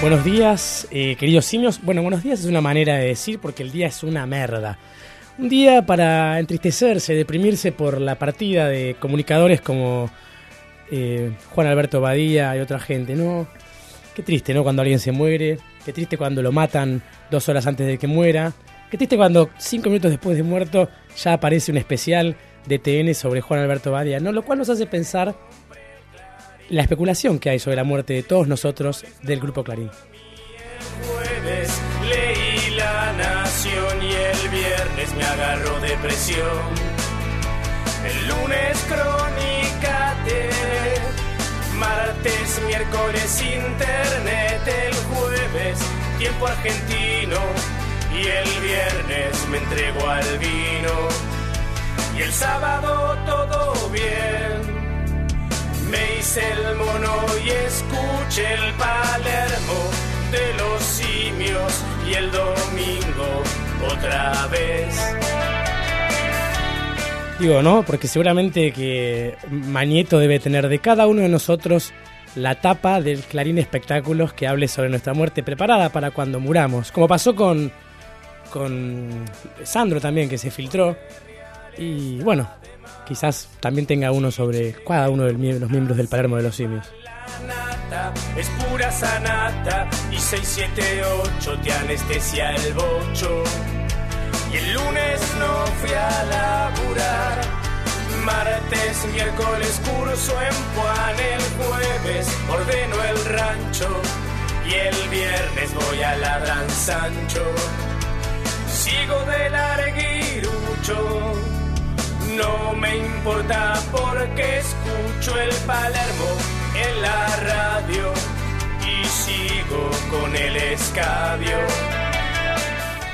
Buenos días, eh, queridos simios. Bueno, buenos días es una manera de decir porque el día es una merda. Un día para entristecerse, deprimirse por la partida de comunicadores como eh, Juan Alberto Badía y otra gente, ¿no? Qué triste, ¿no? Cuando alguien se muere. Qué triste cuando lo matan dos horas antes de que muera. Qué triste cuando cinco minutos después de muerto ya aparece un especial de TN sobre Juan Alberto Badía, ¿no? Lo cual nos hace pensar la especulación que hay sobre la muerte de todos nosotros del Grupo Clarín. jueves leí La Nación y el viernes me agarró depresión. El lunes crónicate, martes, miércoles internet, el jueves tiempo argentino y el viernes me entrego al vino el sábado todo bien. Me hice el mono y escuché el Palermo de los simios y el domingo otra vez. Digo, ¿no? Porque seguramente que Mañeto debe tener de cada uno de nosotros la tapa del Clarín Espectáculos que hable sobre nuestra muerte preparada para cuando muramos. Como pasó con, con Sandro también, que se filtró. Y bueno, quizás también tenga uno sobre cada uno de los miembros del Palermo de los Simios. es pura sanata y 678 te anestesia el bocho. Y el lunes no fui a laburar. Martes, miércoles curso en Juan, el jueves ordeno el rancho y el viernes voy a Ladran Sancho. Sigo de larguirucho, no me importa porque escucho el Palermo en la radio y sigo con el escabio.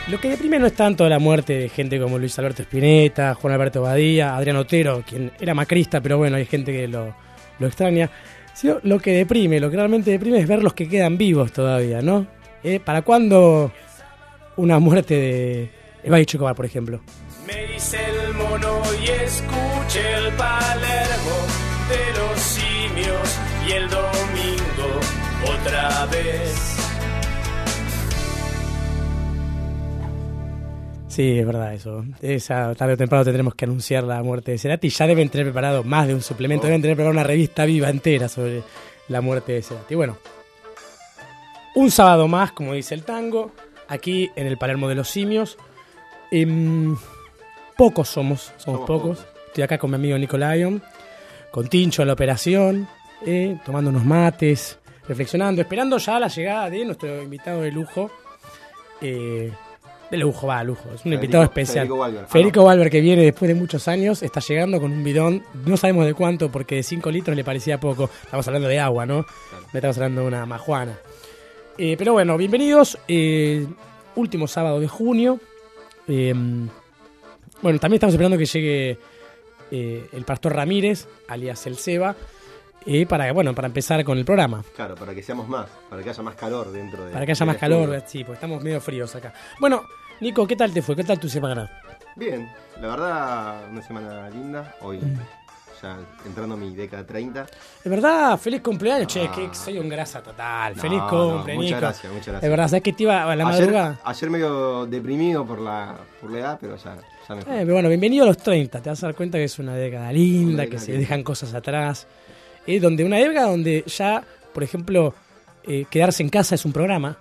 Lo que deprime no es tanto la muerte de gente como Luis Alberto Spinetta, Juan Alberto Badía, Adrián Otero, quien era macrista, pero bueno, hay gente que lo, lo extraña. Sino lo que deprime, lo que realmente deprime es ver los que quedan vivos todavía, ¿no? Eh, ¿Para cuándo una muerte de Eva Chocobar, por ejemplo? Me hice el mono y escuché el Palermo de los simios y el domingo otra vez. Sí, es verdad eso. Esa, tarde o temprano tendremos que anunciar la muerte de Cerati. Ya deben tener preparado más de un suplemento, deben tener preparado una revista viva entera sobre la muerte de Cerati. Bueno, un sábado más, como dice el tango, aquí en el Palermo de los Simios. Em, pocos somos, somos, Somos pocos. pocos. Estoy acá con mi amigo Nicolayon, con Tincho en la operación, eh, tomando unos mates, reflexionando, esperando ya la llegada de nuestro invitado de lujo. eh, de lujo, va, lujo. Es un Federico- invitado especial. Federico Valver. Ah, Federico Valver, que viene después de muchos años, está llegando con un bidón, no sabemos de cuánto, porque de 5 litros le parecía poco. Estamos hablando de agua, ¿no? No estamos hablando de una majuana. Eh, pero bueno, bienvenidos. eh, último sábado de junio. Eh, bueno, también estamos esperando que llegue eh, el pastor Ramírez, alias el Seba, eh, para, bueno, para empezar con el programa. Claro, para que seamos más, para que haya más calor dentro de. Para que haya más calor, estudio. sí, porque estamos medio fríos acá. Bueno, Nico, ¿qué tal te fue? ¿Qué tal tu semana? Bien, la verdad, una semana linda. Hoy Mm. Ya entrando a mi década 30. De verdad, feliz cumpleaños, che, Ah. que soy un grasa total. No, feliz no, cumple, muchas gracias, muchas gracias. De verdad, ¿sabes que te iba a la ayer, madrugada? ayer medio deprimido por la, por la edad, pero ya, ya me Eh, pero bueno, bienvenido a los 30. Te vas a dar cuenta que es una década linda, Una que se dejan cosas atrás. Eh, donde una década donde ya, por ejemplo, eh, quedarse en casa es un programa.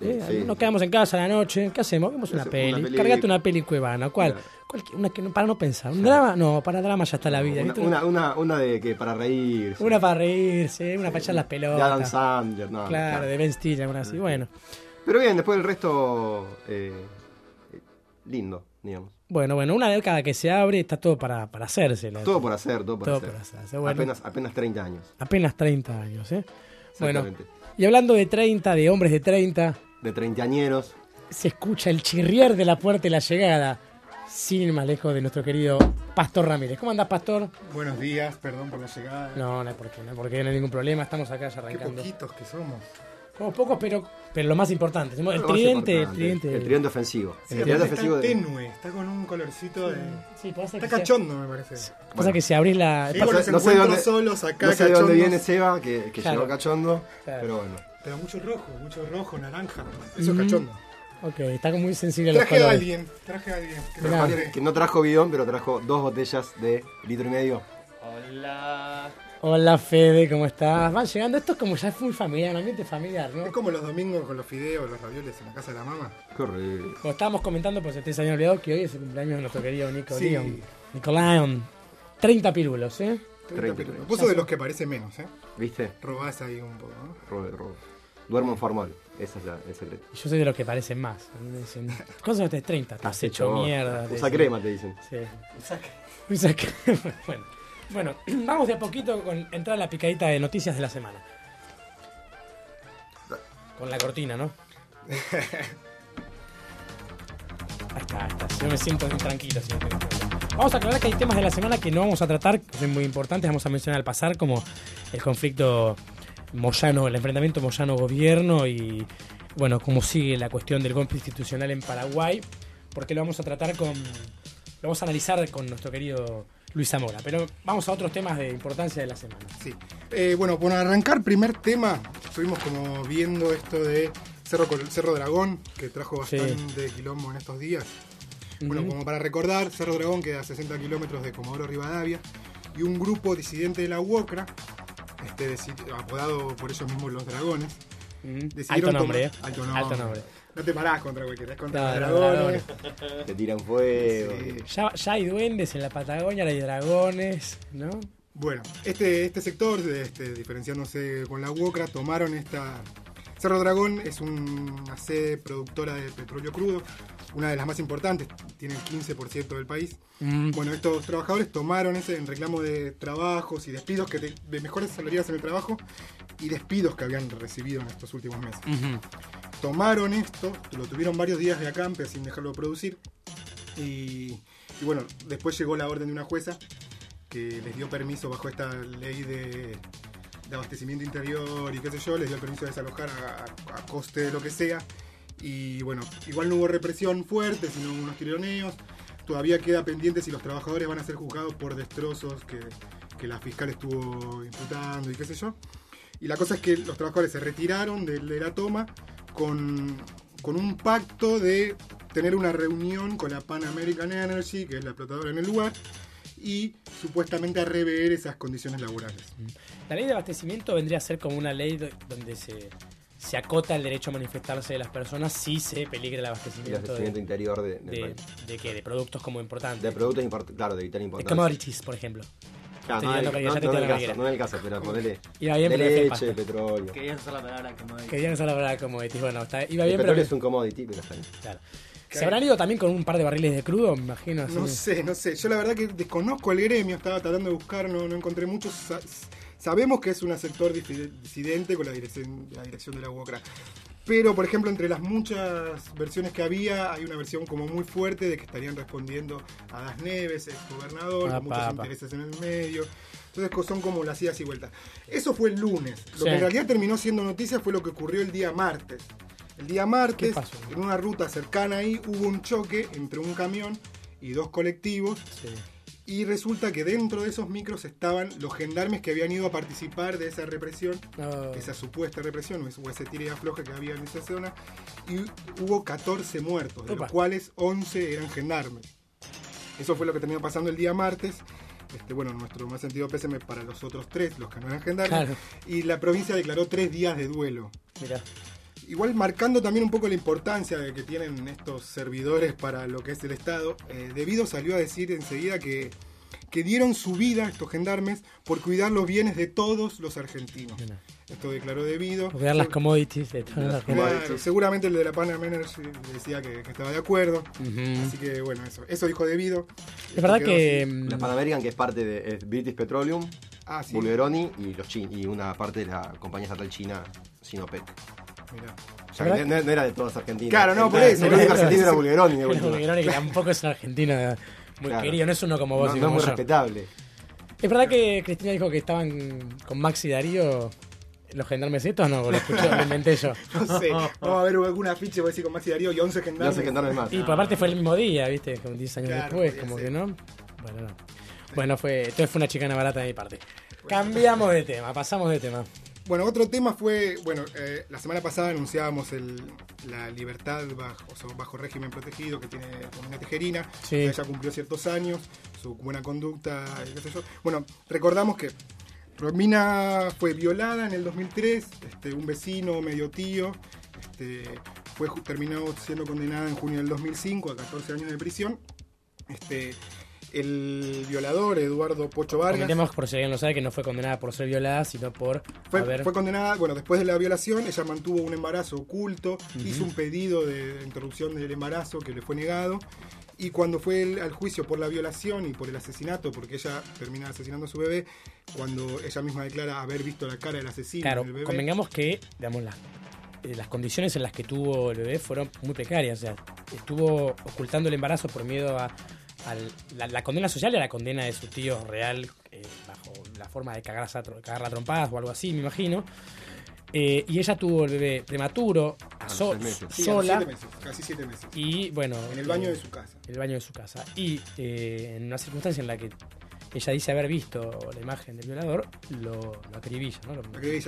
Eh, Sí. Nos quedamos en casa a la noche. ¿Qué hacemos? Vemos una peli. peli- Cargate una peli cuevana. ¿Cuál? Claro. Una que no- para no pensar. ¿Un drama? No, para drama ya está la vida. Una, una, una, una de que para reír. Una para reírse, una para echar las De Adam pelotas. Sandler, no, Claro, claro. de Ben Stiller, una así. Bueno, Pero bien, después el resto. eh, lindo, digamos. bueno, bueno, una década que se abre está todo para, para hacerse. la- Todo por hacer, todo por Todo hacer. por hacerse, bueno. apenas, apenas 30 años. Apenas 30 años, ¿eh? Bueno, y hablando de 30, de hombres de 30, De treintañeros. se escucha el chirriar de la puerta y la llegada, sin ir más lejos de nuestro querido Pastor Ramírez. ¿Cómo andás, Pastor? Buenos días, perdón por la llegada. No, no hay por qué, no hay por qué, no hay ningún problema, estamos acá ya Qué arrancando. poquitos que somos. Como pocos, pero, pero lo más importante. El Lo más el tridente. El tridente ofensivo. Sí, el tridente está ofensivo de- tenue, está con un colorcito de... Sí, pasa Está que, cachondo, me parece. pasa que si abrís la. No sé- no sé de dónde- solos acá, No sé de dónde cachondos. viene Seba, que, que Claro. llegó cachondo, Claro. pero bueno. Pero mucho rojo, mucho rojo, naranja. Eso es cachondo. Ok, está muy sensible a los Traje a colores. alguien, traje a alguien. que no trajo bidón, pero trajo dos botellas de litro y medio. Hola. Hola Fede, ¿cómo estás? Van llegando, esto es como ya es muy familiar, un ambiente familiar, ¿no? Es como los domingos con los fideos, los ravioles en la casa de la mamá. Qué horrible. Como estábamos comentando, pues ustedes habían olvidado que hoy es el cumpleaños de nuestro querido Nico Sí. Leon. Nicolaon. 30 pílulos, ¿eh? 30 30 pelos. pelos. Vos sos de los que parece menos, ¿eh? ¿Viste? Robás ahí un poco, ¿no? Robe, robe. Duermo en formol. Ese es la- el secreto. Y Yo soy de los que parecen más. A mí me dicen, ¿cuántos de 30? Estás hecho vos. mierda. te Usa dicen. crema, te dicen. Sí. Usa crema. bueno. bueno, vamos de a poquito con entrar a la picadita de noticias de la semana. Con la cortina, ¿no? Ahí está, ahí está. Yo me siento bien tranquilo. tranquilo. Vamos a aclarar que hay temas de la semana que no vamos a tratar, que son muy importantes, vamos a mencionar al pasar, como el conflicto Moyano, el enfrentamiento Moyano-gobierno y, bueno, cómo sigue la cuestión del golpe institucional en Paraguay, porque lo vamos a tratar con. Lo vamos a analizar con nuestro querido Luis Zamora. Pero vamos a otros temas de importancia de la semana. Sí. Eh, bueno, por arrancar, primer tema, estuvimos como viendo esto de Cerro, Cerro Dragón, que trajo Sí. bastante quilombo en estos días. Bueno, Ujú. como para recordar, Cerro Dragón queda a 60 kilómetros de Comodoro Rivadavia y un grupo disidente de la UOCRA, este, apodado por ellos mismos los Dragones, Alto nombre, ¿eh? Alto nombre. Alto nombre. No te parás contra cualquiera, es contra No, los no, dragones. Te tiran fuego. Sí. Ya, ya hay duendes en la Patagonia, hay dragones, ¿no? Bueno, este, este sector, este, diferenciándose con la UOCRA, tomaron esta... Cerro Dragón es una sede productora de petróleo crudo, una de las más importantes, tiene el 15% del país. Mm. Bueno, estos trabajadores tomaron ese en reclamo de trabajos y despidos, que de, de mejores salarias en el trabajo y despidos que habían recibido en estos últimos meses. Tomaron esto, lo tuvieron varios días de acampe sin dejarlo producir y, y bueno, después llegó la orden de una jueza que les dio permiso bajo esta ley de, de abastecimiento interior y qué sé yo, les dio el permiso de desalojar a, a- coste de lo que sea. Y bueno, igual no hubo represión fuerte, sino unos tironeos. Todavía queda pendiente si los trabajadores van a ser juzgados por destrozos que, que la fiscal estuvo imputando y qué sé yo. Y la cosa es que los trabajadores se retiraron de, de la toma con, con un pacto de tener una reunión con la Pan American Energy, que es la explotadora en el lugar, y supuestamente a rever esas condiciones laborales. La ley de abastecimiento vendría a ser como una ley do- donde se, se acota el derecho a manifestarse de las personas si se peligra el El abastecimiento abastecimiento de, interior de, del de, país. de, qué? de productos como importantes. De productos importantes, claro, de vital De importancia. commodities, por ejemplo. Claro, no, el- que ya no- te no en el caso, no en el caso, pero ponele Iba bien, de pero leche, petróleo. Querías usar la palabra commodity. Querían usar la palabra commodities. Bueno, está, iba El bien, petróleo pero. es un commodity, pero está bien. Claro. Se habrán ido también con un par de barriles de crudo, me imagino. así. No sé, no sé. Yo la verdad que desconozco el gremio, estaba tratando de buscar, no, no encontré muchos. Sa- sabemos que es un sector disi- disidente con la dirección, la dirección de la UOCRA. Pero, por ejemplo, entre las muchas versiones que había, hay una versión como muy fuerte de que estarían respondiendo a Das Neves, ex gobernador, Ah, con muchos intereses en el medio. Entonces son como las idas y vueltas. Eso fue el lunes. Lo Sí. que en realidad terminó siendo noticia fue lo que ocurrió el día martes. El día martes, en una ruta cercana ahí, hubo un choque entre un camión y dos colectivos. Sí. Y resulta que dentro de esos micros estaban los gendarmes que habían ido a participar de esa represión, No. esa supuesta represión, o ese- tira y afloje que había en esa zona. Y hubo 14 muertos, de Opa. los cuales 11 eran gendarmes. Eso fue lo que terminó pasando el día martes. Este, bueno, nuestro más sentido pésame para los otros tres, los que no eran gendarmes. Claro. Y la provincia declaró tres días de duelo. Mirá. Igual marcando también un poco la importancia de que tienen estos servidores para lo que es el Estado, eh, Debido salió a decir enseguida que, que dieron su vida, estos gendarmes, por cuidar los bienes de todos los argentinos. Esto declaró Debido. Cuidar las commodities de gente. Claro, commodities. seguramente el de la Pan Am Energy decía que, que estaba de acuerdo. Así que bueno, eso, eso dijo Debido. Es verdad que. mm, La Pan American, que es parte de es British Petroleum, Ah, sí. Y los chin y una parte de la compañía estatal china Sinopec. Mirá. O sea, ¿Verdad? que no, no era de todos argentinos. Claro, no, por eso, El único argentino era Bulgeroni. Bulgeroni, que tampoco es un argentino muy Claro. querido, no es uno como vos No, y no es como muy yo. respetable. Es verdad que Cristina dijo que estaban con Max y Darío ¿Los gendarmes estos no? Lo escuché, lo inventé yo. No sé, vamos a ver alguna afiche, voy a decir con Maxi Darío y 11 gendarmes. 11 gendarmes más. Y por aparte fue el mismo día, ¿viste? Como 10 años Claro, después, como ser. que no. Bueno, no. Bueno, fue, entonces fue una chicana barata de mi parte. Cambiamos de tema, pasamos de tema. Bueno, otro tema fue, bueno, eh, la semana pasada anunciábamos el, la libertad bajo, o sea, bajo régimen protegido que tiene Romina Tejerina. Sí. Ella cumplió ciertos años, su buena conducta y qué sé yo. Bueno, recordamos que Romina fue violada en el 2003, este, un vecino medio tío, este, fue, terminó siendo condenada en junio del 2005 a 14 años de prisión. Este, el violador, Eduardo Pocho Vargas, Comentemos, por si alguien no sabe, que no fue condenada por ser violada, sino por fue, haber... fue condenada, bueno, después de la violación, ella mantuvo un embarazo oculto, hizo un pedido de interrupción del embarazo que le fue negado. Y cuando fue el- al juicio por la violación y por el asesinato, porque ella termina asesinando a su bebé, cuando ella misma declara haber visto la cara del asesino Claro, del bebé. convengamos que, digamos, las, eh, las condiciones en las que tuvo el bebé fueron muy precarias. O sea, estuvo ocultando el embarazo por miedo a, al- la, la condena social y a la condena de su tío real, eh, bajo la forma de cagarse a trompadas o algo así, me imagino. Eh, y ella tuvo el bebé prematuro, a los so- seis meses. Sí, a los sola, siete meses, casi siete meses. y bueno... En el baño eh, de su casa. el baño de su casa. Y eh, en una circunstancia en la que ella dice haber visto la imagen del violador, lo, lo acribilla, ¿no? Lo-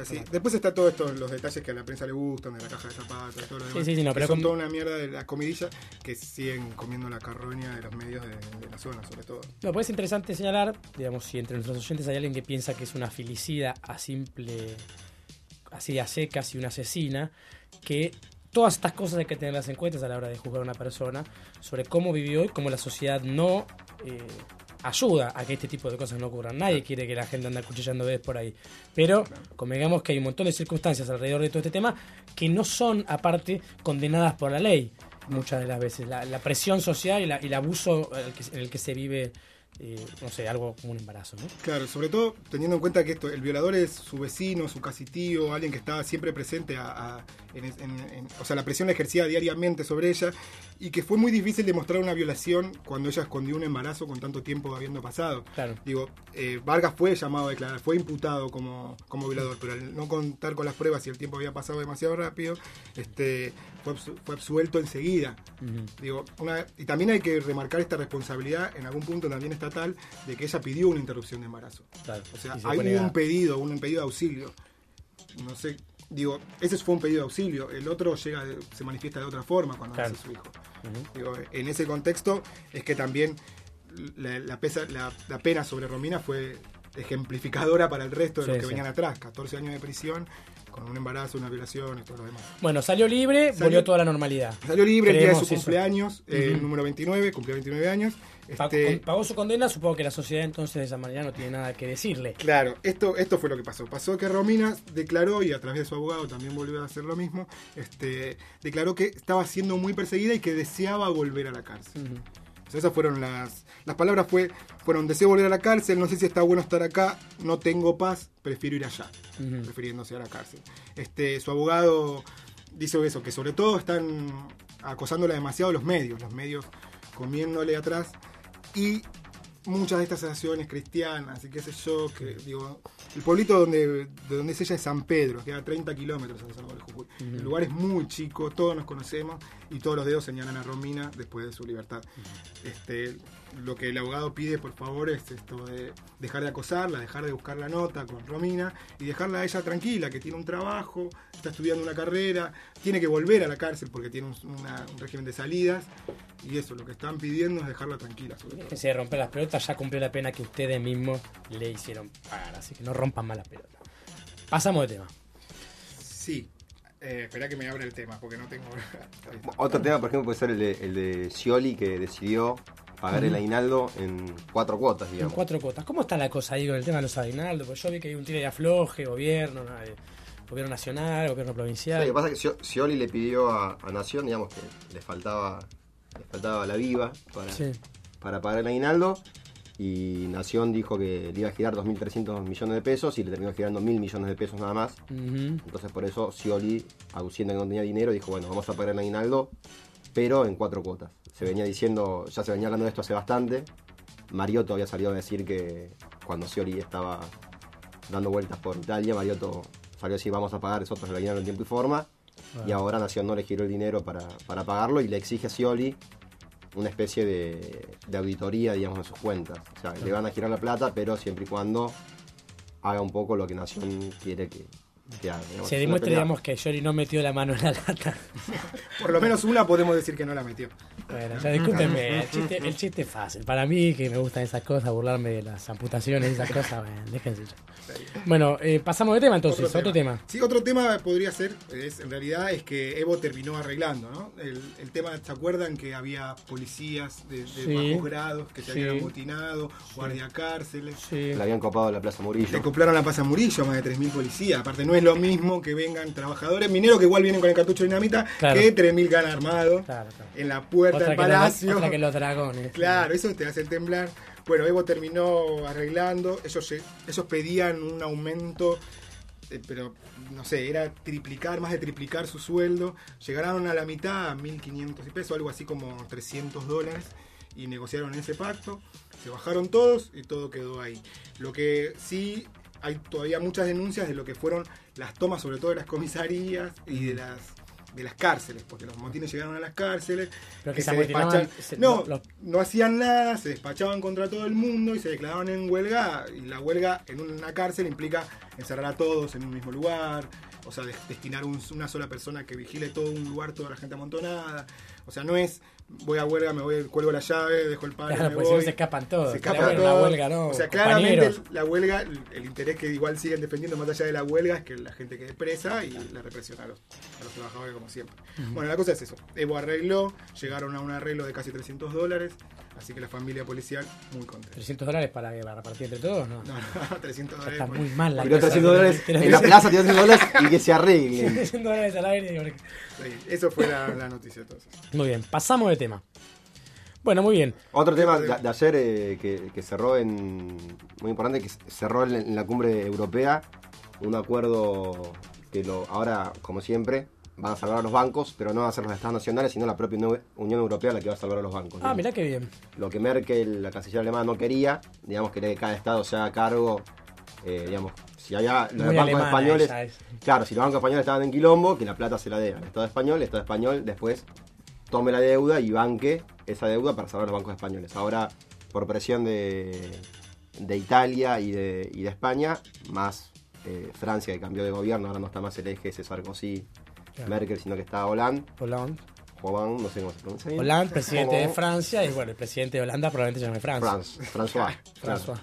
sí. Después está todo esto, los detalles que a la prensa le gustan, de la caja de zapatos, todo lo demás. sí, sí, no, que pero son con- toda una mierda de la comidilla que siguen comiendo la carroña de los medios de, de la zona, sobre todo. No, pues es interesante señalar, digamos, si entre nuestros oyentes hay alguien que piensa que es una filicida a simple, así a secas y una asesina, que todas estas cosas hay que tenerlas en cuenta a la hora de juzgar a una persona sobre cómo vivió y cómo la sociedad no eh, ayuda a que este tipo de cosas no ocurran. Nadie quiere que la gente ande acuchillando bebés por ahí. Pero convengamos que hay un montón de circunstancias alrededor de todo este tema que no son, aparte, condenadas por la ley. Muchas de las veces. La, la presión social y, la- y el abuso en el que, en el que se vive, eh, no sé, algo como un embarazo. ¿no? Claro, sobre todo teniendo en cuenta que esto, el violador es su vecino, su casi tío, alguien que estaba siempre presente a, a- en, en- en- o sea, la presión la ejercía diariamente sobre ella y que fue muy difícil demostrar una violación cuando ella escondió un embarazo con tanto tiempo habiendo pasado. Claro. Digo, eh, Vargas fue llamado a declarar, fue imputado como, como violador, pero al no contar con las pruebas y el tiempo había pasado demasiado rápido, este, fue, absu- fue absuelto enseguida. Digo, una, y también hay que remarcar esta responsabilidad en algún punto también estatal de que ella pidió una interrupción de embarazo. Claro. O sea, se hay un pedido, un pedido de auxilio. No sé, digo, ese fue un pedido de auxilio. El otro llega, se manifiesta de otra forma cuando Claro. nace su hijo. Digo, en ese contexto es que también la, la pesa- la- la pena sobre Romina fue ejemplificadora para el resto de Sí, los que sí. venían atrás. 14 años de prisión, con un embarazo, una violación y todo lo demás. Bueno, salió libre, Salió- volvió toda la normalidad. Salió libre el día de su Creemos cumpleaños, eh, Ujú. el número 29, cumplió 29 años. Pa- Este, Pagó su condena, supongo que la sociedad entonces de esa manera no tiene nada que decirle. Claro, esto, esto fue lo que pasó. Pasó que Romina declaró, y a través de su abogado también volvió a hacer lo mismo, este, declaró que estaba siendo muy perseguida y que deseaba volver a la cárcel. Ujú. O sea, esas fueron las, las palabras, fue, fueron, deseo volver a la cárcel, no sé si está bueno estar acá, no tengo paz, prefiero ir allá, Ujú. refiriéndose a la cárcel. Este, su abogado dice eso, que sobre todo están acosándola demasiado los medios, los medios comiéndole atrás y muchas de estas asociaciones cristianas y qué sé yo, que digo, el pueblito donde, de donde es ella es San Pedro, queda a 30 kilómetros de San de Jujuy. El lugar es muy chico, todos nos conocemos y todos los dedos señalan a Romina después de su libertad. Este, lo que el abogado pide, por favor, es esto de dejar de acosarla, dejar de buscar la nota con Romina y dejarla a ella tranquila, que tiene un trabajo, está estudiando una carrera, tiene que volver a la cárcel porque tiene un, una- un régimen de salidas y eso, lo que están pidiendo es dejarla tranquila. Déjense de romper las pelotas, ya cumplió la pena que ustedes mismos le hicieron pagar, así que no rompan más las pelotas. Pasamos de tema. Sí. Eh, espera que me abra el tema porque no tengo. Otro tema, por ejemplo, puede ser el de, el de Scioli, que decidió pagar el aguinaldo en cuatro cuotas, En digamos. cuatro cuotas. ¿Cómo está la cosa ahí con el tema de los aguinaldos? Pues yo vi que hay un tiro de afloje, gobierno, ¿no? Eh, gobierno nacional, gobierno Sí, provincial. lo que pasa es que Scio- Scioli le pidió a, a Nación, digamos, que le faltaba, le faltaba la viva para, Sí. para pagar el aguinaldo. Y Nación dijo que le iba a girar 2.300 millones de pesos y le terminó girando 1.000 millones de pesos nada más. Entonces por eso Scioli, aduciendo que no tenía dinero, dijo, bueno, vamos a pagar el aguinaldo, pero en cuatro cuotas. Se venía diciendo, ya se venía hablando de esto hace bastante. Mariotto había salido a decir que cuando Scioli estaba dando vueltas por Italia, Mariotto salió así, vamos a pagar esos otros le dieron en tiempo y forma. Y ahora Nación no le giró el dinero para, para pagarlo y le exige a Scioli una especie de, de auditoría, digamos, de sus cuentas. O sea, le van a girar la plata, pero siempre y cuando haga un poco lo que Nación quiere que, haga. digamos. Se demuestra, digamos, que Jory no metió la mano en la lata. Por lo menos una podemos decir que no la metió. Bueno, ya discúlpenme, el chiste, el chiste es fácil. Para mí, que me gustan esas cosas, burlarme de las amputaciones y esas cosas, bueno, déjense ya. Bueno, eh, pasamos de tema entonces, otro, tema. Sí, otro tema podría ser, es, en realidad, es que Evo terminó arreglando, ¿no? El, el tema, ¿se acuerdan que había policías de, de Sí. bajos grados que se Sí. habían amotinado, guardia cárceles? Sí. Le habían copado la Plaza Murillo. Le coplaron la Plaza Murillo, más de 3.000 policías. Aparte, no es lo mismo que vengan trabajadores mineros que igual vienen con el cartucho de dinamita Claro. que 3.000 ganas armados Claro, claro. en la puerta Otra del palacio. otra que los dragones. Claro, eso te hace temblar. Bueno, Evo terminó arreglando. Ellos, se- ellos pedían un aumento, eh, pero no sé, era triplicar, más de triplicar su sueldo. Llegaron a la mitad, a 1.500 y pesos, algo así como 300 dólares, y negociaron ese pacto. Se bajaron todos y todo quedó ahí. Lo que sí hay todavía muchas denuncias de lo que fueron las tomas, sobre todo de las comisarías y de las de las cárceles, porque los motines llegaron a las cárceles, Pero que se se- no, los- no hacían nada, se despachaban contra todo el mundo y se declaraban en huelga. Y la huelga en una cárcel implica encerrar a todos en un mismo lugar, o sea, des- destinar un- una sola persona que vigile todo un lugar, toda la gente amontonada. O sea, no es voy a huelga, me voy, cuelgo la llave, dejo el padre, Claro, me pues si no voy. se escapan todos. Se escapan la todos. huelga no, O sea, claramente compañeros. la huelga, el, interés que igual siguen defendiendo más allá de la huelga es que la gente quede presa y la represión a los, a los trabajadores como siempre. Bueno, la cosa es eso. Evo arregló, llegaron a un arreglo de casi 300 dólares, así que la familia policial muy contenta. 300 dólares para, para repartir entre todos, ¿no? No, no, 300 dólares. Está muy mal la Tiró cosa. 300 dólares en la plaza, tiró 300 dólares y que se arreglen. 300 dólares al aire. porque- Sí, eso fue la, la noticia entonces. Muy bien, pasamos de tema. Bueno, muy bien. Otro tema de, de ayer eh, que, que cerró en. Muy importante, que cerró en, en la cumbre europea un acuerdo que lo ahora, como siempre, van a salvar a los bancos, pero no van a ser los estados nacionales, sino la propia Uni- Unión Europea la que va a salvar a los bancos. Ah, ¿no? mirá qué bien. Lo que Merkel, la canciller alemana, no quería, digamos, quería que cada estado se haga cargo, eh, digamos, si había los Muy bancos españoles. es. Claro, si los bancos españoles estaban en quilombo, que la plata se la dé al Estado español, el Estado español después tome la deuda y banque esa deuda para salvar a los bancos españoles. Ahora, por presión de, de Italia y de, y de España, más eh, Francia que cambió de gobierno, ahora no está más el eje ese Sarkozy, Claro. Merkel, sino que está Hollande, Hollande. Hollande, no sé cómo se pronuncia. Hollande, presidente de. Francia, y bueno, el presidente de Holanda probablemente se llame Francia. France, François. François. claro.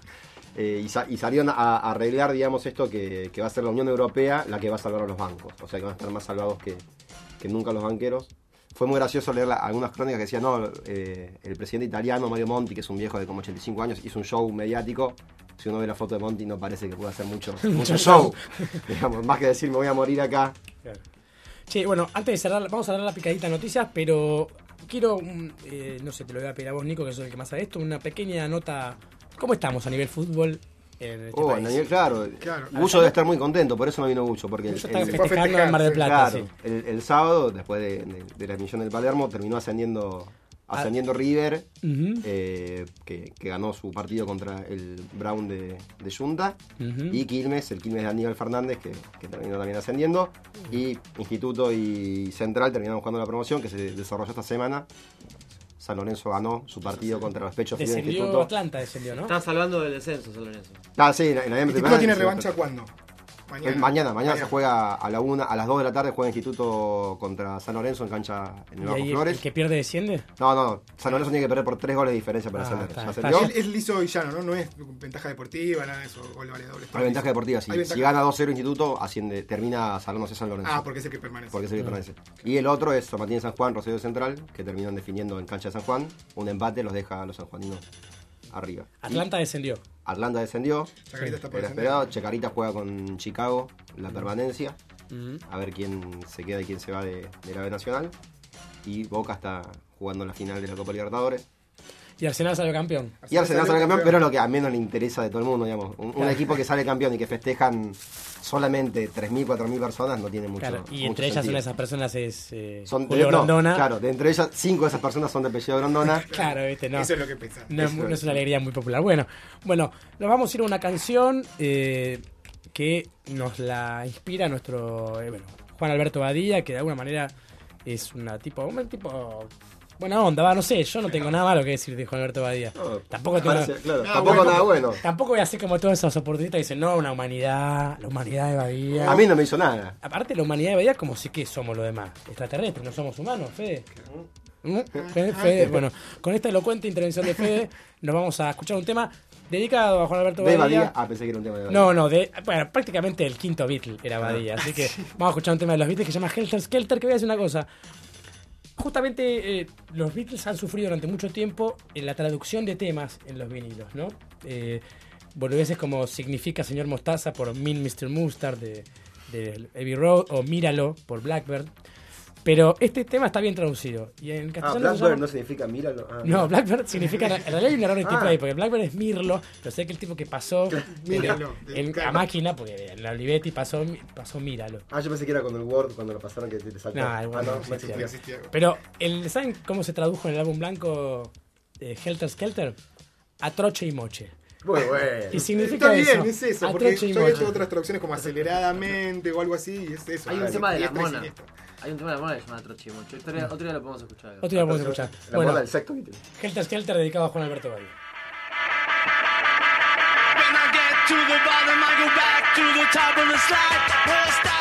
Eh, y, sa- y salieron a, a arreglar, digamos, esto que, que va a ser la Unión Europea la que va a salvar a los bancos. O sea, que van a estar más salvados que, que nunca los banqueros. Fue muy gracioso leer la- algunas crónicas que decían, no, eh, el presidente italiano, Mario Monti, que es un viejo de como 85 años, hizo un show mediático. Si uno ve la foto de Monti, no parece que pueda hacer mucho, mucho show. digamos, más que decir, me voy a morir acá. Che, bueno, antes de cerrar, vamos a dar la picadita de noticias, pero quiero, mm, eh, no sé, te lo voy a pedir a vos, Nico, que sos el que más sabe esto, una pequeña nota. ¿Cómo estamos a nivel fútbol en este Oh, país? Daniel, claro. Claro. Gucho debe estar muy contento, por eso no vino Gucho. Porque el- estaba el- festejando en Mar del Plata, Claro, sí. el, el sábado, después de, de- de la emisión del Palermo, terminó ascendiendo Ah. ascendiendo River, eh, que, que ganó su partido contra el Brown de, de Junta, y Quilmes, el Quilmes de Aníbal Fernández, que, que terminó también ascendiendo, y Instituto y Central terminaron jugando la promoción, que se desarrolló esta semana. San Lorenzo ganó su partido contra los Pechos Fríos de Descendió Instituto. Atlanta, descendió, ¿no? Están salvando del descenso, San Lorenzo. Ah, sí, en la, en la ¿El temporada título tiene revancha cuándo? Eh, Mañana, mañana se juega a la una, a las 2 de la tarde juega Instituto contra San Lorenzo en cancha en el ¿Y Bajo ahí el Flores. que pierde desciende? No, no, San Lorenzo tiene que perder por 3 goles de diferencia para Ah, ascender. está, Ya está ascendió. Es, es liso y llano, ¿no? No es ventaja deportiva, nada de eso, gol vale doble. Hay ventaja deportiva, sí. Ventaja. Si gana 2-0 Instituto, asciende, termina salonándose San Lorenzo. Ah, porque es el que permanece. porque es el que permanece. Y el otro es San Martín de San Juan, Rosario Central, que terminan definiendo en cancha de San Juan. Un empate los deja a los sanjuaninos arriba. Y Atlanta descendió. Atlanta descendió. Chacarita está por Era descender. esperado. Checarita juega con Chicago, la permanencia. A ver quién se queda y quién se va de, de la B Nacional. Y Boca está jugando la final de la Copa Libertadores. Y Arsenal salió campeón. Y Arsenal sale campeón, pero es lo que a menos le interesa de todo el mundo, digamos. Un, equipo que sale campeón y que festejan solamente 3.000, 4.000 personas no tiene mucho Claro, y mucho entre ellas una de esas personas es eh, Son Julio de, no, Grondona. claro, de entre ellas, cinco de esas personas son de apellido Grondona. Claro, viste, no. Eso es lo que pensaba. No, es una alegría muy popular. Bueno, bueno, nos vamos a ir a una canción eh, que nos la inspira nuestro eh, bueno, Juan Alberto Badía, que de alguna manera es una tipo, un tipo buena onda, va, no sé, yo no tengo nada malo que decir de Juan Alberto Badía. No, tampoco tengo parece- claro, Ah, tampoco bueno. nada bueno. Tampoco voy a hacer como todos esos oportunistas que dicen, no, una humanidad, la humanidad de Badía. A mí no me hizo nada. Aparte, la humanidad de Badía, como si que somos los demás. Extraterrestres, no somos humanos, Fede. ¿Mm? Fede, Fede, Bueno, con esta elocuente intervención de Fede, nos vamos a escuchar un tema dedicado a Juan Alberto De Badía. Badía. Ah, pensé que era un tema de Badía. No, no, de, bueno, prácticamente el quinto Beatle era Badía. Así que vamos a escuchar un tema de los Beatles que se llama Helter Skelter, que voy a decir una cosa. Justamente eh, los Beatles han sufrido durante mucho tiempo en la traducción de temas en los vinilos, ¿no? Eh, boludeces como Significa Señor Mostaza por Mean Mr. Mustard de, de Abbey Road o Míralo por Blackbird. Pero este tema está bien traducido. Y en Ah, castellano Blackbird llama- no significa míralo. Ah, no, Blackbird significa. En realidad hay un error de tipo Ah. ahí, porque Blackbird es Mirlo, pero sé que el tipo que pasó Míralo, en, en- a máquina, porque en la Olivetti pasó, pasó Míralo. Ah, yo pensé que era con el Word cuando lo pasaron que te, saltó. Nah, el Word ah, no no, existía. existía. Pero, el, ¿saben cómo se tradujo en el álbum blanco de Helter Skelter? Atroche y moche. Muy bueno. Y significa Está bien, eso. es eso, porque Atroche yo he hecho otras traducciones como aceleradamente o algo así, y es eso. Hay un tema de la mona. Hay un tema de la mona que se llama Trochimocho. Otro día, otro día lo podemos escuchar. Otro día lo podemos escuchar. La Bueno, moda del. Helter Skelter dedicado a Juan Alberto Valle. When I get to the bottom, I go back to the top of the slide.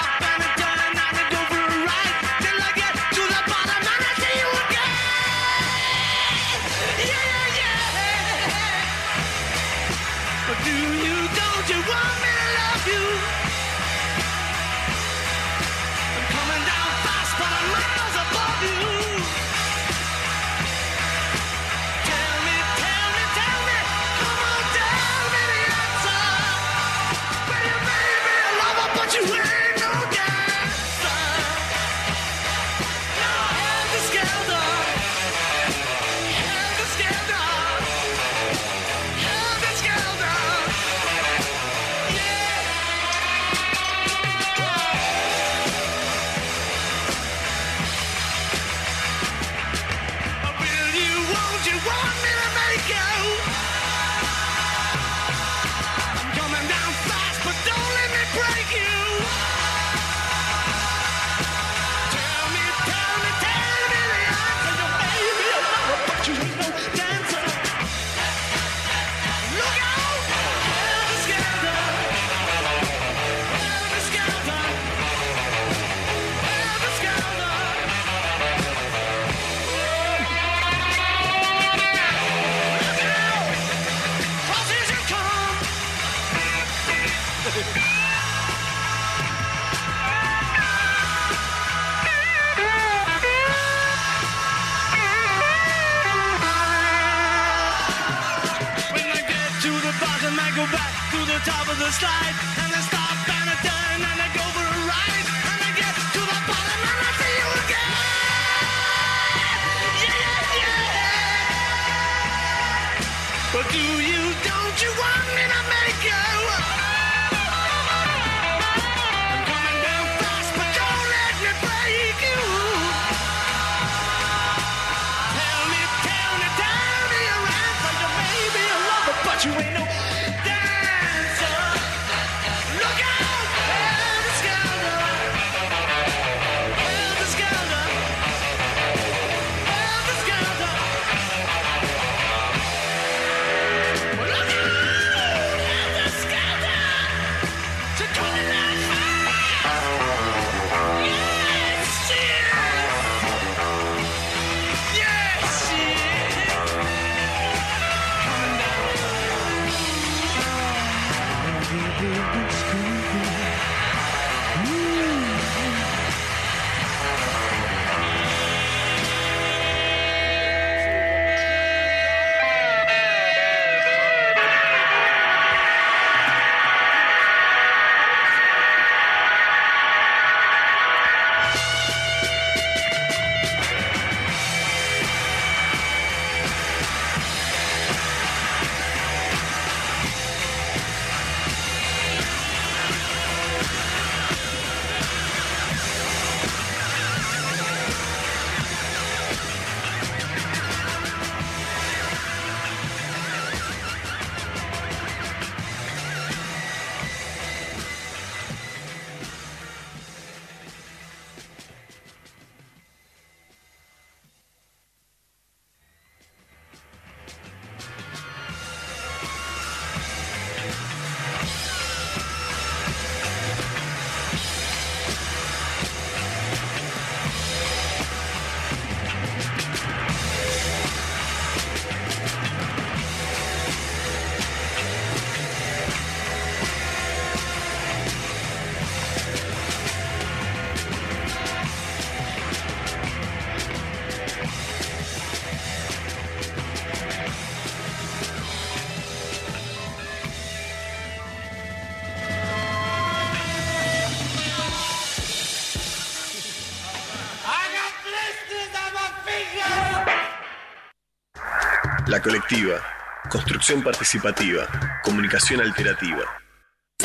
La colectiva. Construcción participativa. Comunicación alternativa.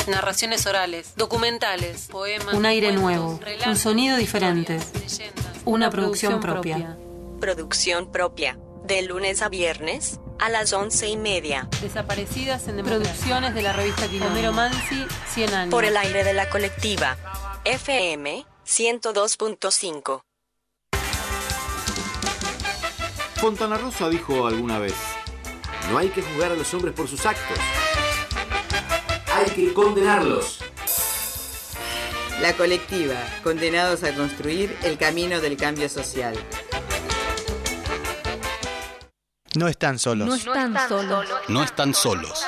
Narraciones orales, documentales, poemas. Un aire cuentos, nuevo, relatos, un sonido diferente. leyendas. Una producción propia. Producción propia. De lunes a viernes a las once y media. Desaparecidas en Producciones de la revista. Homero Mansi, 100 años. Por el aire de la colectiva. FM 102.5. Fontana Rosa dijo alguna vez, no hay que juzgar a los hombres por sus actos, hay que condenarlos. La colectiva, condenados a construir el camino del cambio social. No están solos. No están solos. No están solos.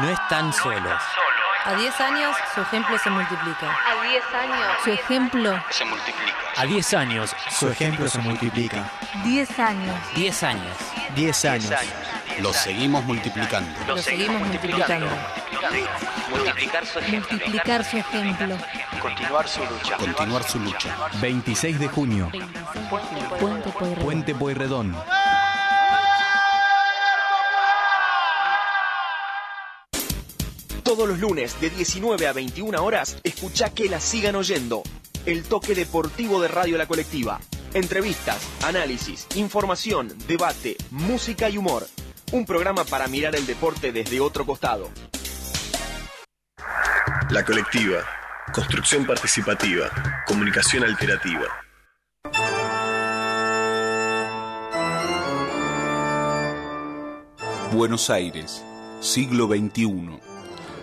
No están solos. A 10 años su ejemplo se multiplica. A 10 años. Su ejemplo. Se multiplica. A 10 años, su ejemplo se multiplica. 10 años. 10 años. 10 años. Los seguimos multiplicando. Lo seguimos multiplicando. Multiplicar su ejemplo. Multiplicar su ejemplo. Continuar su lucha. Continuar su lucha. 26 de junio. Puente Pueyrredón. Puente Pueyrredón. Todos los lunes de 19 a 21 horas, escucha que la sigan oyendo. El toque deportivo de Radio La Colectiva. Entrevistas, análisis, información, debate, música y humor. Un programa para mirar el deporte desde otro costado. La colectiva. Construcción participativa. Comunicación alternativa. Buenos Aires, siglo XXI.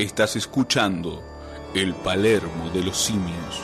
Estás escuchando el Palermo de los simios.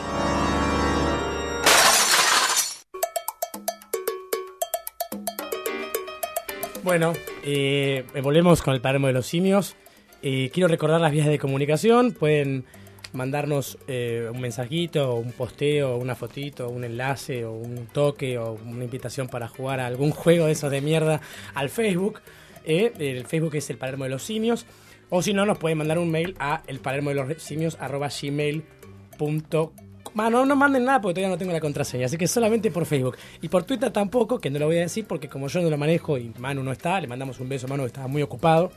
Bueno, eh, volvemos con el Palermo de los Simios. Eh, quiero recordar las vías de comunicación. Pueden mandarnos eh, un mensajito, un posteo, una fotito, un enlace o un toque o una invitación para jugar a algún juego de esos de mierda al Facebook. El Facebook es el Palermo de los Simios. O si no, nos pueden mandar un mail a el de los simios arroba gmail.com. No, no manden nada porque todavía no tengo la contraseña, así que solamente por Facebook. Y por Twitter tampoco, que no lo voy a decir porque como yo no lo manejo y Manu no está, le mandamos un beso a Manu que estaba muy ocupado.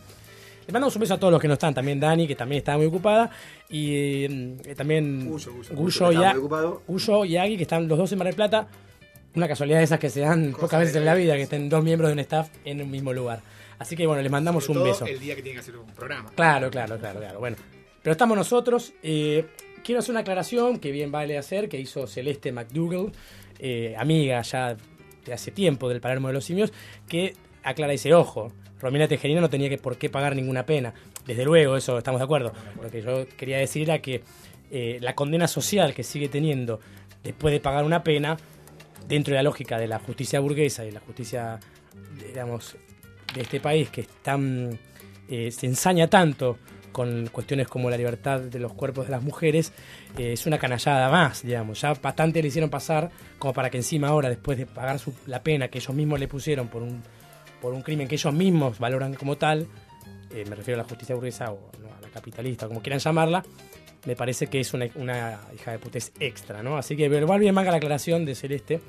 Le mandamos un beso a todos los que no están, también Dani, que también estaba muy ocupada, y eh, también que y, y Agui, que están los dos en Mar del Plata. Una casualidad de esas que se dan pocas veces en la vida, que estén dos miembros de un staff en un mismo lugar. Así que bueno, les mandamos Sobre un todo beso. el día que tiene que hacer un programa. Claro, claro, claro, claro. Bueno, pero estamos nosotros. eh, quiero hacer una aclaración que bien vale hacer, que hizo Celeste McDougall, eh, amiga ya de hace tiempo del Palermo de los Simios, que aclara y dice, ojo, Romina Tejerina no tenía que por qué pagar ninguna pena. Desde luego, eso estamos de acuerdo. Lo que yo quería decir era que eh, la condena social que sigue teniendo después de pagar una pena, dentro de la lógica de la justicia burguesa y la justicia, digamos, de este país que es eh, se ensaña tanto con cuestiones como la libertad de los cuerpos de las mujeres, eh, es una canallada más, digamos. Ya bastante le hicieron pasar como para que encima ahora, después de pagar su- la pena que ellos mismos le pusieron por un, por un crimen que ellos mismos valoran como tal, eh, me refiero a la justicia burguesa o a la capitalista, como quieran llamarla, me parece que es una, una hija de putés extra, ¿no? Así que igual bien manga la aclaración de Celeste.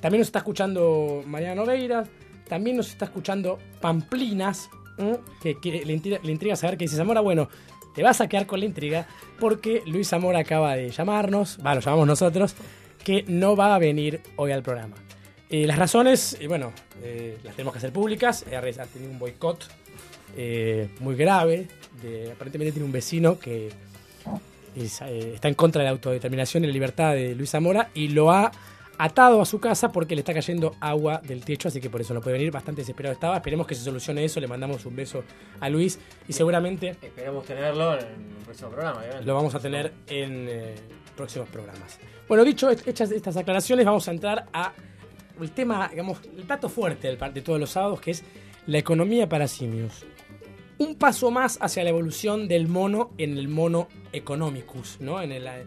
También nos está escuchando Mariana Noveira, también nos está escuchando Pamplinas, que, le, intriga, le saber que dice Zamora, bueno, te vas a quedar con la intriga porque Luis Zamora acaba de llamarnos, va, lo llamamos nosotros, que no va a venir hoy al programa. Eh, las razones, eh, bueno, eh, las tenemos que hacer públicas, ha tenido un boicot muy grave, aparentemente tiene un vecino que es, está en contra de la autodeterminación y la libertad de Luis Zamora y lo ha atado a su casa porque le está cayendo agua del techo, así que por eso no puede venir, bastante desesperado estaba. Esperemos que se solucione eso, le mandamos un beso a Luis y seguramente Esperamos tenerlo en el próximo programa. obviamente. lo vamos a tener en eh, próximos programas. Bueno, dicho hechas estas aclaraciones, vamos a entrar a el tema, digamos, el plato fuerte de todos los sábados, que es la economía para simios. Un paso más hacia la evolución del mono en el mono economicus, ¿no? En el, eh,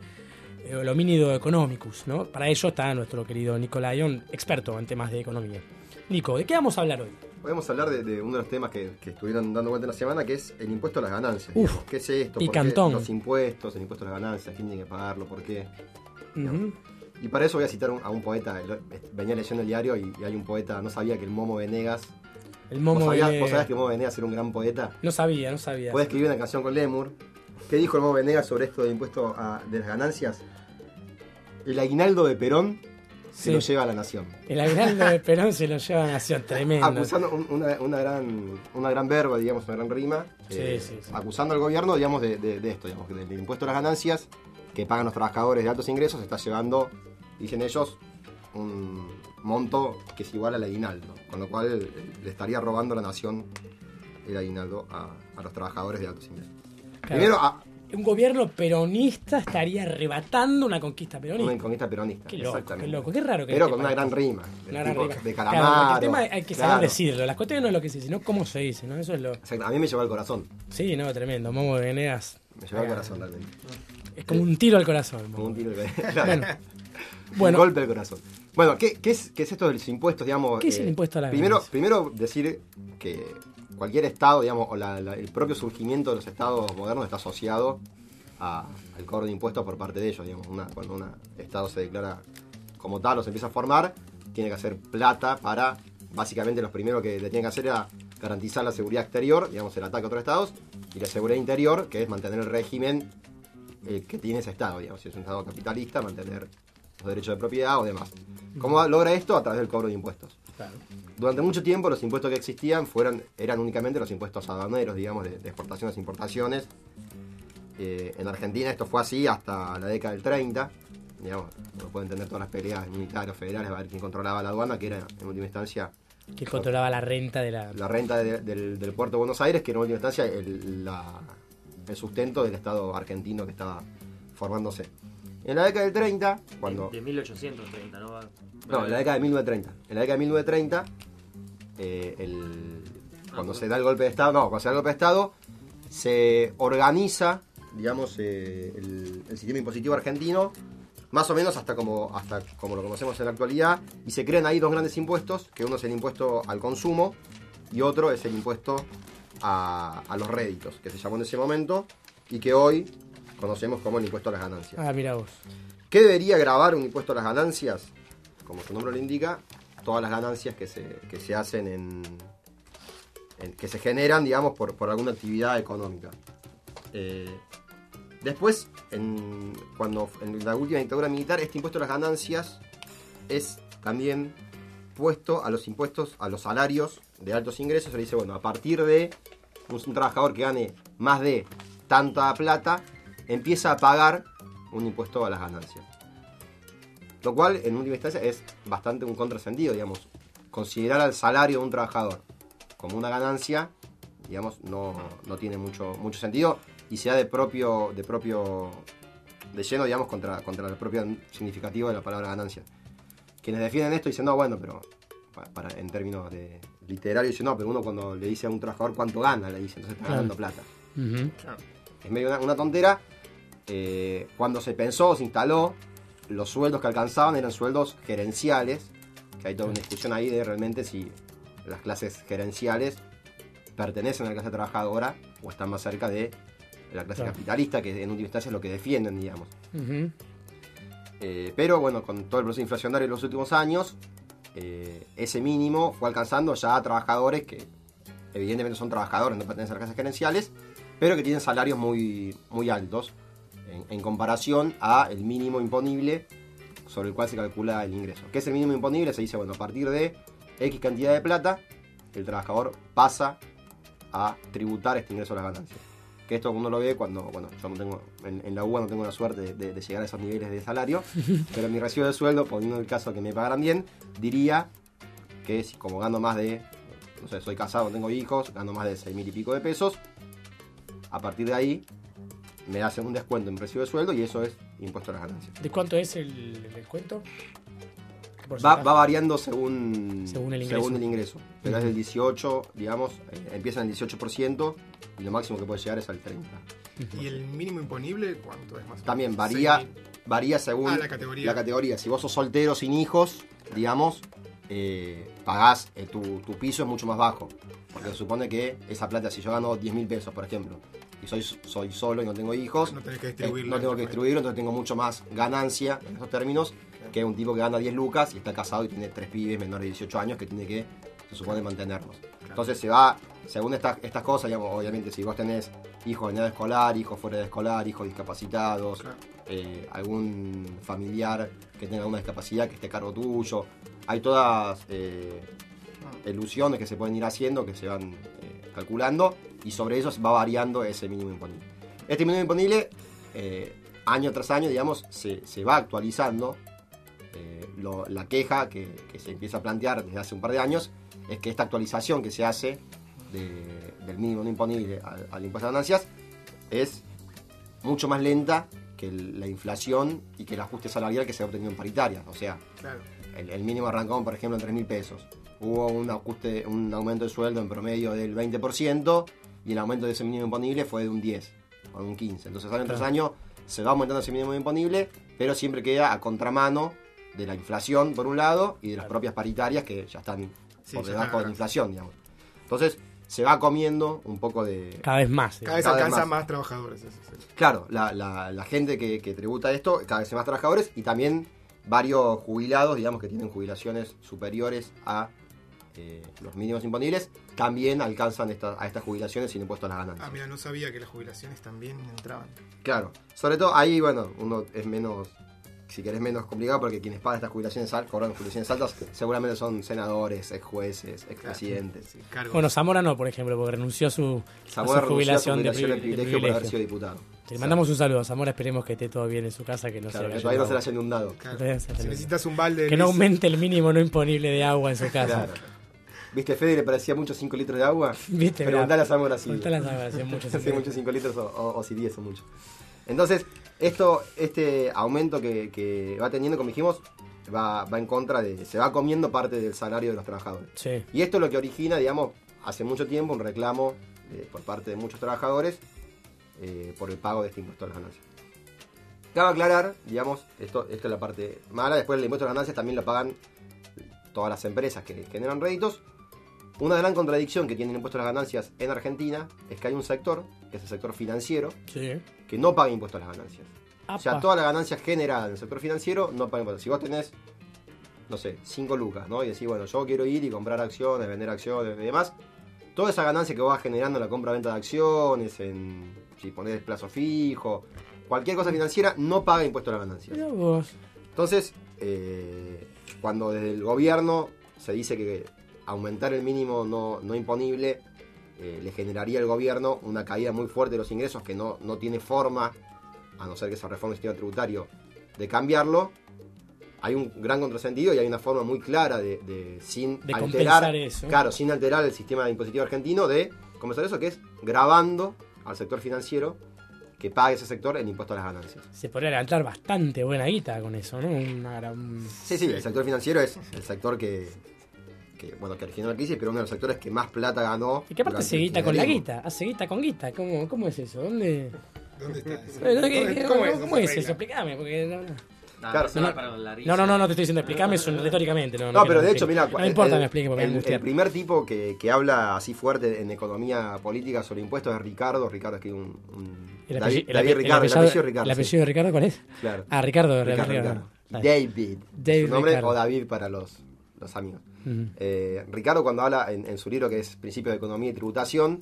el homínido economicus, ¿no? Para ello está nuestro querido Nicolayon, experto en temas de economía. Nico, ¿de qué vamos a hablar hoy? Podemos hablar de, de uno de los temas que, que estuvieron dando vuelta en la semana, que es el impuesto a las ganancias. Uf. ¿Qué es esto? ¿Por qué. Los impuestos, el impuesto a las ganancias, quién tiene que pagarlo, por qué. Ujú. Y para eso voy a citar un- a un poeta. Venía leyendo el diario y, y hay un poeta, no sabía que el Momo Venegas. El Momo ¿Vos sabías, Venegas. vos sabías que Momo Venegas era un gran poeta? No sabía, no sabía. Puede escribir una canción con Lemur. ¿Qué dijo el Momo Venegas sobre esto del impuesto a- de las ganancias? El aguinaldo de Perón se Sí. lo lleva a la nación. El aguinaldo de Perón se lo lleva a Nación, tremendo. Acusando un- una, una gran, una gran verba, digamos, una gran rima. Sí, eh, sí. Acusando al gobierno, digamos, de, de- de esto, digamos, que del impuesto a las ganancias que pagan los trabajadores de altos ingresos, se está llevando, dicen ellos, un monto que es igual al aguinaldo. Con lo cual le estaría robando la nación el aguinaldo a, a los trabajadores de altos ingresos. Claro. Primero, a Un gobierno peronista estaría arrebatando una conquista peronista. una conquista peronista. Qué loco, exactamente. qué loco, qué raro que Pero con una gran rima. Una del gran tipo rima. De Claro, porque el tema hay que saber claro. decirlo. Las cuestiones no es lo que se dice, sino cómo se dice, ¿no? Eso es lo. Exacto, A mí me llevó al corazón. Sí, no, tremendo. Momo de Venegas. Me llevó al corazón realmente. Es como un tiro al corazón. Como un tiro de Bueno. Un golpe al corazón. Bueno, ¿qué, qué es, qué es esto de los impuestos, digamos? ¿Qué es el impuesto a la primero, primero decir que cualquier estado, digamos, o la- el propio surgimiento de los estados modernos está asociado al cobro de impuestos por parte de ellos, digamos. Cuando un estado se declara como tal o se empieza a formar, tiene que hacer plata para, básicamente, los primeros que le tienen que hacer era garantizar la seguridad exterior, digamos, el ataque a otros estados, y la seguridad interior, que es mantener el régimen eh, que tiene ese Estado, digamos, si es un Estado capitalista, mantener los derechos de propiedad o demás. ¿Cómo logra esto? A través del cobro de impuestos. Claro. Durante mucho tiempo los impuestos que existían fueron, eran únicamente los impuestos aduaneros, digamos, de, de exportaciones e importaciones. Eh, en Argentina esto fue así hasta la década del 30. Digamos, uno puede entender todas las peleas militares o federales, a ver quién controlaba la aduana, que era en última instancia Que controlaba la renta de la. la renta de- del, del puerto de Buenos Aires, que en última instancia el, la- el sustento del Estado argentino que estaba formándose. En la década del 30, cuando... De 1830, ¿no? No, en la década de 1930. En la década de 1930, eh, el- cuando se da el golpe de Estado, no, cuando se da el golpe de Estado, se organiza, digamos, eh, el, el sistema impositivo argentino, más o menos hasta como, hasta como lo conocemos en la actualidad, y se crean ahí dos grandes impuestos, que uno es el impuesto al consumo y otro es el impuesto a, a los réditos, que se llamó en ese momento, y que hoy conocemos como el impuesto a las ganancias. Ah, mira vos. ¿Qué debería grabar un impuesto a las ganancias? Como su nombre lo indica, todas las ganancias que se, que se hacen en, que se generan, digamos, por, por alguna actividad económica. Eh, después, en, cuando en la última dictadura militar, este impuesto a las ganancias es también puesto a los impuestos, a los salarios de altos ingresos. Se dice, bueno, a partir de un trabajador que gane más de tanta plata, empieza a pagar un impuesto a las ganancias. Lo cual, en última instancia, es bastante un contrasentido, digamos. Considerar al salario de un trabajador como una ganancia, digamos, no, no tiene mucho, mucho sentido y se da de propio, de propio, de lleno, digamos, contra, contra el propio significativo de la palabra ganancia. Quienes defienden esto dicen, no, bueno, pero pa- para, en términos de literarios, dicen, no, pero uno cuando le dice a un trabajador cuánto gana, le dice, entonces está ganando plata. Es medio una, una tontera. Eh, cuando se pensó, se instaló, los sueldos que alcanzaban eran sueldos gerenciales, que hay toda una discusión ahí de realmente si las clases gerenciales pertenecen a la clase trabajadora o están más cerca de la clase Claro. capitalista, que en última instancia es lo que defienden, digamos. Eh, pero bueno, con todo el proceso inflacionario de los últimos años, eh, ese mínimo fue alcanzando ya a trabajadores que evidentemente son trabajadores, no pertenecen a las clases gerenciales, pero que tienen salarios muy, muy altos en, en comparación a el mínimo imponible sobre el cual se calcula el ingreso. ¿Qué es el mínimo imponible? Se dice, bueno, a partir de X cantidad de plata, el trabajador pasa a tributar este ingreso a las ganancias. Que esto uno lo ve cuando, bueno, yo no tengo, en, en la UBA no tengo la suerte de, de- de llegar a esos niveles de salario, pero mi recibo de sueldo, poniendo el caso que me pagaran bien, diría que si como gano más de, no sé, soy casado, tengo hijos, gano más de 6 mil y pico de pesos, a partir de ahí me hacen un descuento en mi recibo de sueldo y eso es impuesto a las ganancias. ¿De cuánto es el, el descuento? Va, variando según, Según el ingreso. el ingreso. Pero es del 18, digamos, eh, empieza en el 18% y lo máximo que puede llegar es al 30%. ¿Y el mínimo imponible cuánto es más? También varía, 6.000. varía según Ah, la categoría. la categoría. Si vos sos soltero sin hijos, digamos, eh, pagás, eh, tu, tu piso es mucho más bajo. Porque se supone que esa plata, si yo gano 10 mil pesos, por ejemplo, y soy, soy solo y no tengo hijos, No tenés que eh, distribuirlo. no tengo que distribuirlo, entonces tengo mucho más ganancia en esos términos que un tipo que gana 10 lucas y está casado y tiene tres pibes menores de 18 años que tiene que, se supone, mantenerlos. Entonces se va, según estas, estas cosas, digamos, obviamente si vos tenés hijos en edad escolar, hijos fuera de escolar, hijos discapacitados, eh, algún familiar que tenga alguna discapacidad que esté a cargo tuyo, hay todas eh, ilusiones que se pueden ir haciendo, que se van eh, calculando y sobre eso va variando ese mínimo imponible. Este mínimo imponible, eh, año tras año, digamos, se, se va actualizando. Eh, lo- la queja que, que se empieza a plantear desde hace un par de años es que esta actualización que se hace de- del mínimo no imponible al, al impuesto a ganancias es mucho más lenta que el- la inflación y que el ajuste salarial que se ha obtenido en paritaria. O sea, Claro. el, el mínimo arrancó, por ejemplo, en 3 mil pesos. Hubo un ajuste, un aumento de sueldo en promedio del 20% y el aumento de ese mínimo imponible fue de un 10 o de un 15. Entonces, año tras año se va aumentando ese mínimo imponible, pero siempre queda a contramano de la inflación, por un lado, y de las propias paritarias que ya están Sí, por debajo de la inflación, digamos. Entonces, se va comiendo un poco de... Cada vez más. Cada vez Cada vez alcanza más. más, trabajadores. eso sí. Claro, la, la- la gente que, que tributa esto, cada vez hay más trabajadores y también varios jubilados, digamos, que tienen jubilaciones superiores a eh, los mínimos imponibles, también alcanzan esta- a estas jubilaciones sin impuesto a las ganancias. Ah, mira, no sabía que las jubilaciones también entraban. Claro, sobre todo ahí, bueno, uno es menos, si querés, menos complicado porque quienes pagan estas jubilaciones altas, cobran jubilaciones altas, seguramente son senadores, ex jueces, ex presidentes. Bueno, Zamora no, por ejemplo, porque renunció a su, a Zamora su renunció a su jubilación, de, de privi- de privilegio por haber privilegio. sido diputado. Le mandamos un saludo a Zamora, esperemos que esté todo bien en su casa, que no Claro, se que haya todavía no se le inundado. haya inundado. Claro. Si necesitas un balde de Que no aumente el mínimo no imponible de agua en su casa. Claro. ¿Viste, Fede, le parecía mucho 5 litros de agua? Viste, Preguntale a Zamora si. Preguntale a Zamora si es mucho si mucho 5 litros o, o- o si 10 son mucho. Entonces, esto, este aumento que, que va teniendo, como dijimos, va, va en contra de. Se va comiendo parte del salario de los trabajadores. Sí. Y esto es lo que origina, digamos, hace mucho tiempo un reclamo eh, por parte de muchos trabajadores eh, por el pago de este impuesto a las ganancias. Cabe aclarar, digamos, esto, esto es la parte mala, después el impuesto a las ganancias también lo pagan todas las empresas que generan réditos. Una gran contradicción que tiene el impuesto a las ganancias en Argentina es que hay un sector, que es el sector financiero, Sí. que no paga impuesto a las ganancias. O sea, todas las ganancias generadas en el sector financiero no pagan impuestos. Si vos tenés, no sé, 5 lucas, ¿no? Y decís, bueno, yo quiero ir y comprar acciones, vender acciones y demás, toda esa ganancia que vos vas generando en la compra-venta de acciones, en si ponés plazo fijo, cualquier cosa financiera, no paga impuesto a las ganancias. Entonces, eh, cuando desde el gobierno se dice que aumentar el mínimo no, no imponible eh, le generaría al gobierno una caída muy fuerte de los ingresos que no, no tiene forma, a no ser que se reforme el sistema tributario, de cambiarlo, hay un gran contrasentido y hay una forma muy clara de, de sin De alterar, eso. claro, sin alterar el sistema impositivo argentino de compensar eso, que es grabando al sector financiero que pague ese sector el impuesto a las ganancias. Se podría levantar bastante buena guita con eso, ¿no? Una gran... Sí, sí, el sector financiero es el sector que, que, bueno, que originó la crisis, pero uno de los sectores que más plata ganó. Y que aparte hace guita con la guita, hace guita con guita. ¿Cómo, cómo es eso? ¿Dónde...? ¿Dónde está eso? Eh, ¿no? ¿Qué- ¿Cómo- cómo ¿Cómo, es? cómo ¿Cómo es se eso? Explícame, porque... No. Claro. risa. No, no, no, no te estoy diciendo, explícame eso retóricamente. No, pero de me hecho, mira. No me importa el, me explique porque me el- angustia. el primer tipo que, que habla así fuerte en economía política sobre impuestos es Ricardo. Ricardo es que un, un- El David, apellido- el David ape- el Ricardo, el apellido- apellido Ricardo. ¿El sí. apellido de Ricardo cuál es? Claro. Ah, Ricardo, Ricardo, Ricardo. Ricardo. Dale. David. David su nombre, Ricardo. o David para los, los amigos. Eh, Ricardo cuando habla en, en su libro que es Principios de Economía y Tributación,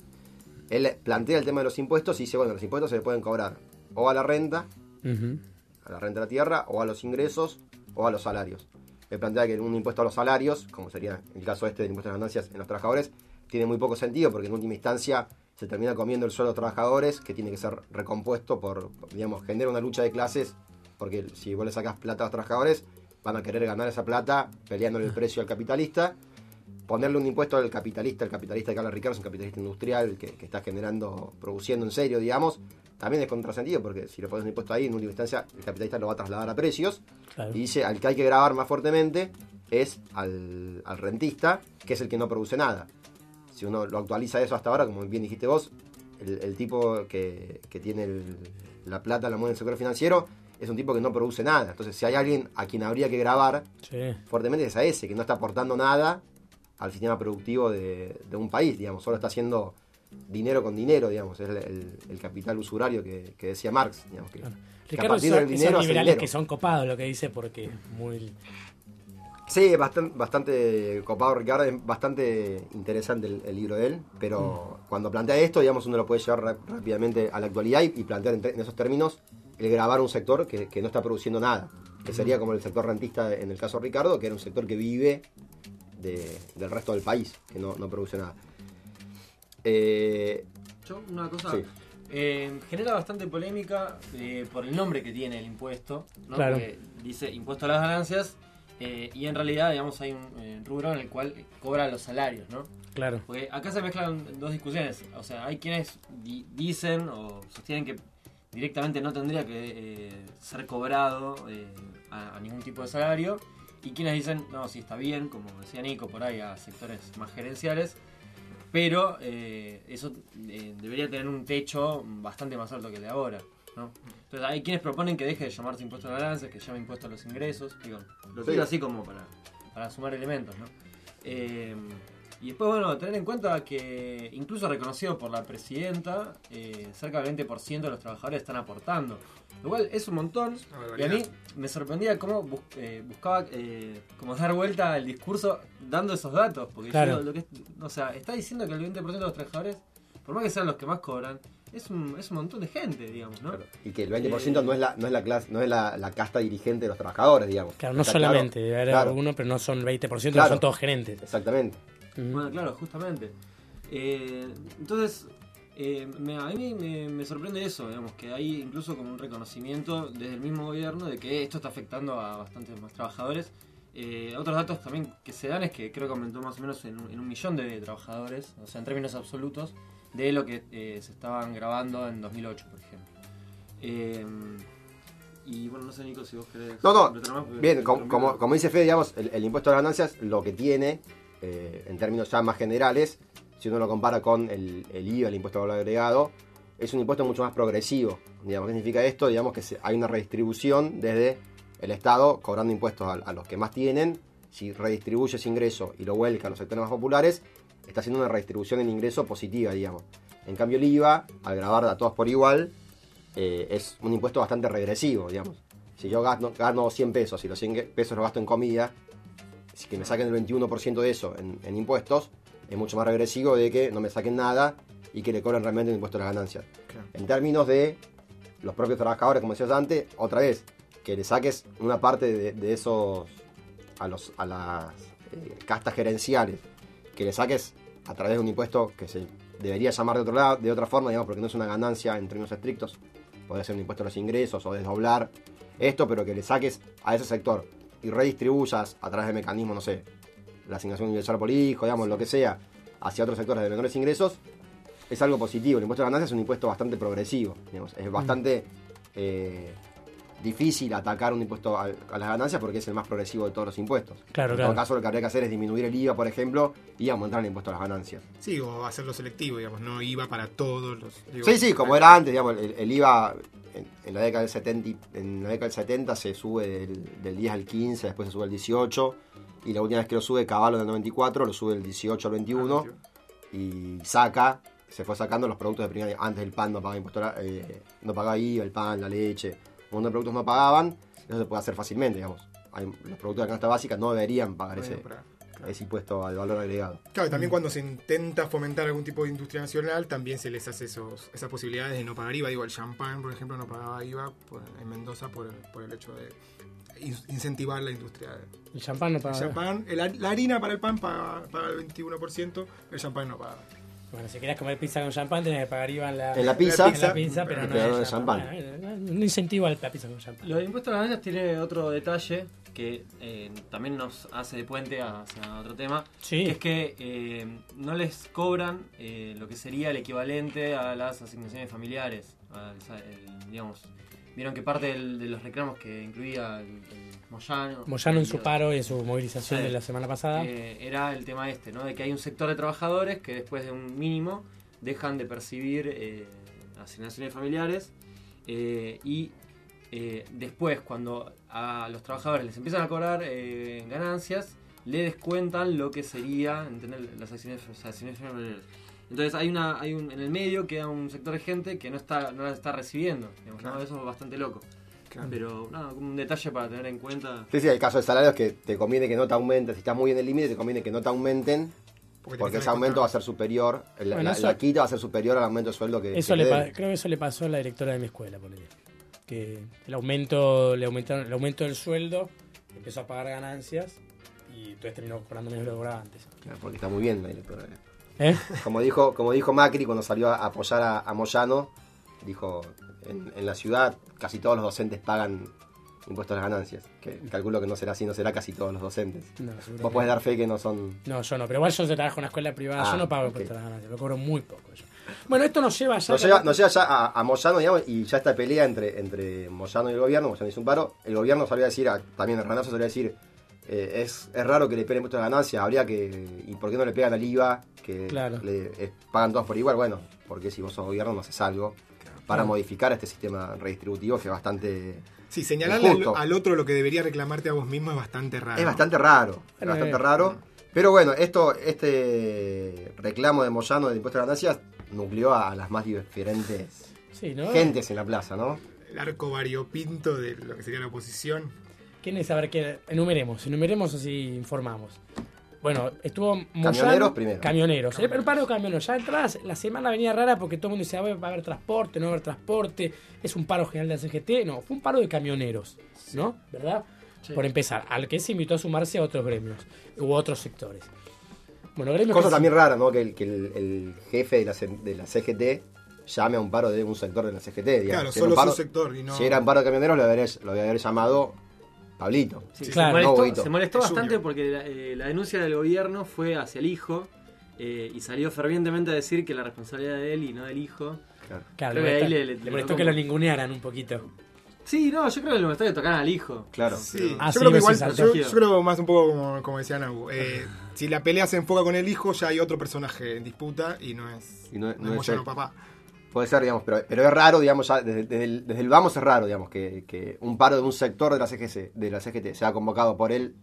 él plantea el tema de los impuestos y dice, bueno, los impuestos se le pueden cobrar o a la renta, a la renta de la tierra, o a los ingresos, o a los salarios. Él plantea que un impuesto a los salarios, como sería el caso este del impuesto a las ganancias en los trabajadores, tiene muy poco sentido porque en última instancia se termina comiendo el sueldo de los trabajadores que tiene que ser recompuesto por, digamos, genera una lucha de clases porque si vos le sacás plata a los trabajadores van a querer ganar esa plata peleándole el precio al capitalista ponerle un impuesto al capitalista, el capitalista que habla Ricardo es un capitalista industrial que, que está generando, produciendo en serio, digamos, también es contrasentido porque si le pones un impuesto ahí, en última instancia, el capitalista lo va a trasladar a precios Claro. y dice al que hay que grabar más fuertemente es al, al rentista, que es el que no produce nada. Si uno lo actualiza eso hasta ahora, como bien dijiste vos, el, el tipo que, que tiene el- la plata, la moneda del sector financiero, es un tipo que no produce nada. Entonces, si hay alguien a quien habría que grabar Sí. fuertemente, es a ese, que no está aportando nada al sistema productivo de, de un país, digamos, solo está haciendo dinero con dinero, digamos, es el, el- el capital usurario que, que decía Marx, digamos, que, que a Ricardo, partir son, del dinero liberales dinero. que son copados lo que dice porque es muy... Sí, bastante, bastante copado Ricardo, es bastante interesante el, el libro de él, pero cuando plantea esto, digamos, uno lo puede llevar rápidamente a la actualidad y, y plantear en, te- en esos términos el grabar un sector que, que no está produciendo nada, que sería como el sector rentista en el caso de Ricardo, que era un sector que vive de- del resto del país, que no, no produce nada. Eh, Yo, una cosa. Sí. eh, genera bastante polémica eh, por el nombre que tiene el impuesto. ¿no? Claro. Porque dice impuesto a las ganancias. eh, y en realidad, digamos, hay un eh, rubro en el cual cobra los salarios, ¿no? Claro. Porque acá se mezclan dos discusiones. O sea, hay quienes di- dicen o sostienen que directamente no tendría que eh, ser cobrado eh, a, a ningún tipo de salario. Y quienes dicen, no, sí está bien, como decía Nico, por ahí a sectores más gerenciales. Pero eh, eso debería tener un techo bastante más alto que el de ahora. ¿no? Entonces hay quienes proponen que deje de llamarse impuesto a la ganancia, que llame impuesto a los ingresos. Digo, lo tiro así como para, para sumar elementos. ¿no? Eh, y después, bueno, tener en cuenta que incluso reconocido por la presidenta, eh, cerca del 20% de los trabajadores están aportando. Lo cual es un montón. Y a mí me sorprendía cómo bus- eh, buscaba eh, como dar vuelta al discurso dando esos datos. Porque yo Claro. lo que es- o sea, está diciendo que el 20% de los trabajadores, por más que sean los que más cobran, es un, es un montón de gente, digamos, ¿no? y que el 20% no es la, no es la clase, no es la, la casta dirigente de los trabajadores, digamos. Claro, no Está solamente, claro. debe haber Claro. alguno, pero no son 20%, Claro. no son todos gerentes. Exactamente. Bueno, claro, justamente. Eh, entonces, eh, me- a mí me, me sorprende eso, digamos, que hay incluso como un reconocimiento desde el mismo gobierno de que esto está afectando a bastantes más trabajadores. Eh, otros datos también que se dan es que creo que aumentó más o menos en un, en un millón de trabajadores, o sea, en términos absolutos, de lo que eh, se estaban grabando en 2008, por ejemplo. Eh, y bueno, no sé, Nico, si vos querés... No, no, más, bien, como, como, como dice Fede, digamos, el, el impuesto a las ganancias lo que tiene, eh, en términos ya más generales, si uno lo compara con el, IVA, el impuesto al valor agregado, es un impuesto mucho más progresivo. Digamos, ¿Qué significa esto? Digamos que hay una redistribución desde el Estado cobrando impuestos a, los que más tienen. Si redistribuye ese ingreso y lo vuelca a los sectores más populares, está haciendo una redistribución en ingreso positiva, digamos. En cambio, el IVA, al grabar a todos por igual, eh, es un impuesto bastante regresivo, digamos. Si yo gano, gano 100 pesos y los 100 pesos los gasto en comida, que me saquen el 21% de eso en, en impuestos, es mucho más regresivo de que no me saquen nada y que le cobren realmente el impuesto a las ganancias. En términos de los propios trabajadores, como decías antes, otra vez, que le saques una parte de, de esos a, los, a las eh, castas gerenciales, que le saques a través de un impuesto que se debería llamar de otro lado, de otra forma, digamos, porque no es una ganancia en términos estrictos, podría ser un impuesto a los ingresos o desdoblar esto, pero que le saques a ese sector y redistribuyas a través de mecanismos, no sé, la asignación universal por hijo, digamos, lo que sea, hacia otros sectores de menores ingresos, es algo positivo. El impuesto a la ganancia es un impuesto bastante progresivo, digamos, es bastante eh, difícil atacar un impuesto a, a las ganancias porque es el más progresivo de todos los impuestos. Claro, en claro. todo caso, lo que habría que hacer es disminuir el IVA, por ejemplo, y aumentar el impuesto a las ganancias. Sí, o hacerlo selectivo, digamos, no iba para todos los. digo, Sí, sí, como era antes, digamos, el, el IVA en, en la década del 70, y- en la década del 70 se sube del, del 10 al 15, después se sube al 18, y la última vez que lo sube Caballo del 94, lo sube del 18 al 21, y saca, se fue sacando los productos de primera, antes el pan no pagaba impuesto, a la- eh, no pagaba IVA, el pan, la leche, montón de productos no pagaban, eso se puede hacer fácilmente, digamos. Hay- los productos de la canasta básica no deberían pagar No ese, ese impuesto al valor agregado. Claro, y también cuando se intenta fomentar algún tipo de industria nacional, también se les hace esos, esas posibilidades de no pagar IVA. Digo, el champán, por ejemplo, no pagaba IVA por- en Mendoza por, por el hecho de in- incentivar la industria. El champán no El paga. champán, el- la harina para el pan paga, paga el 21%, el champán no paga. Bueno, si querés comer pizza con champán, tenés que pagar IVA en la, En la pizza, en la pizza, pero no pero en no el en champán. Un incentivo a la pizza con champán. Lo de impuestos a las ganancias tiene otro detalle que eh, también nos hace de puente hacia otro tema, Sí. que es que eh, no les cobran eh, lo que sería el equivalente a las asignaciones familiares, el, digamos, Vieron que parte del- de los reclamos que incluía el, el Moyano. Moyano en su paro y en su movilización Sí. de la semana pasada. eh, era el tema este, ¿no? De que hay un sector de trabajadores que después de un mínimo dejan de percibir eh, asignaciones familiares eh, y eh, después cuando a los trabajadores les empiezan a cobrar eh, ganancias, le descuentan lo que sería ¿entendés? las acciones, las acciones familiares. Entonces hay una, hay un, en el medio queda un sector de gente que no está, no las está recibiendo. digamos, ¿no? Claro. Eso es bastante loco. Pero un detalle para tener en cuenta. Sí, sí, el caso de salarios que te conviene que no te aumenten, si estás muy en el límite, te conviene que no te aumenten, Porque ese aumento va a ser superior, el- Bueno, la, eso- la quita va a ser superior al aumento de sueldo que, Eso que le creo que eso le pasó a la directora de mi escuela, ponele. Que el aumento, le aumentaron, el aumento del sueldo, empezó a pagar ganancias y entonces terminó cobrando menos de lo que cobraba antes. Claro, porque está muy bien la directora. ¿Eh? Como dijo, como dijo Macri cuando salió a apoyar a, a Moyano, dijo, en, en la ciudad casi todos los docentes pagan impuestos a las ganancias. Que calculo que no será así, no será casi todos los docentes. No, Vos podés dar fe que no son... No, yo no, pero igual yo trabajo en una escuela privada, Ah, yo no pago impuestos a las ganancias, lo cobro muy poco yo. Bueno, esto nos lleva ya... Nos llega, nos llega ya a, a Moyano, digamos, y ya esta pelea entre, entre Moyano y el gobierno, Moyano hizo un paro, el gobierno salió a decir, a- también el Ranazo salió a decir, eh, es, es raro que le peguen impuestos de ganancia, habría que, ¿y por qué no le pegan al IVA? Que Claro. le eh, pagan todos por igual, bueno, porque si vos sos gobierno no haces algo para modificar este sistema redistributivo que es bastante... Sí, señalarle al, otro lo que debería reclamarte a vos mismo es bastante raro. Es bastante raro, es bastante eh, raro. Pero bueno, esto, este reclamo de Moyano del impuesto de ganancias nucleó a las más diferentes Sí, ¿no? gentes en la plaza, ¿no? El arco variopinto de lo que sería la oposición. ¿Quién es saber qué? Enumeremos, enumeremos así informamos. Bueno, estuvo Moyano- Camioneros primero. Camioneros. El, el paro de camioneros. Ya entradas, la semana venía rara porque todo el mundo decía, "Va va a haber transporte, no va a haber transporte. Es un paro general de la CGT. No, fue un paro de camioneros, ¿no? ¿Verdad? Sí. Por empezar, al que se invitó a sumarse a otros gremios u otros sectores. Bueno, gremios Cosa que- también rara, ¿no? Que el, que el, el jefe de la, C- de la CGT llame a un paro de un sector de la CGT. Digamos. Claro, Si solo un paro- su sector y no- Si era un paro de camioneros, lo debería, lo debería haber llamado Pablito. Sí, se No molestó, se molestó Es bastante porque la, eh, la denuncia del gobierno fue hacia el hijo eh, y salió fervientemente a decir que la responsabilidad de él y no del hijo. Claro, Creo le que ahí molestó, le- le- le le que lo un- ningunearan un poquito. Sí, no, yo creo que lo molestó que tocaran al hijo. Claro. Sí, Ah, yo sí, creo que igual, yo, yo creo más un poco como, como decía Nau. eh, si la pelea se enfoca con el hijo, ya hay otro personaje en disputa y no es, Y no- no no es Moyano papá. Puede ser, digamos, pero, pero es raro, digamos, ya desde, desde el, desde el vamos es raro, digamos, que, que un paro de un sector de la CGC, de la CGT sea convocado por el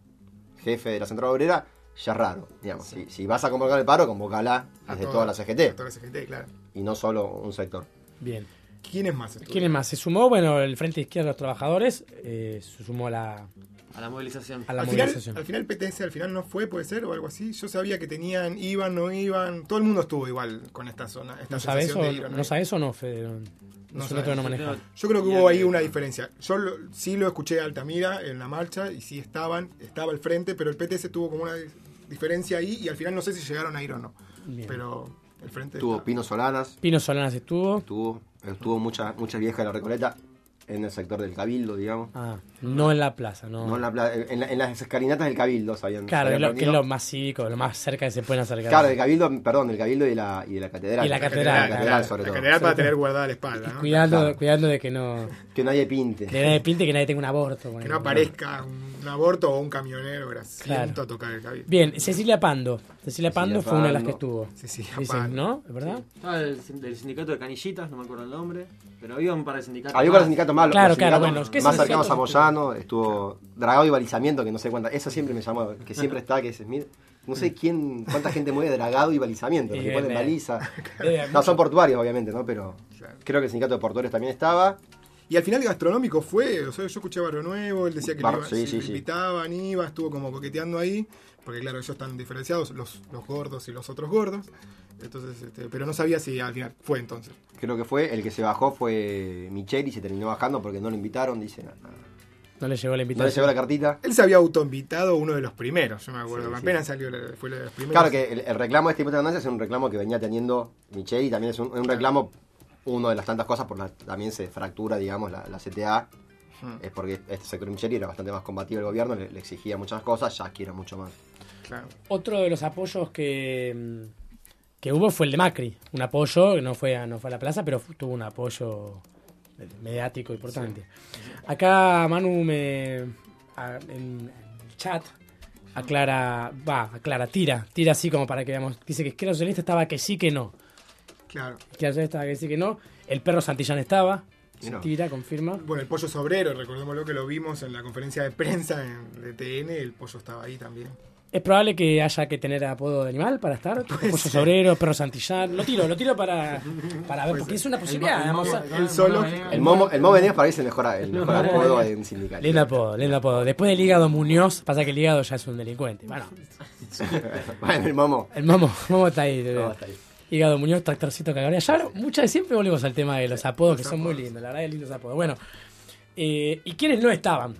jefe de la central obrera, ya es raro, digamos. Si, si vas a convocar el paro, convocala desde toda- toda la CGT toda la CGT, claro. y no solo un sector. Bien. ¿Quiénes más estuvieron? ¿Quién es más? Se sumó, bueno, el Frente Izquierda de los Trabajadores, eh, se sumó a la, A la movilización. a la al, final, al final PTS al final no fue, puede ser, o algo así. Yo sabía que tenían, iban, no iban. Todo el mundo estuvo igual con esta zona. Esta ¿No sabes o de ir no, ir. sabes o no, Fede? No, No sabes. no. Yo creo que hubo ahí una diferencia. Yo lo- sí lo escuché a Altamira en la marcha y sí estaban, estaba al frente, pero el PTS tuvo como una di- diferencia ahí y al final no sé si llegaron a ir o no. Bien. Pero el frente Tuvo está- Pino Solanas, Pino Solanas estuvo. tuvo, estuvo mucha, mucha vieja de la Recoleta en el sector del Cabildo, digamos. Ah, no en la plaza, no. No en, la pla- en la- en las escalinatas del Cabildo sabían. claro, se es lo, que es lo más cívico, lo más cerca que se pueden acercar. Claro, del Cabildo, perdón, del Cabildo y de la, y de la Catedral. Y la catedral, La catedral, claro. sobre La todo. catedral para tener guardada la espalda, ¿no? Cuidando, Claro. cuidando de que no. Que nadie pinte. Que nadie pinte, que nadie tenga un aborto. Que no aparezca un aborto o un camionero grasiento Claro. a tocar el cabildo. Bien, Cecilia Pando. Cecilia Pando fue una de las que estuvo. Cecilia Dicen, Pando. ¿no? ¿Es verdad? Estaba del, del sindicato de canillitas, no me acuerdo el nombre, pero había un par de sindicatos. Había más. un sindicato más, Claro, los claro, sindicatos bueno, ¿qué más sindicatos cercanos a Moyano, estuvo Dragado y Balizamiento, que no sé cuánta, esa siempre me llamó, que siempre está, que es, mira, no sé quién, cuánta gente mueve Dragado y Balizamiento, que ponen baliza. No, son portuarios, obviamente, ¿no? Pero creo que el sindicato de portuarios también estaba. Y al final gastronómico fue, o sea, yo escuché Barrio Nuevo, él decía que lo, iba- sí, si sí, lo sí. invitaban, iba, estuvo como coqueteando ahí, porque claro, ellos están diferenciados, los, los gordos y los otros gordos. Entonces, este, pero no sabía si al final fue entonces. Creo que fue, el que se bajó fue Micheli, se terminó bajando porque no lo invitaron, dice. No, No le llegó la le invitación. llegó la cartita. Él se había autoinvitado uno de los primeros, yo me acuerdo. Sí, sí. apenas salió, fue de los primeros. Claro que el, el reclamo de este impuesto de ganancias es un reclamo que venía teniendo Micheli, también es un, un reclamo, uno de las tantas cosas, por la también se fractura, digamos, la, la CTA. Hmm. Es porque este sector Micheli era bastante más combativo el gobierno, le, le exigía muchas cosas, ya quiere mucho más. Claro. Otro de los apoyos que, mm, que hubo fue el de Macri. Un apoyo que no fue a, no fue a la plaza, pero tuvo un apoyo mediático importante. Acá Manu me a- en el chat aclara, va, aclara, tira, tira así como para que veamos. Dice que izquierda socialista estaba que sí que no. Claro. Izquierda socialista estaba que sí que no. El perro Santillán estaba. Mira. tira, confirma. Bueno, el pollo sobrero, recordémoslo que lo vimos en la conferencia de prensa en, de TN, el pollo estaba ahí también. Es probable que haya que tener apodo de animal para estar. Pollo ser. sobrero, perro Santillán. Lo tiro, lo tiro para, para ver, porque es una posibilidad. el el solo- El momo, el momo Venegas para es el mejor, el mejor apodo de un sindicato. Lindo apodo, lindo apodo. Después del hígado Muñoz, pasa que el hígado ya es un delincuente. Bueno, bueno, el momo. el momo, momo está ahí. Momo está ahí. Hígado Muñoz, tractorcito cagaría. Ya muchas siempre volvemos al tema de los apodos, que son muy lindos, la verdad, de lindos apodos. Bueno, eh, ¿y quiénes no estaban?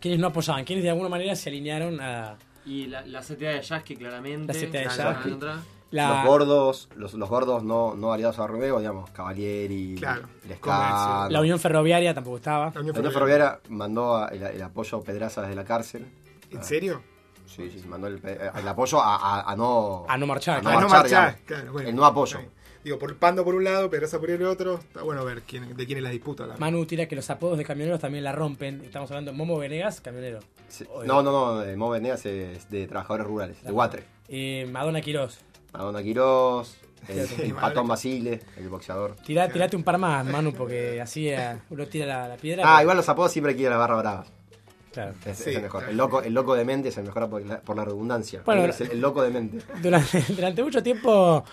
¿Quiénes no apoyaban? ¿Quiénes de alguna manera se alinearon a Y la, la CTA de Yasky, claramente. la CTA de la- Yasky? la- La- Los gordos, los, los gordos no, no aliados a Romeo, digamos, Cavalieri, Claro. La Unión Ferroviaria tampoco estaba. La Unión Ferroviaria mandó a- el, el apoyo a Pedraza desde la cárcel. ¿En serio? Sí, sí, mandó el, el apoyo a, a- a no... A no marchar, a no no marchar, marchar, claro, bueno. el no apoyo. Digo, por Pando por un lado, Pedraza por el otro. Está bueno ver quién, de quién es la disputa. la- Manu tira que los apodos de camioneros también la rompen. Estamos hablando de Momo Venegas, camionero. Sí. No, no, no, de Mo Venegas es de trabajadores rurales, de Guatre. Eh, Madonna Quirós. Madonna Quirós, el, Sí, el madre. Patón Basile, el boxeador. Tirá, tirate un par más, Manu, porque así eh, uno tira la, la piedra. Ah, pero- igual los apodos siempre quieren la barra brava. Claro. Es, Sí, es el mejor. El loco, el loco de mente es el mejor por la, por la redundancia. Bueno, es el, el loco de mente. Durante, durante mucho tiempo,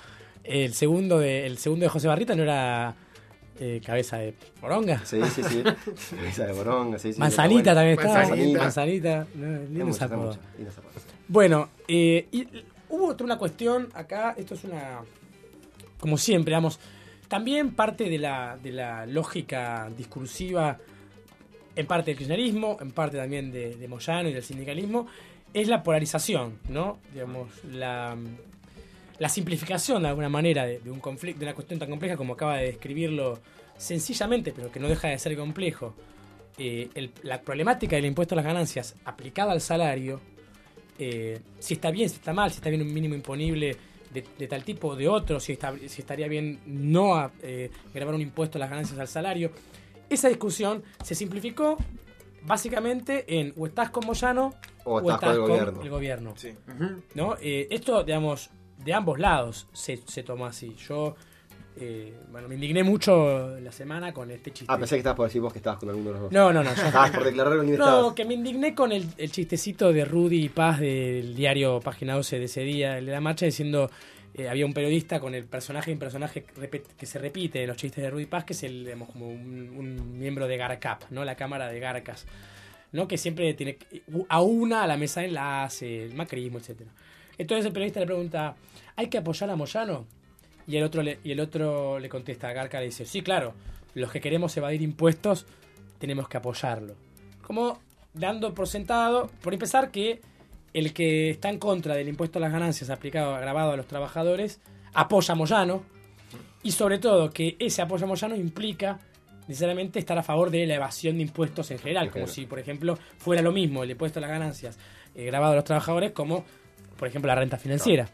el segundo de, el segundo de José Barrita no era eh, cabeza de poronga. Sí, sí, sí. Cabeza de boronga, sí, sí. Manzanita también estaba. Manzanita. Manzanita. no, lindos apodos. Bueno, eh, y hubo otra una cuestión acá, esto es una, como siempre, vamos, también parte de la, de la lógica discursiva, en parte del kirchnerismo, en parte también de, de Moyano y del sindicalismo, es la polarización, ¿no? Digamos, la, la simplificación de alguna manera de, de un conflicto, de una cuestión tan compleja como acaba de describirlo sencillamente, pero que no deja de ser complejo. Eh, el- la problemática del impuesto a las ganancias aplicada al salario, eh, si está bien, si está mal, si está bien un mínimo imponible de, de tal tipo o de otro, si, está, si estaría bien no a, eh, grabar un impuesto a las ganancias al salario. Esa discusión se simplificó básicamente en o estás con Moyano O estás con el gobierno. el gobierno. Sí. ¿no? Eh, esto, digamos, de ambos lados se, se tomó así. Yo, eh, bueno, me indigné mucho la semana con este chiste. Ah, pensé que estabas por decir vos que estabas con alguno de los dos. No, no, no. yo- Estabas por declarar No, estabas. que me indigné con el, el chistecito de Rudy y Paz del diario Página 12 de ese día, el de la marcha, diciendo. eh, había un periodista con el personaje, un personaje que se repite en los chistes de Rudy Paz, que es el, digamos, como un, un miembro de Garcap, ¿no? La Cámara de Garcas, ¿no? Que siempre tiene a una a la mesa de enlace, el macrismo, etcétera. Entonces el periodista le pregunta, ¿hay que apoyar a Moyano? Y el otro le, y el otro le contesta, a Garca le dice, sí, claro, los que queremos evadir impuestos tenemos que apoyarlo. Como dando por sentado, por empezar, que el que está en contra del impuesto a las ganancias aplicado, agravado a los trabajadores, apoya a Moyano. Y sobre todo, que ese apoyo a Moyano implica necesariamente estar a favor de la evasión de impuestos en general, como si, por ejemplo, fuera lo mismo el impuesto a las ganancias eh, grabado a los trabajadores como, por ejemplo, la renta financiera.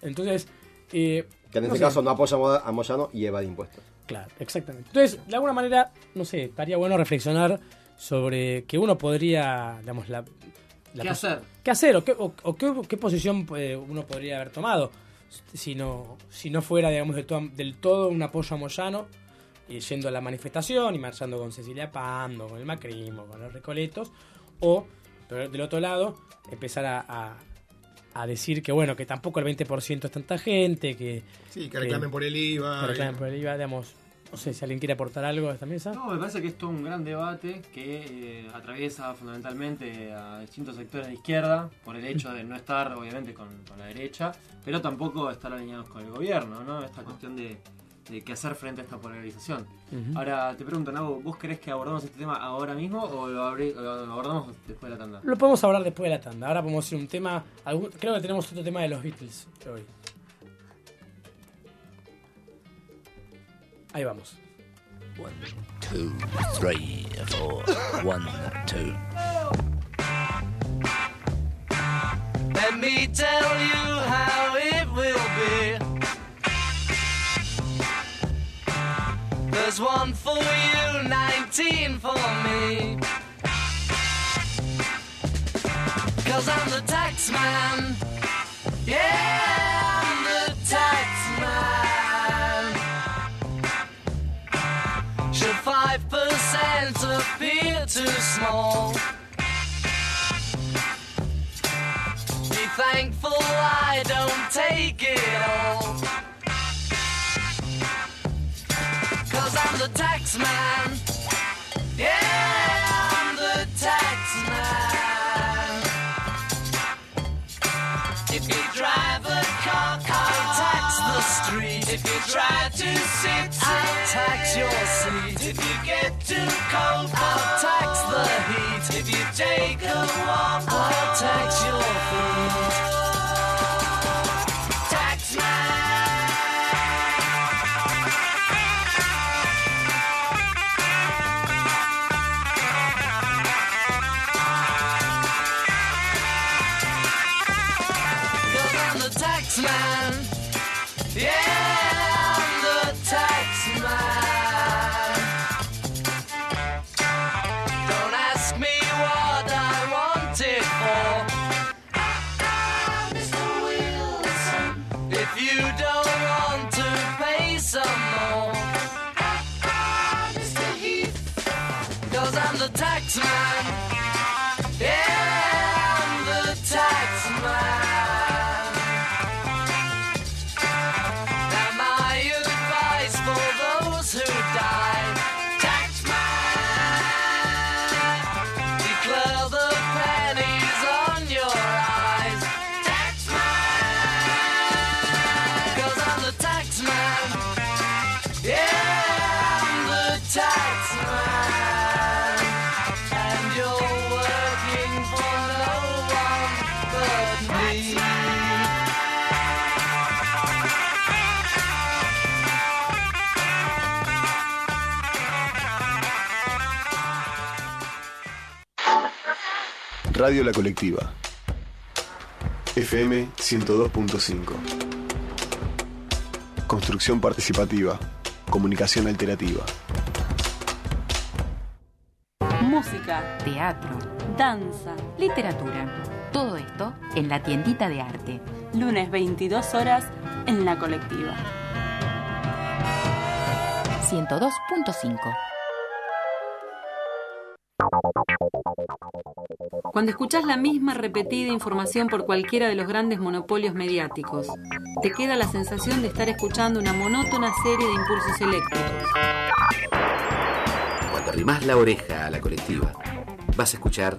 Entonces, eh, Que en no este sé. caso no apoya a Mo- a Moyano y evade impuestos. Claro, exactamente. Entonces, de alguna manera, no sé, estaría bueno reflexionar sobre que uno podría, digamos, la... la ¿Qué hacer? ¿Qué hacer? ¿O qué, o- o qué, qué posición eh, uno podría haber tomado? Si no, si no fuera, digamos, del todo, del todo un apoyo a Moyano, y yendo a la manifestación y marchando con Cecilia Pando, con el Macrismo, con los Recoletos, o, pero del otro lado, empezar a, a- a decir que, bueno, que tampoco el 20% es tanta gente, que... Sí, que reclamen por el IVA. Que reclamen por el IVA, digamos, no sé si alguien quiere aportar algo a esta mesa. No, me parece que es todo un gran debate que eh, atraviesa fundamentalmente a distintos sectores de izquierda por el hecho de no estar, obviamente, con, con la derecha, pero tampoco estar alineados con el gobierno, ¿no? Esta cuestión de, de qué hacer frente a esta polarización. Ujú. Ahora, te pregunto, Nabo, ¿vos querés que abordemos este tema ahora mismo o lo, lo abordamos después de la tanda? Lo podemos hablar después de la tanda. Ahora podemos hacer un tema. algún- creo que tenemos otro tema de los Beatles hoy. Ahí vamos. One, two, three, four. One, two. Let me tell you how it will be. There's one for you, 19 for me. Cause I'm the tax man. Yeah, I'm the tax man. Should 5% appear too small? Be thankful I don't take it all. I'm the tax man. Radio La Colectiva. FM 102.5. Construcción participativa. Comunicación alternativa. Música, teatro, danza, literatura. Todo esto en la tiendita de arte. Lunes 22 horas en la colectiva. 102.5. Cuando escuchas la misma repetida información por cualquiera de los grandes monopolios mediáticos, te queda la sensación de estar escuchando una monótona serie de impulsos eléctricos. Cuando arrimas la oreja a la colectiva, vas a escuchar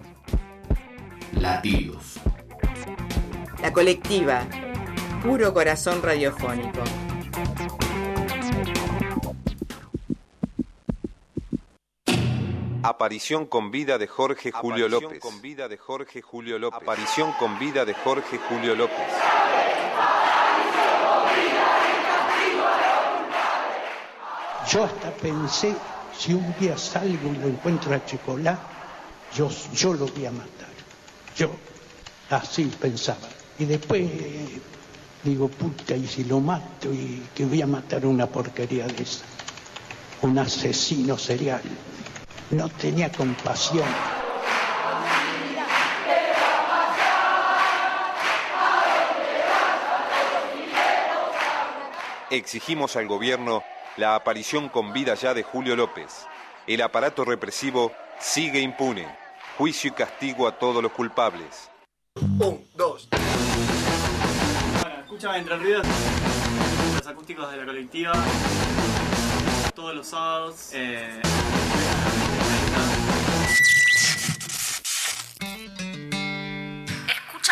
latidos. La colectiva, puro corazón radiofónico. Aparición con vida de Jorge Julio López. con vida de Jorge Julio López. Aparición con vida de Jorge Julio López. Yo hasta pensé, si un día salgo y lo encuentro a Chocolá, yo, yo lo voy a matar. Yo así pensaba. Y después digo, puta, y si lo mato, y que voy a matar una porquería de esa. Un asesino serial. No tenía compasión. Exigimos al gobierno la aparición con vida ya de Julio López. El aparato represivo sigue impune. Juicio y castigo a todos los culpables. Un, dos. Bueno, escucha Entre Ríos, los acústicos de la colectiva, todos los sábados. eh,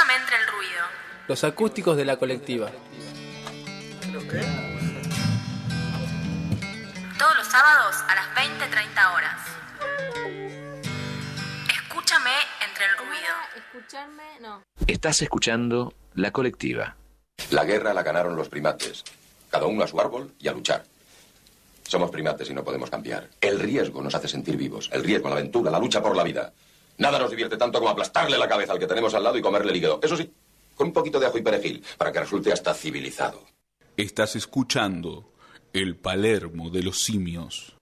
Escúchame entre el ruido. Los acústicos de la colectiva. Todos los sábados a las 20-30 horas. Escúchame entre el ruido. Escucharme, no. Estás escuchando La Colectiva. La guerra la ganaron los primates. Cada uno a su árbol y a luchar. Somos primates y no podemos cambiar. El riesgo nos hace sentir vivos. El riesgo, la aventura, la lucha por la vida. Nada nos divierte tanto como aplastarle la cabeza al que tenemos al lado y comerle el hígado. Eso sí, con un poquito de ajo y perejil, para que resulte hasta civilizado. Estás escuchando El Palermo de los simios.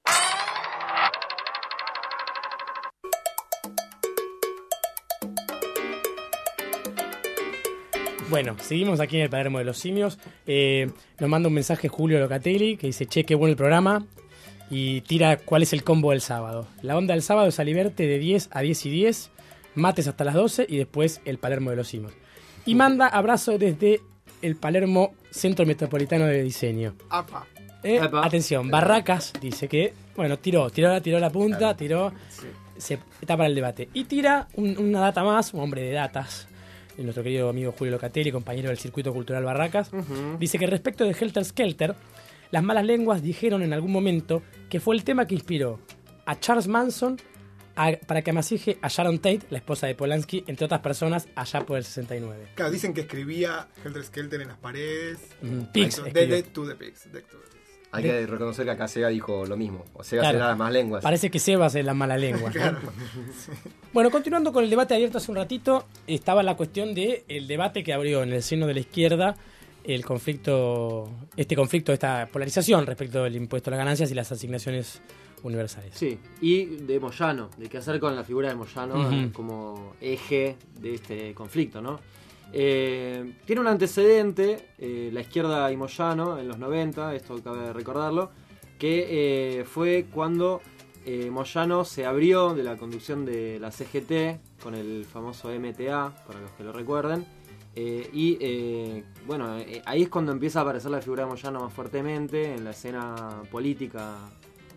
Bueno, seguimos aquí en el Palermo de los Simios. Eh, nos manda un mensaje Julio Locatelli que dice, che, qué bueno el programa. Y tira cuál es el combo del sábado. La onda del sábado es Aliberte de 10 a 10 y 10, mates hasta las 12 y después el Palermo de los Simios. Y manda abrazo desde el Palermo Centro Metropolitano de Diseño. Apa. Eh, atención, Barracas dice que, bueno, tiró, tiró, tiró la punta, tiró, se está para el debate. Y tira un- una data más, un hombre de datas, nuestro querido amigo Julio Locatelli, compañero del Circuito Cultural Barracas, dice que respecto de Helter Skelter, las malas lenguas dijeron en algún momento que fue el tema que inspiró a Charles Manson a- para que amasije a Sharon Tate, la esposa de Polanski, entre otras personas, allá por el 69. Claro, dicen que escribía Helter Skelter en las paredes. Mm, pigs, Dead, escribió. Dead to the Pigs. To the Pigs. Hay que reconocer que acá Sega dijo lo mismo. O Sega Claro. será más lenguas. Parece que Sebas es la mala lengua. ¿no? Claro. Bueno, continuando con el debate abierto hace un ratito, estaba la cuestión de el debate que abrió en el seno de la izquierda el conflicto, este conflicto, esta polarización respecto del impuesto a las ganancias y las asignaciones universales. Sí, y de Moyano, de qué hacer con la figura de Moyano eh, como eje de este conflicto, ¿no? Eh, tiene un antecedente, eh, la izquierda y Moyano, en los 90, esto cabe recordarlo, que eh, fue cuando Moyano se abrió de la conducción de la CGT con el famoso MTA, para los que lo recuerden, eh, y eh, bueno, eh, ahí es cuando empieza a aparecer la figura de Moyano más fuertemente en la escena política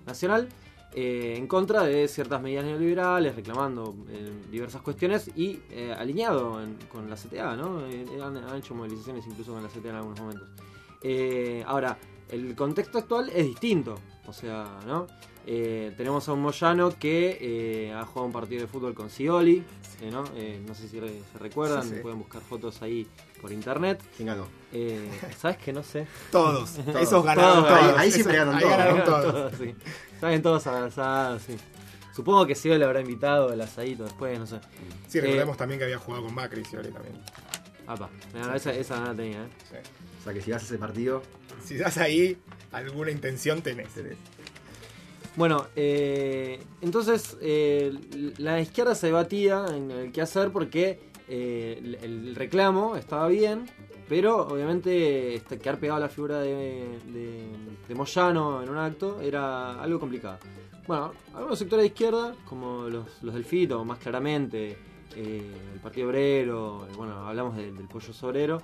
nacional, eh, en contra de ciertas medidas neoliberales, reclamando diversas cuestiones y alineado en- con la CTA, ¿no? Han, hecho movilizaciones incluso con la CTA en algunos momentos. Ahora, el contexto actual es distinto, o sea, ¿no? Eh, tenemos a un Moyano que eh, ha jugado un partido de fútbol con Scioli, eh, ¿no? Eh, no sé si re- se recuerdan, Sí, sí. pueden buscar fotos ahí por internet. ¿Quién ganó? Eh, ¿Sabes que no sé? Todos. Esos ganaron Todos. todos. Ahí siempre ganan Ahí todos. ganaron todos. sí. Saben todos abrazados, sí. Supongo que Scioli le habrá invitado el asadito después, no sé. Sí, Eh, recordemos también que había jugado con Macri, Scioli también. apa, mirá, esa, esa no la tenía, ¿eh? O sea que si vas a ese partido. Si das ahí, alguna intención tenés. Bueno, eh, entonces eh, la izquierda se debatía en el qué hacer porque eh, el, reclamo estaba bien, pero obviamente este, quedar pegado a la figura de, de, Moyano en un acto era algo complicado. Bueno, algunos sectores de izquierda, como los, los del Fito, más claramente, el Partido Obrero, bueno, hablamos de- del pollo sobrero,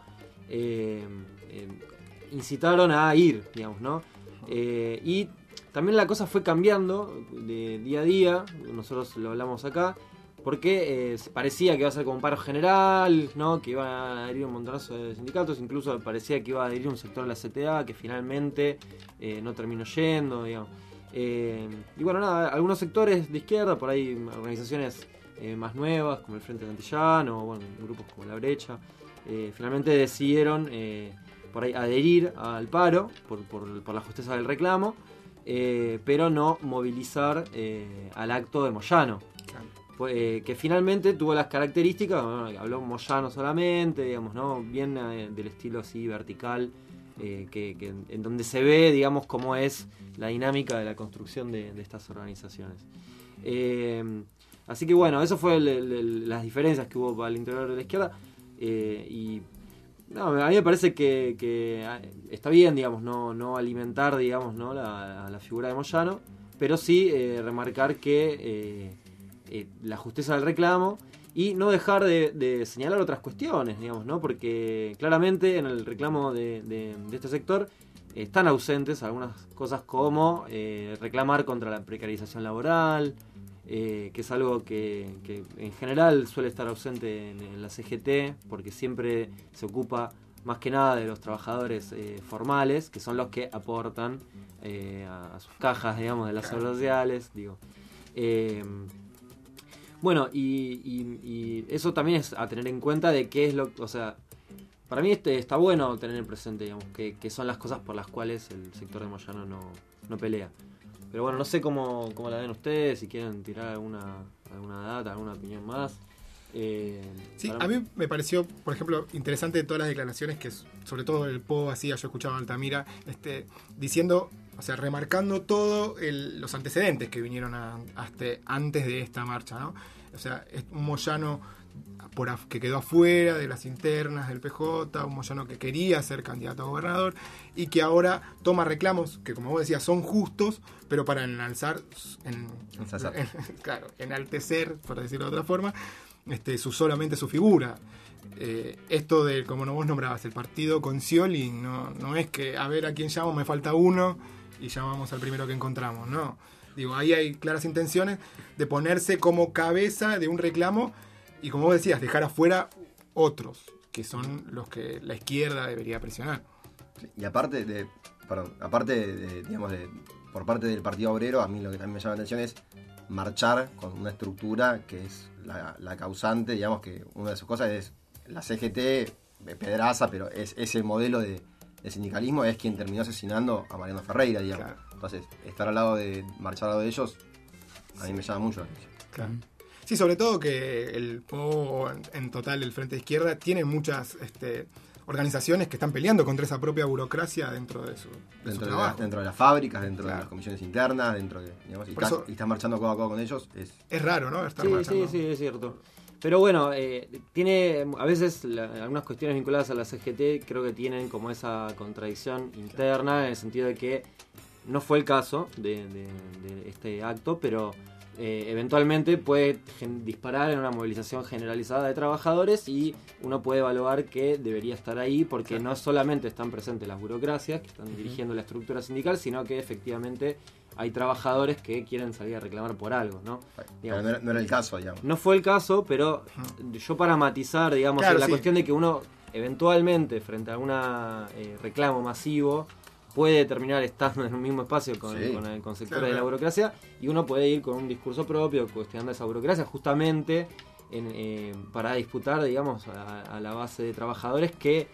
incitaron a ir, digamos, ¿no? Eh, y también la cosa fue cambiando de día a día, nosotros lo hablamos acá, porque eh, parecía que iba a ser como un paro general, ¿no? que iba a adherir un montonazo de sindicatos, incluso parecía que iba a adherir un sector de la CTA que finalmente eh, no terminó yendo, digamos. Y bueno, nada, algunos sectores de izquierda, por ahí organizaciones más nuevas, como el Frente Antillano, o bueno, grupos como La Brecha, finalmente decidieron por ahí adherir al paro por, por- por la justeza del reclamo, eh, pero no movilizar eh, al acto de Moyano. Fue, eh, que finalmente tuvo las características, bueno, habló Moyano solamente, digamos, ¿no? Bien del estilo así vertical, eh, que, que en, donde se ve, digamos, cómo es la dinámica de la construcción de, de estas organizaciones. Eh, así que bueno, eso fue el- el- el- las diferencias que hubo al interior de la izquierda. eh, y no, a mí me parece que, que, ah, está bien, digamos, no, no alimentar, digamos, ¿no? la, la figura de Moyano, pero sí eh, remarcar que eh, eh, la justicia del reclamo y no dejar de, señalar otras cuestiones, digamos, ¿no? Porque claramente en el reclamo de, de- este sector están ausentes algunas cosas como reclamar contra la precarización laboral, eh, que es algo que, que en general suele estar ausente en, en la CGT, porque siempre se ocupa más que nada de los trabajadores eh, formales, que son los que aportan eh, a, a sus cajas, digamos, de las seguridad sociales, digo. Eh, bueno, y, y- y eso también es a tener en cuenta de qué es lo, o sea, para mí este, está bueno tener presente, digamos, que, que son las cosas por las cuales el sector de Moyano no, no pelea. Pero bueno, no sé cómo, cómo la ven ustedes, si quieren tirar alguna, alguna data, alguna opinión más. Eh, Sí, a mí me pareció, por ejemplo, interesante todas las declaraciones que, sobre todo el Po hacía, yo escuchaba a Altamira, este, diciendo o sea, remarcando todo el- los antecedentes que vinieron a- hasta antes de esta marcha, ¿no? O sea, es un Moyano por af- que quedó afuera de las internas del PJ, un Moyano que quería ser candidato a gobernador y que ahora toma reclamos que, como vos decías, son justos, pero para enalzar, en, claro, enaltecer, por decirlo de otra forma, este, su, solamente su figura. Eh, esto de, como no vos nombrabas, el partido con Scioli, no, no es que a ver a quién llamo, me falta uno y llamamos al primero que encontramos, no. Digo, ahí hay claras intenciones de ponerse como cabeza de un reclamo y como vos decías, dejar afuera otros, que son los que la izquierda debería presionar. Y aparte de, perdón, aparte de, digamos, de, por parte del Partido Obrero, a mí lo que también me llama la atención es marchar con una estructura que es la, la causante, digamos que una de sus cosas es la CGT, eh, Pedraza, pero es ese modelo de, de sindicalismo es quien terminó asesinando a Mariano Ferreira, digamos. Entonces, estar al lado de, marchar al lado de ellos, a mí me llama mucho la atención. Claro. Sí, sobre todo que el PO, en, total, el Frente de Izquierda, tiene muchas este, organizaciones que están peleando contra esa propia burocracia dentro de su, de su Dentro de, la- trabajo. dentro de las fábricas, dentro de las comisiones internas, dentro de. Digamos, y, estás, estás marchando codo a codo con ellos, es. Es raro, ¿no? Estar Sí, marchando. sí, sí, es cierto. Pero bueno, eh, tiene a veces la- algunas cuestiones vinculadas a la CGT creo que tienen como esa contradicción interna en el sentido de que no fue el caso de, de- de este acto, pero eh, eventualmente puede disparar en una movilización generalizada de trabajadores y uno puede evaluar que debería estar ahí porque no solamente están presentes las burocracias que están dirigiendo la estructura sindical, sino que efectivamente hay trabajadores que quieren salir a reclamar por algo, ¿no? Pero no era, no era el caso, digamos. No fue el caso, pero yo para matizar, digamos, Claro, la sí. cuestión de que uno eventualmente frente a un reclamo masivo puede terminar estando en un mismo espacio con, Sí. con, el- con sectores Claro, de la burocracia y uno puede ir con un discurso propio cuestionando esa burocracia justamente en, eh, para disputar, digamos, a, a la base de trabajadores que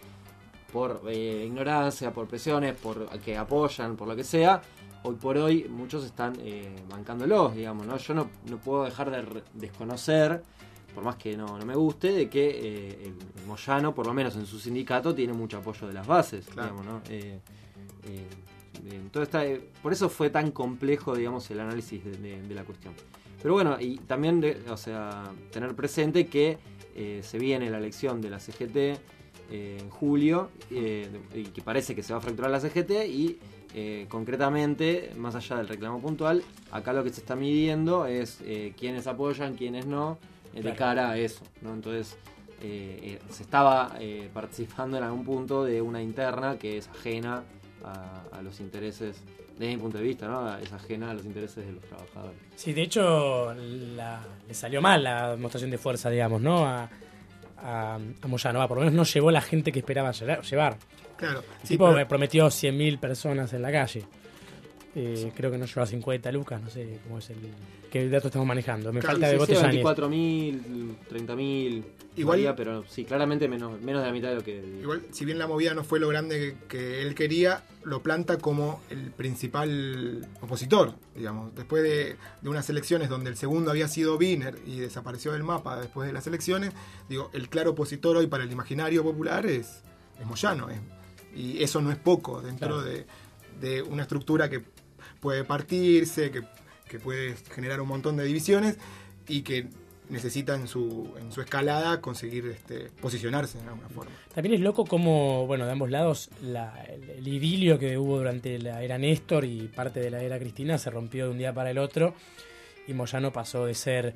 por eh, ignorancia, por presiones, por que apoyan, por lo que sea, hoy por hoy muchos están eh, bancándolos, digamos, ¿no? Yo no, no puedo dejar de re- desconocer, por más que no, no me guste, de que eh, el, el Moyano, por lo menos en su sindicato, tiene mucho apoyo de las bases, Claro. digamos, ¿no? Eh, eh, eh, por eso fue tan complejo, digamos, el análisis de, de- de la cuestión. Pero bueno, y también, de- o sea, tener presente que eh, se viene la elección de la CGT eh, en julio eh, y que parece que se va a fracturar la CGT y concretamente, más allá del reclamo puntual, acá lo que se está midiendo es quiénes apoyan, quiénes no, de cara a eso. ¿no? Entonces, se estaba participando en algún punto de una interna que es ajena a, a los intereses, desde mi punto de vista, ¿no? es ajena a los intereses de los trabajadores. Sí, de hecho, la- le salió mal la demostración de fuerza, digamos, ¿no? A, a, a Moyano, va, por lo menos no llevó la gente que esperaba llevar. Claro, El sí, tipo pero- me prometió 100.000 personas en la calle. Eh, Creo que no lleva 50 lucas, no sé cómo es el. ¿Qué dato estamos manejando? Me falta de años. 24.000, 30.000, Igual- varía, pero sí, claramente menos, menos de la mitad de lo que... Igual, si bien la movida no fue lo grande que, que él quería, lo planta como el principal opositor, digamos. Después de, de unas elecciones donde el segundo había sido Wiener y desapareció del mapa después de las elecciones, digo, el claro opositor hoy para el imaginario popular es, es Moyano. es- y eso no es poco dentro Claro. de, de una estructura que puede partirse, que, que puede generar un montón de divisiones y que necesita en su, en su escalada conseguir este, posicionarse de alguna forma. También es loco como, bueno, de ambos lados, la- el, el idilio que hubo durante la era Néstor y parte de la era Cristina se rompió de un día para el otro y Moyano pasó de ser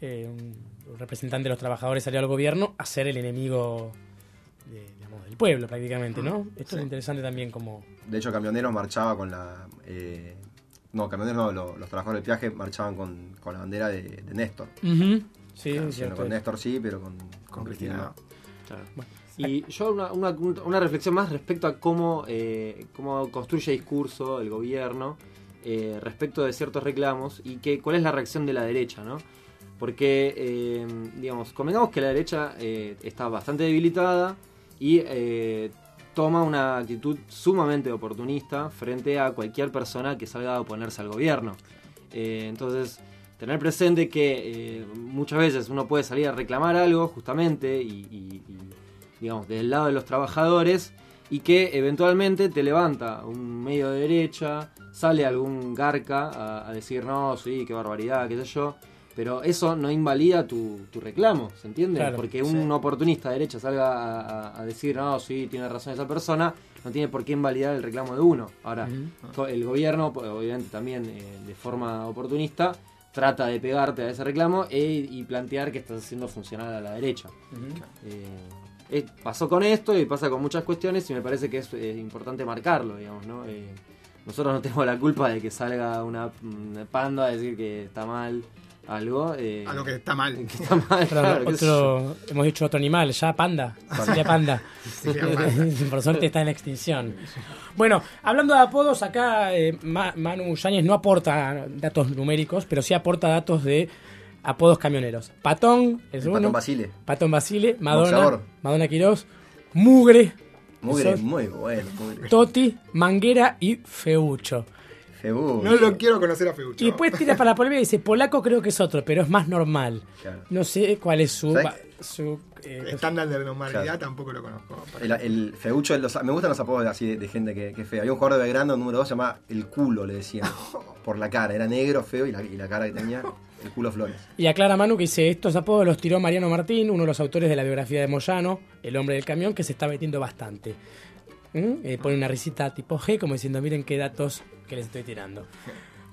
eh, un, representante de los trabajadores aliado al gobierno a ser el enemigo de- digamos, del pueblo prácticamente, ¿no? Esto Sí. es interesante también como... De hecho, Camioneros marchaba con la. eh, no, Camioneros no, lo- los, trabajadores del viaje marchaban con, con la bandera de, de Néstor. Ujú. Sí, Claro, es cierto. con Néstor sí, pero con, Con Cristina no. Claro. Y yo una, una, una reflexión más respecto a cómo, eh, cómo construye discurso el gobierno eh, respecto de ciertos reclamos y que cuál es la reacción de la derecha, ¿no? Porque, eh, digamos, convengamos que la derecha eh, está bastante debilitada y eh, toma una actitud sumamente oportunista frente a cualquier persona que salga a oponerse al gobierno. Eh, entonces, tener presente que eh, muchas veces uno puede salir a reclamar algo justamente y, y- y, digamos, lado de los trabajadores y que eventualmente te levanta un medio de derecha, sale algún garca a, a decir no, sí, qué barbaridad, qué sé yo. Pero eso no invalida tu, tu reclamo, ¿se entiende? Claro, Porque un sí. oportunista de derecha salga a, decir, no, sí, tiene razón esa persona, no tiene por qué invalidar el reclamo de uno. Ahora, el gobierno, pues, obviamente también eh, de forma oportunista, trata de pegarte a ese reclamo e- y plantear que estás haciendo funcional a la derecha. Eh, eh, pasó con esto y pasa con muchas cuestiones y me parece que es eh, importante marcarlo, digamos, ¿no? Eh, nosotros no tenemos la culpa de que salga una, una panda a decir que está mal algo. eh, Algo que está mal. que está mal, Otro, claro, otro- hemos dicho otro animal, ya panda. Sería panda. Sería panda. Por suerte está en extinción. Bueno, hablando de apodos, acá eh, Ma- Manu Yáñez no aporta datos numéricos, pero sí aporta datos de apodos camioneros. Patón, es uno. Patón Basile. Patón Basile, Madonna. Madonna Quirós, Mugre, Mugre, muy bueno. Mugre. Toti, Manguera y Feucho. No lo quiero conocer a Feucho. Y después tira para la polémica y dice, polaco creo que es otro, pero es más normal. Claro. No sé cuál es su... ¿Sabes va- su eh, Estándar de normalidad Claro. tampoco lo conozco. El, el feucho, los- me gustan los apodos así de, de gente que, que es fea. Había un jugador de Belgrano, número 2, se llamaba El Culo, le decían. por la cara. Era negro, feo y la, y la cara que tenía, el culo Flores. Y aclara Manu que dice, estos apodos los tiró Mariano Martín, uno de los autores de la biografía de Moyano, el hombre del camión, que se está metiendo bastante. ¿Mm? Eh, pone una risita tipo G, como diciendo, miren qué datos que les estoy tirando.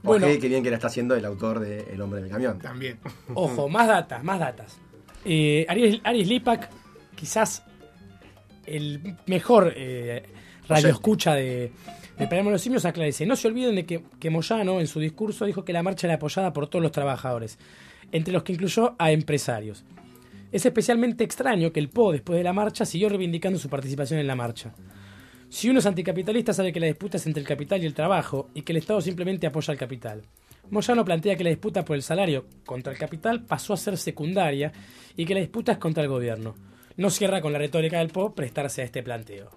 Bueno, Oje, qué bien que la está haciendo el autor de El hombre del camión. También. ojo, más datas, más datas. Eh, Aries, Aries Lipak, quizás el mejor eh, radioescucha de, de Palermo de los Simios, aclara, dice, no se olviden de que, que Moyano en su discurso dijo que la marcha era apoyada por todos los trabajadores, entre los que incluyó a empresarios. Es especialmente extraño que el PO, después de la marcha, siguió reivindicando su participación en la marcha. Si uno es anticapitalista, sabe que la disputa es entre el capital y el trabajo y que el Estado simplemente apoya al capital. Moyano plantea que la disputa por el salario contra el capital pasó a ser secundaria y que la disputa es contra el gobierno. No cierra con la retórica del PO prestarse a este planteo.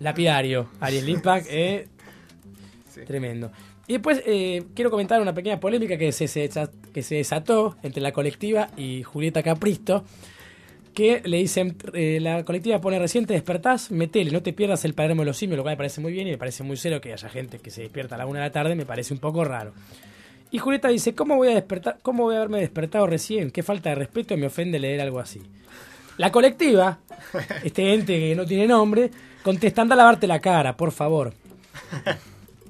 Lapidario, Ariel Lipak, eh, tremendo. Y después eh, quiero comentar una pequeña polémica que se, se desa- que se desató entre la colectiva y Julieta Capristo, que le dicen, eh, la colectiva pone recién te despertás, metele, no te pierdas el Palermo de los simios, lo cual me parece muy bien y me parece muy serio que haya gente que se despierta a la una de la tarde, me parece un poco raro. Y Julieta dice, ¿cómo voy a despertar, cómo voy a haberme despertado recién? Qué falta de respeto, me ofende leer algo así. La colectiva, este ente que no tiene nombre, contesta, anda a lavarte la cara, por favor.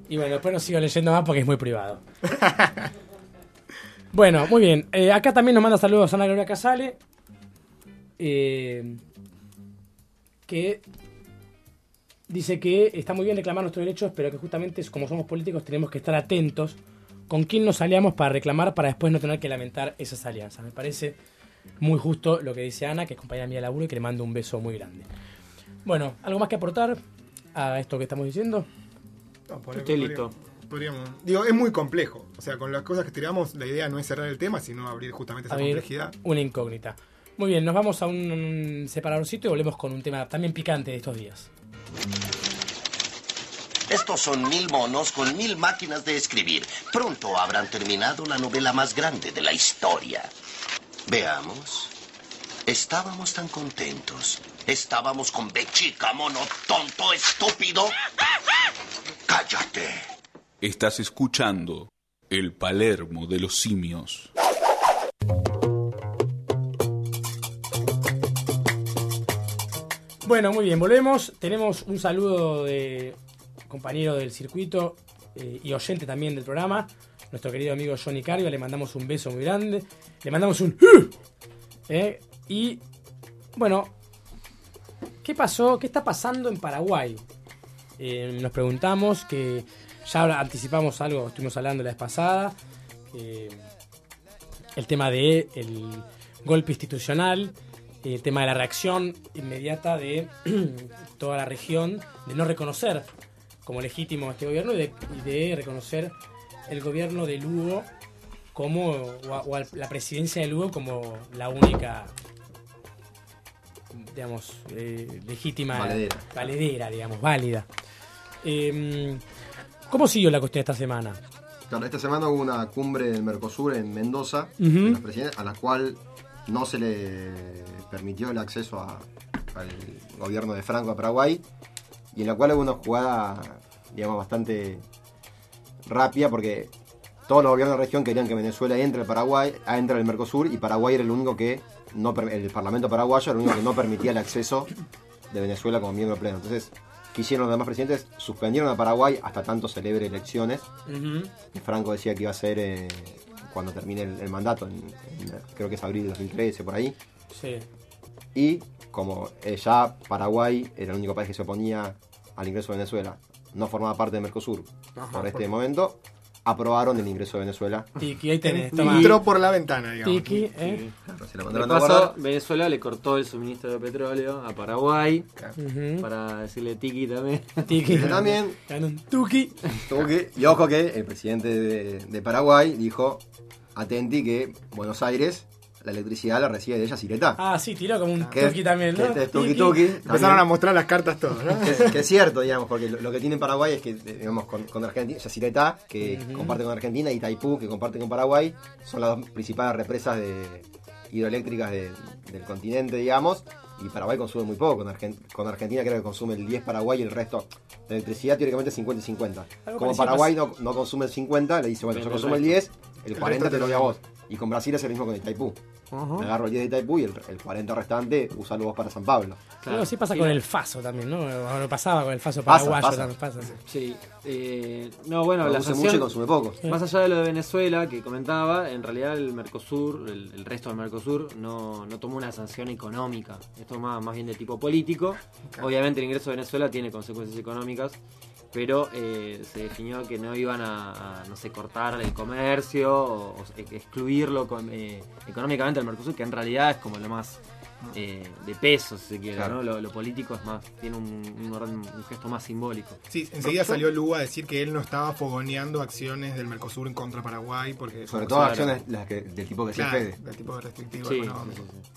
Y bueno, después no sigo leyendo más porque es muy privado. Bueno, muy bien. Eh, acá también nos manda saludos Ana Gloria Casale. Eh, que dice que está muy bien reclamar nuestros derechos, pero que justamente como somos políticos tenemos que estar atentos con quién nos aliamos para reclamar para después no tener que lamentar esas alianzas. Me parece muy justo lo que dice Ana, que es compañera mía de laburo y que le mando un beso muy grande. Bueno, ¿algo más que aportar a esto que estamos diciendo? No, por- Estoy listo. podríamos- digo, es muy complejo. O sea, con las cosas que tiramos, la idea no es cerrar el tema, sino abrir justamente esa abrir complejidad. una incógnita. Muy bien, nos vamos a un separadorcito y volvemos con un tema también picante de estos días. Estos son mil monos con mil máquinas de escribir. Pronto habrán terminado la novela más grande de la historia. Veamos. Estábamos tan contentos. Estábamos con Bechica, mono tonto, estúpido. Cállate. Estás escuchando El Palermo de los Simios. Bueno, muy bien, volvemos. Tenemos un saludo de compañero del circuito eh, y oyente también del programa, nuestro querido amigo Johnny Carvia. Le mandamos un beso muy grande. Le mandamos un... ¿eh? Y bueno, ¿qué pasó? ¿Qué está pasando en Paraguay? Eh, nos preguntamos que ya anticipamos algo, estuvimos hablando la vez pasada. eh, el tema de el golpe institucional, el tema de la reacción inmediata de toda la región, de no reconocer como legítimo este gobierno y de, y de reconocer el gobierno de Lugo como, o, a- o a la presidencia de Lugo como la única, digamos, eh, legítima, Valedera. valedera, digamos, válida. Eh, ¿Cómo siguió la cuestión esta semana? Claro, esta semana hubo una cumbre del Mercosur en Mendoza, de los a la cual no se le permitió el acceso a- al gobierno de Franco a Paraguay. y en la cual hubo una jugada, digamos, bastante rápida porque todos los gobiernos de la región querían que Venezuela entre al Paraguay, entre al Mercosur y Paraguay era el único que no el Parlamento paraguayo era el único que no permitía el acceso de Venezuela como miembro pleno. Entonces, ¿qué hicieron los demás presidentes? Suspendieron a Paraguay hasta tanto celebre elecciones. Y Franco decía que iba a ser eh, cuando termine el, el mandato, en- en- creo que es abril de 2013, por ahí. Sí. Y como ya Paraguay era el único país que se oponía al ingreso de Venezuela, no formaba parte de Mercosur Ajá, por este por- momento, aprobaron el ingreso de Venezuela. Tiki, ahí tenés. toma. Entró por la ventana, digamos. Tiki, ¿eh? Se la De paso. Venezuela le cortó el suministro de petróleo a Paraguay para decirle tiki también. Tiki. Y también, tuki. que- y ojo que el presidente de, de Paraguay dijo, atenti que Buenos Aires, la electricidad la recibe de ella Siretá. Ah, sí, tiró como un Que- tuki también, que ¿no? este es tuki tuki. Empezaron también. a mostrar las cartas todas, ¿no? que, es- que es cierto, digamos, porque lo, lo que tiene en Paraguay es que, eh, digamos, con, con Argentina, Yacyretá, que comparte con Argentina, y Taipú, que comparte con Paraguay, son las dos principales represas de, hidroeléctricas de- del continente, digamos, y Paraguay consume muy poco. Con, Argen- con Argentina creo que consume el 10 Paraguay y el resto. La electricidad teóricamente es 50 y 50. Algo Como Paraguay no, no consume el 50, le dice, bueno, yo consumo el resto. 10, el El 40 resto te lo doy a vos. Y con Brasil es el mismo con el Taipú. Ajá. Me agarro el 10 de Taipú y el, el 40 restante, usalo vos para San Pablo. Algo así pasa Sí, con no. el Faso también, ¿no? Bueno, pasaba con el Faso Pasa, paraguayo pasa. también pasa. Sí, eh, no, bueno, la Produce mucho y sanción, consume poco. más allá de lo de Venezuela que comentaba, en realidad el Mercosur, el, el resto del Mercosur, no, no tomó una sanción económica. Esto es más, más bien de tipo político. Obviamente el ingreso de Venezuela tiene consecuencias económicas, pero eh, se definió que no iban a, a, no sé, cortar el comercio o, o ex- excluirlo con- eh, económicamente al Mercosur, que en realidad es como lo más eh, de peso, si se quiere, Claro. ¿no? Lo, lo político es más, tiene un, un orden- un gesto más simbólico. Sí, enseguida salió Luga a decir que él no estaba fogoneando acciones del Mercosur en contra de Paraguay porque Sobre todo acciones las que, del tipo que se claro, fede. del tipo de restrictivo Sí, económico. sí, sí.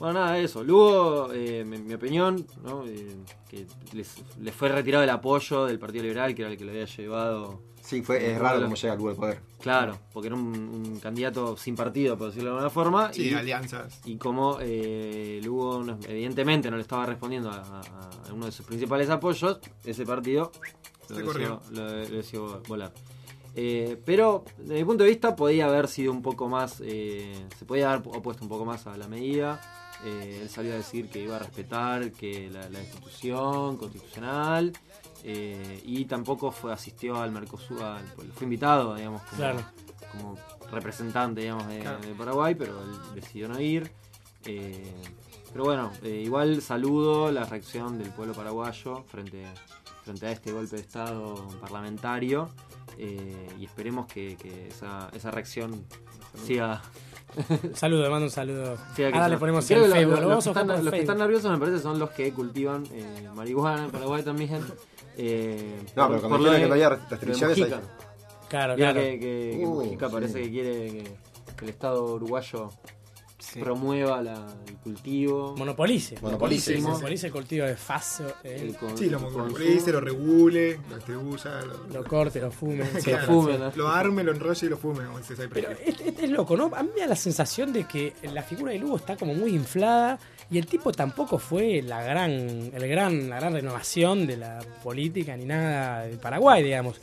Bueno, nada, eso. Luego, eh, mi, mi opinión, ¿no? Eh, que les, les fue retirado el apoyo del Partido Liberal, que era el que lo había llevado. Sí, fue, es raro cómo llega al lugar del poder. Claro, porque era un, un candidato sin partido, por decirlo de alguna forma. Sí, y, alianzas. y como eh, Lugo no- evidentemente no le estaba respondiendo a, a- a uno de sus principales apoyos, ese partido Se lo corrió. decidió- lo, lo decidió volar. Eh, pero desde mi punto de vista podía haber sido un poco más, eh, se podía haber opuesto un poco más a la medida. Eh, él salió a decir que iba a respetar que la, la institución constitucional eh, y tampoco fue asistió al Mercosur, al- fue invitado, digamos, como, Claro. como representante, digamos, de, Claro. de Paraguay, pero él decidió no ir. Eh, pero bueno, eh, igual saludo la reacción del pueblo paraguayo frente, frente a este golpe de Estado parlamentario eh, y esperemos que, que esa, esa reacción siga. Saludo, le mando un saludo. siga Ahora le creciendo. ponemos Creo el Facebook. los, Lo los que están, los que están nerviosos me parece son los que cultivan eh, marihuana en Paraguay también. Eh, No, por- pero cuando de- que de restricciones, ahí- Claro, claro. que, que- que Uh, Mujica sí. parece que quiere que, que el Estado uruguayo promueva la- el cultivo. Monopolice. Monopolice. Monopolice el cultivo de Faso. eh, el con- Sí, lo monopolice, lo regule, lo distribuya, lo, Lo corte, lo fume. Lo fume, ¿no? lo arme, lo enrolle y lo fume. Pero es, es- es loco, ¿no? A mí me da la sensación de que la figura de Lugo está como muy inflada y el tipo tampoco fue la gran, el gran, la gran renovación de la política ni nada del Paraguay, digamos.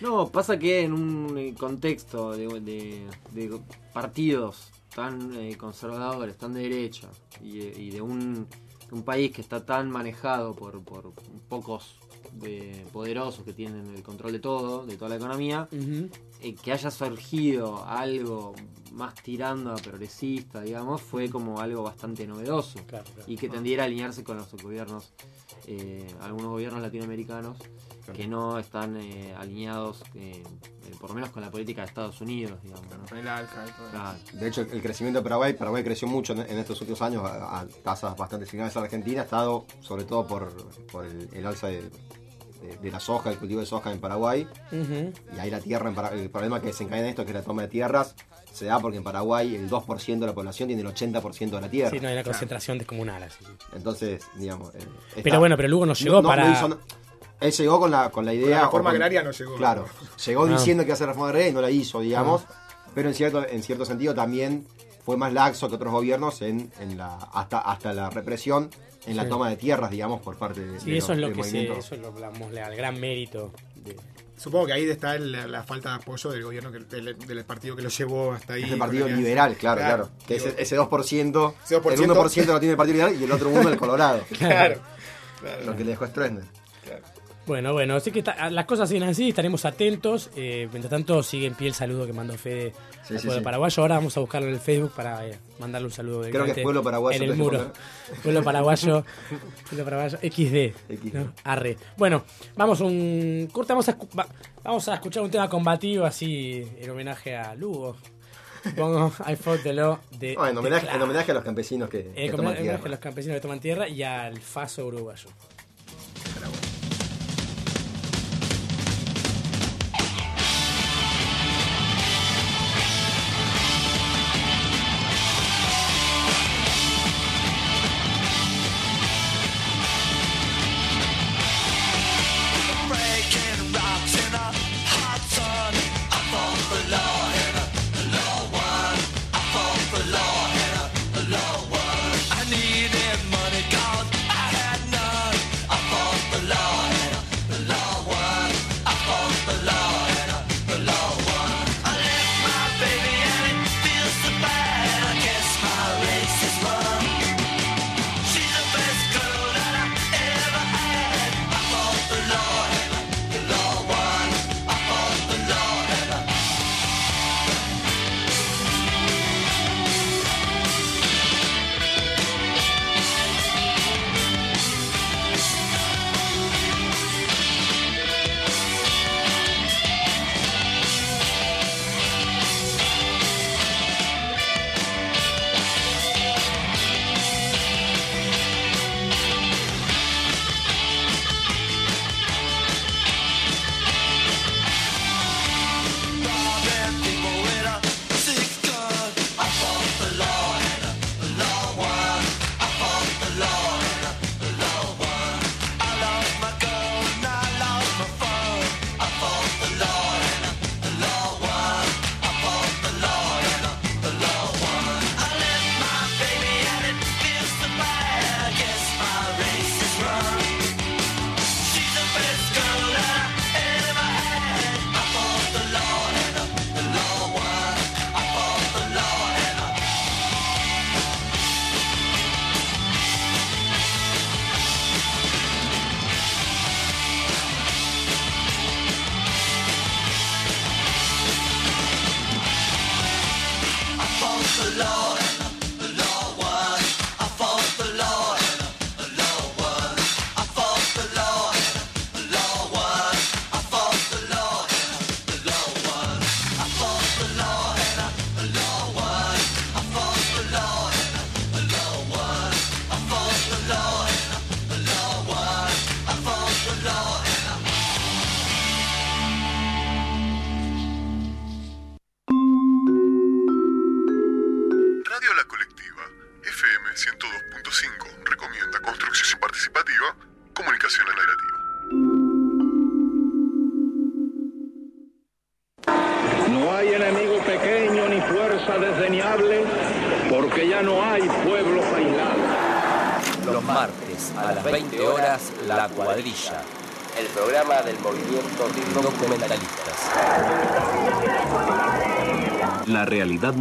No, pasa que en un contexto de, de- de partidos tan eh, conservadores, tan de derecha, y, y de un, un país que está tan manejado por, por pocos eh, poderosos que tienen el control de todo, de toda la economía, eh, que haya surgido algo más tirando a progresista, digamos, fue como algo bastante novedoso Claro, claro. y que tendiera a alinearse con los gobiernos, eh, algunos gobiernos latinoamericanos que no están eh, alineados, eh, eh, por lo menos con la política de Estados Unidos, digamos. ¿no? El ALCA y todo. Claro. De hecho, el crecimiento de Paraguay, Paraguay creció mucho en, en estos últimos años a, a tasas bastante similares a la Argentina, ha estado sobre todo por, por el, el alza de, de- de la soja, el cultivo de soja en Paraguay. Y ahí la tierra, en Para- el problema que desencadena esto, que es la toma de tierras, se da porque en Paraguay el 2% de la población tiene el 80% de la tierra. Sí, no hay una concentración descomunal así. Entonces, digamos... eh, Pero bueno, pero Lugo no llegó para- hizo- él llegó con la, con la idea... la o reforma con- agraria no llegó. Claro, llegó Ah. diciendo que iba a hacer reforma agraria y no la hizo, digamos. pero en cierto, en cierto sentido también fue más laxo que otros gobiernos en, en la, hasta, hasta la represión en la toma de tierras, digamos, por parte de, Sí, de eso los- es lo que se, eso es lo, digamos, el gran mérito. de- Supongo que ahí está el- la falta de apoyo del gobierno, que- del, del partido que lo llevó hasta ahí. Es el partido con liberal, claro, claro. Que digo, ese, ese 2%, Ese 2%, el 1% lo tiene el partido liberal y el otro 1% el Colorado. Claro, claro. Lo que le dejó Stroessner. Bueno, bueno, así que ta- las cosas siguen así, estaremos atentos. Eh, mientras tanto, sigue en pie el saludo que mandó Fede Sí, al pueblo sí. paraguayo. Ahora vamos a buscarlo en el Facebook para eh, mandarle un saludo. Creo que es Pueblo Paraguayo, En el muro. Pueblo paraguayo, pueblo paraguayo, XD. ¿no? Arre. Bueno, vamos un. Corta, vamos a, vamos escuchar un tema combativo así en homenaje a Lugo. Pongo I Fought the Law de. No, en, homenaje, en homenaje a los campesinos que, Eh, que toman en homenaje tierra. a los campesinos que toman tierra y al faso uruguayo. Breaking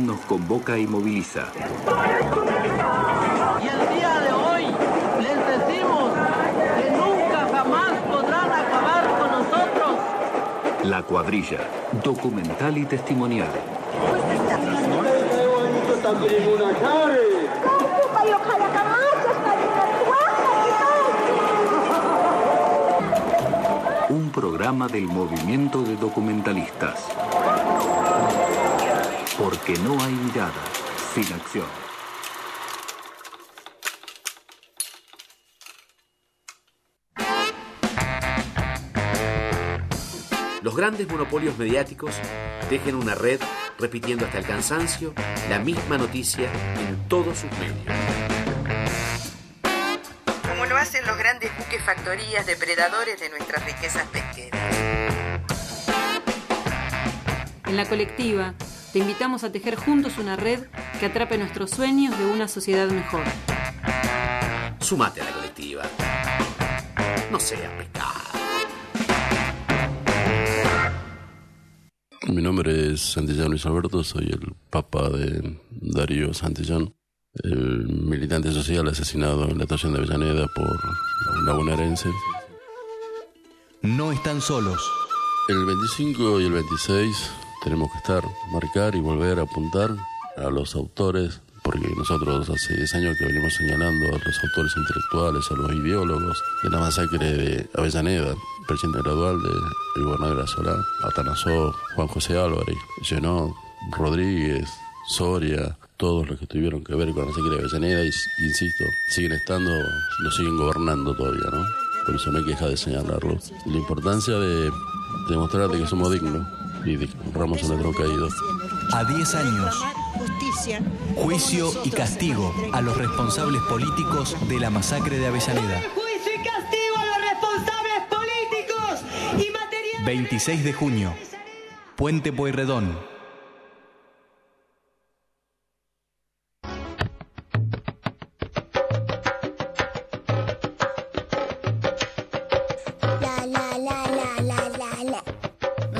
nos convoca y moviliza. Y el día de hoy les decimos que nunca jamás podrán acabar con nosotros. La cuadrilla, documental y testimonial. Un programa del movimiento de documentalistas. Porque no hay mirada sin acción. Los grandes monopolios mediáticos tejen una red repitiendo hasta el cansancio la misma noticia en todos sus medios. Como lo hacen los grandes buques factorías depredadores de nuestras riquezas pesqueras. En la colectiva Te invitamos a tejer juntos una red que atrape nuestros sueños de una sociedad mejor. Sumate a la colectiva. No seas pescado. Mi nombre es Santillán Luis Alberto, soy el papá de Darío Santillán, el militante social asesinado en la estación de Avellaneda por la bonaerense. No están solos. El 25 y el 26 tenemos que estar, marcar y volver a apuntar a los autores, porque nosotros hace 10 años que venimos señalando a los autores intelectuales, a los ideólogos de la masacre de Avellaneda, presidente gradual del gobernador de la Solá, Atanasó, Juan José Álvarez, Llenó, Rodríguez, Soria, todos los que tuvieron que ver con la masacre de Avellaneda, y insisto, siguen estando, lo siguen gobernando todavía, ¿no? Por eso no hay que dejar de señalarlo. La importancia de demostrarte que somos dignos y honramos a nuestros caídos. A 10 años, Justicia. juicio y castigo a los responsables políticos de la masacre de Avellaneda. Juicio y castigo a los responsables políticos y materiales. 26 de junio, Puente Pueyrredón.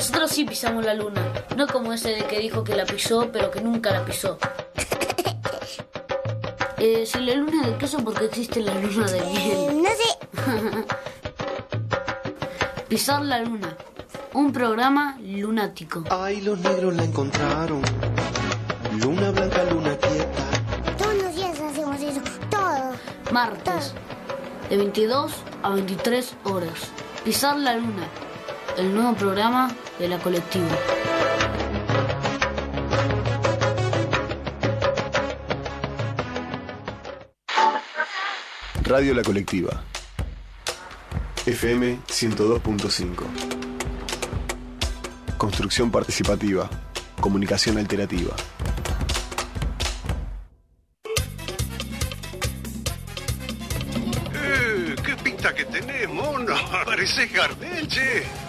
Nosotros sí pisamos la luna, no como ese de que dijo que la pisó, pero que nunca la pisó. Eh, si la luna de queso, porque existe la luna de miel? No sé. Pisar la luna, un programa lunático. Ay, los negros la encontraron. Luna blanca, luna quieta. Todos los días hacemos eso. Todo. Martes, de 22 a 23 horas. Pisar la luna, el nuevo programa de la colectiva. Radio La Colectiva. FM 102.5. Construcción participativa. Comunicación alternativa. Eh, ¿Qué pinta que tenés, mono? Pareces Gardel, che.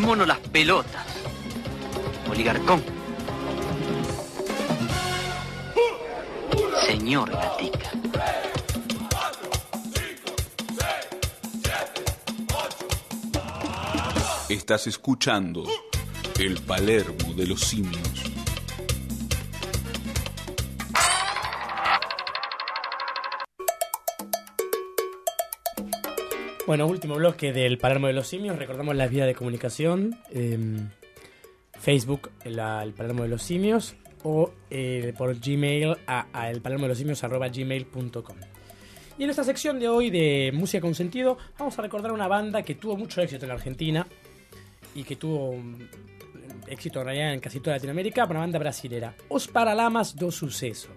Mono las pelotas. Oligarcón. Señor Gatica. Estás escuchando el Palermo de los simios. Bueno, último bloque del Palermo de los Simios. Recordamos las vías de comunicación. eh, Facebook, el Palermo de los Simios. O eh, por Gmail a, el Palermo de los Simios. Y en esta sección de hoy de música con sentido, vamos a recordar una banda que tuvo mucho éxito en la Argentina y que tuvo mm, éxito en realidad en casi toda Latinoamérica, una banda brasilera. Os Paralamas do Suceso.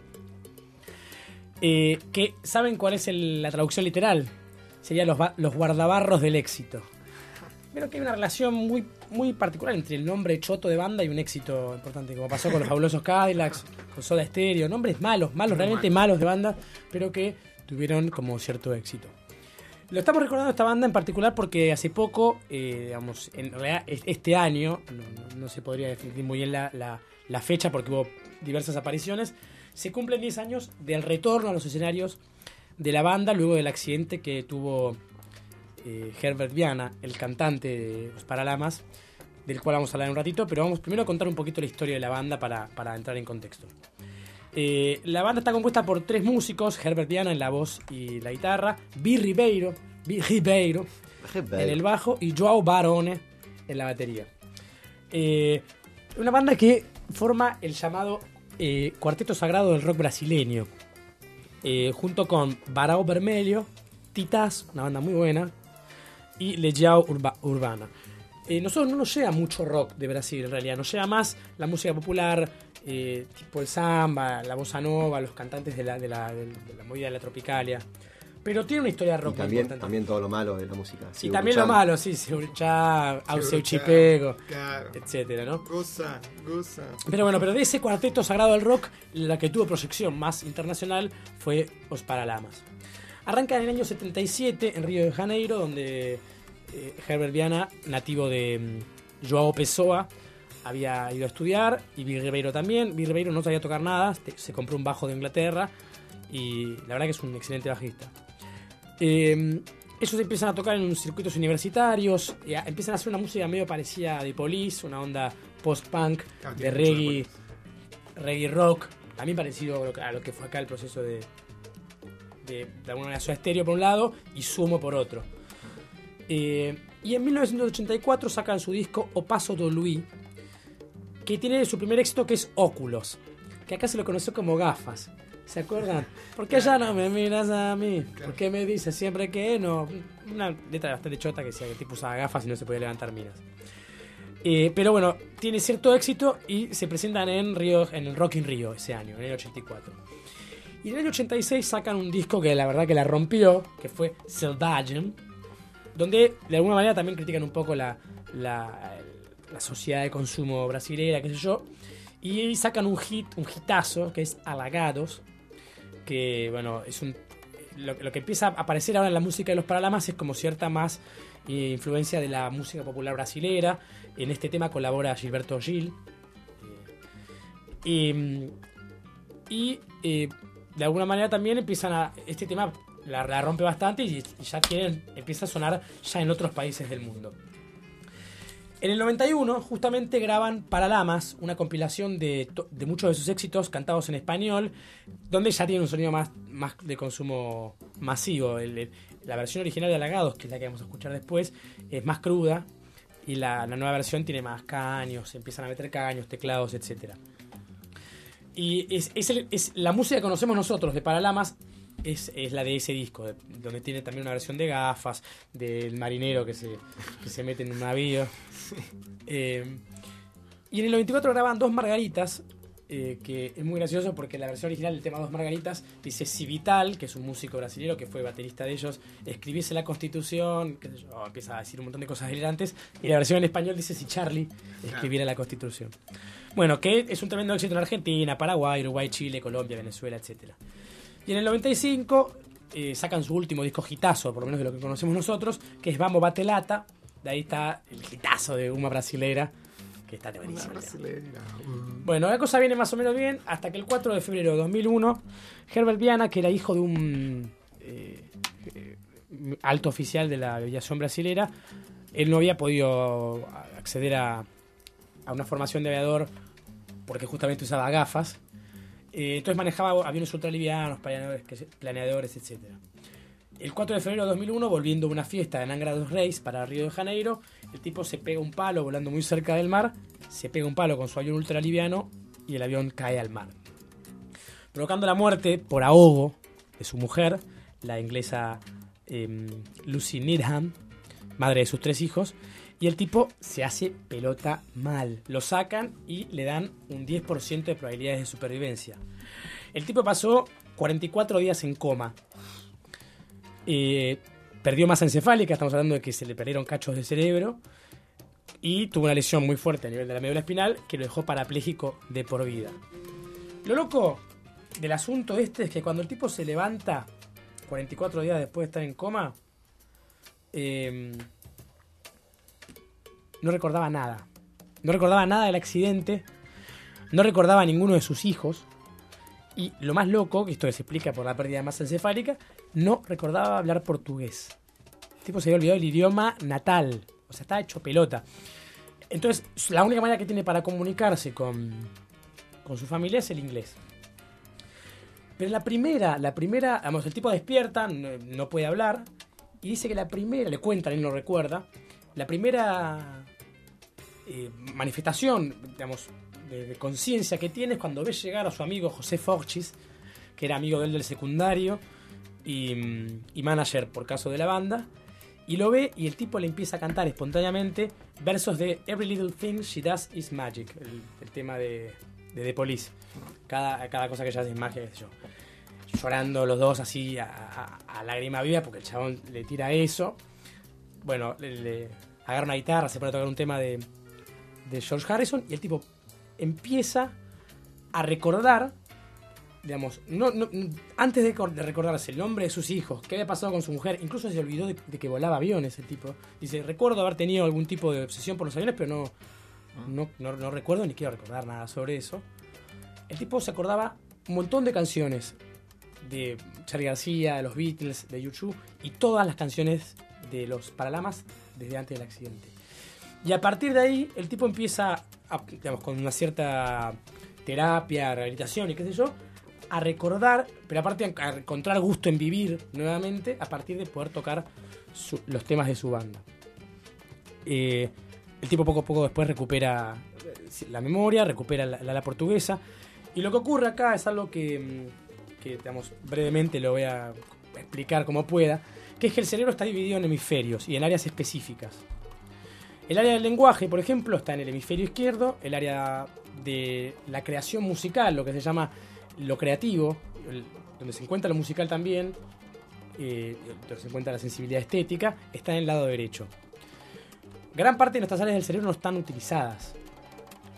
Eh, ¿Saben cuál es la traducción literal? Sería los, ba- los guardabarros del éxito. Pero que hay una relación muy, muy particular entre el nombre choto de banda y un éxito importante, como pasó con los fabulosos Cadillacs, con Soda Stereo, nombres malos, malos, realmente malos de banda, pero que tuvieron como cierto éxito. Lo estamos recordando esta banda en particular porque hace poco, eh, digamos, en realidad es- este año, no, no- no se podría definir muy bien la, la- la fecha porque hubo diversas apariciones, se cumplen 10 años del retorno a los escenarios de la banda luego del accidente que tuvo eh, Herbert Viana, el cantante de Los Paralamas, del cual vamos a hablar en un ratito, pero vamos primero a contar un poquito la historia de la banda para, para entrar en contexto. Eh, la banda está compuesta por tres músicos, Herbert Viana en la voz y la guitarra, Bill Ribeiro, Bill Ribeiro en el bajo y Joao Barone en la batería. Eh, una banda que forma el llamado eh, Cuarteto Sagrado del Rock Brasileño, eh, junto con Barao Vermelho, Titas, una banda muy buena, y Legião Urba- Urbana. Eh, nosotros no nos llega mucho rock de Brasil, en realidad. Nos llega más la música popular, eh, tipo el samba, la bossa nova, los cantantes de la, de la, de la movida de la tropicalia. Pero tiene una historia Y rock también, importante. también todo lo malo de la música. Y también lo malo, sí, Seuchá, Auxeu Seuchá, Chipego, claro. etcétera, ¿no? Goza, goza. Pero bueno, pero de ese cuarteto sagrado del rock, la que tuvo proyección más internacional fue Os Paralamas. Arranca en el año 77 en Río de Janeiro, donde eh, Herbert Viana, nativo de mm, Joao Pessoa, había ido a estudiar y Bill Ribeiro también. Bill Ribeiro no sabía tocar nada, se compró un bajo de Inglaterra y la verdad que es un excelente bajista. Eh, ellos empiezan a tocar en circuitos universitarios, y a- empiezan a hacer una música medio parecida a The Police, una onda post-punk, Ah, de reggae, reggae rock, también parecido a lo que- fue acá el proceso de, de, de alguna manera Soda Stereo por un lado y Sumo por otro. Eh, y en 1984 sacan su disco O Paso do Louis, que tiene su primer éxito que es Óculos, que acá se lo conoció como gafas. ¿Se acuerdan? ¿Por qué ya no me miras a mí? ¿Por qué me dices siempre que no? Una letra bastante chota que decía que el tipo usaba gafas y no se podía levantar miras. Eh, pero bueno, tiene cierto éxito y se presentan en Río, en el Rock in Rio ese año, en el 84. Y en el 86 sacan un disco que la verdad que la rompió, que fue Selvagem, donde de alguna manera también critican un poco la, la, la sociedad de consumo brasilera, qué sé yo. Y sacan un hit, un hitazo, que es Halagados, que bueno, es un... Lo, lo que empieza a aparecer ahora en la música de los Paralamas es como cierta más eh, influencia de la música popular brasilera. En este tema colabora Gilberto Gil. Eh, y y eh, de alguna manera también empiezan a. Este tema la, la rompe bastante y, y ya tienen, empieza a sonar ya en otros países del mundo. En el 91, justamente graban Paralamas, una compilación de, muchos de sus éxitos cantados en español, donde ya tiene un sonido más, de consumo masivo. La versión original de Halagados, que es la que vamos a escuchar después, es más cruda y la, nueva versión tiene más caños, empiezan a meter caños, teclados, etcétera. Y es, es la música que conocemos nosotros de Paralamas es, es la de ese disco, de- donde tiene también una versión de gafas, del marinero que se, que se mete en un navío. Eh, y en el 94 graban Dos Margaritas, eh, que es muy gracioso porque la versión original del tema Dos Margaritas dice si Vital, que es un músico brasileño que fue baterista de ellos, escribiese la constitución, yo, empieza a decir un montón de cosas delirantes, y la versión en español dice si Charlie escribiera la constitución. Bueno, que es un tremendo éxito en Argentina, Paraguay, Uruguay, Chile, Colombia, Venezuela, etcétera. Y en el 95 eh, sacan su último disco hitazo, por lo menos de lo que conocemos nosotros, que es Vamos Batelata. De ahí está el hitazo de Uma Brasilera, que está buenísimo. Bueno, la cosa viene más o menos bien hasta que el 4 de febrero de 2001, Herbert Viana, que era hijo de un eh, eh, alto oficial de la aviación brasilera, él no había podido acceder a, a una formación de aviador porque justamente usaba gafas. Eh, entonces manejaba aviones ultralivianos, planeadores, etc. El 4 de febrero de 2001, volviendo a una fiesta en Angra dos Reis para Río de Janeiro, el tipo se pega un palo volando muy cerca del mar, se pega un palo con su avión ultraliviano y el avión cae al mar. Provocando la muerte por ahogo de su mujer, la inglesa em, Lucy Needham, madre de sus tres hijos, y el tipo se hace pelota mal. Lo sacan y le dan un 10% de probabilidades de supervivencia. El tipo pasó 44 días en coma. Eh, perdió masa encefálica, estamos hablando de que se le perdieron cachos de cerebro. Y tuvo una lesión muy fuerte a nivel de la médula espinal que lo dejó parapléjico de por vida. Lo loco del asunto este es que cuando el tipo se levanta 44 días después de estar en coma, eh, no recordaba nada. No recordaba nada del accidente, no recordaba a ninguno de sus hijos. Y lo más loco, que esto se explica por la pérdida de masa encefálica, no recordaba hablar portugués. El tipo se había olvidado el idioma natal. O sea, estaba hecho pelota. Entonces, la única manera que tiene para comunicarse con, con su familia es el inglés. Pero la primera, la primera, vamos, el tipo despierta, no, puede hablar, y dice que la primera, le cuentan, él no recuerda, la primera eh, manifestación, digamos, de, conciencia que tiene cuando ve llegar a su amigo José Forchis, que era amigo de él del secundario y, mm, y manager por caso de la banda, y lo ve y el tipo le empieza a cantar espontáneamente versos de Every Little Thing She Does Is Magic, el, tema de, de The Police. Cada, cada cosa que ella hace es magia, yo. Llorando los dos así a, lágrima viva porque el chabón le tira eso. Bueno, le agarra una guitarra, se pone a tocar un tema de, de George Harrison y el tipo empieza a recordar, digamos, no, no- antes de, cor- de recordarse el nombre de sus hijos, qué había pasado con su mujer, incluso se olvidó de, que volaba aviones el tipo. Dice, recuerdo haber tenido algún tipo de obsesión por los aviones, pero no, no, no- no recuerdo ni quiero recordar nada sobre eso. El tipo se acordaba un montón de canciones de Charlie García, de los Beatles, de YouTube y todas las canciones de los Paralamas desde antes del accidente. Y a partir de ahí, el tipo empieza, a, digamos, con una cierta terapia, rehabilitación y qué sé yo, a recordar, pero aparte a encontrar gusto en vivir nuevamente a partir de poder tocar su- los temas de su banda. Eh, el tipo poco a poco después recupera eh, la memoria, recupera la, la- la portuguesa. Y lo que ocurre acá es algo que, mm, que, digamos, brevemente lo voy a explicar como pueda, que es que el cerebro está dividido en hemisferios y en áreas específicas. El área del lenguaje, por ejemplo, está en el hemisferio izquierdo, el área de la creación musical, lo que se llama lo creativo, donde se encuentra lo musical también, eh, donde se encuentra la sensibilidad estética, está en el lado derecho. Gran parte de nuestras áreas del cerebro no están utilizadas.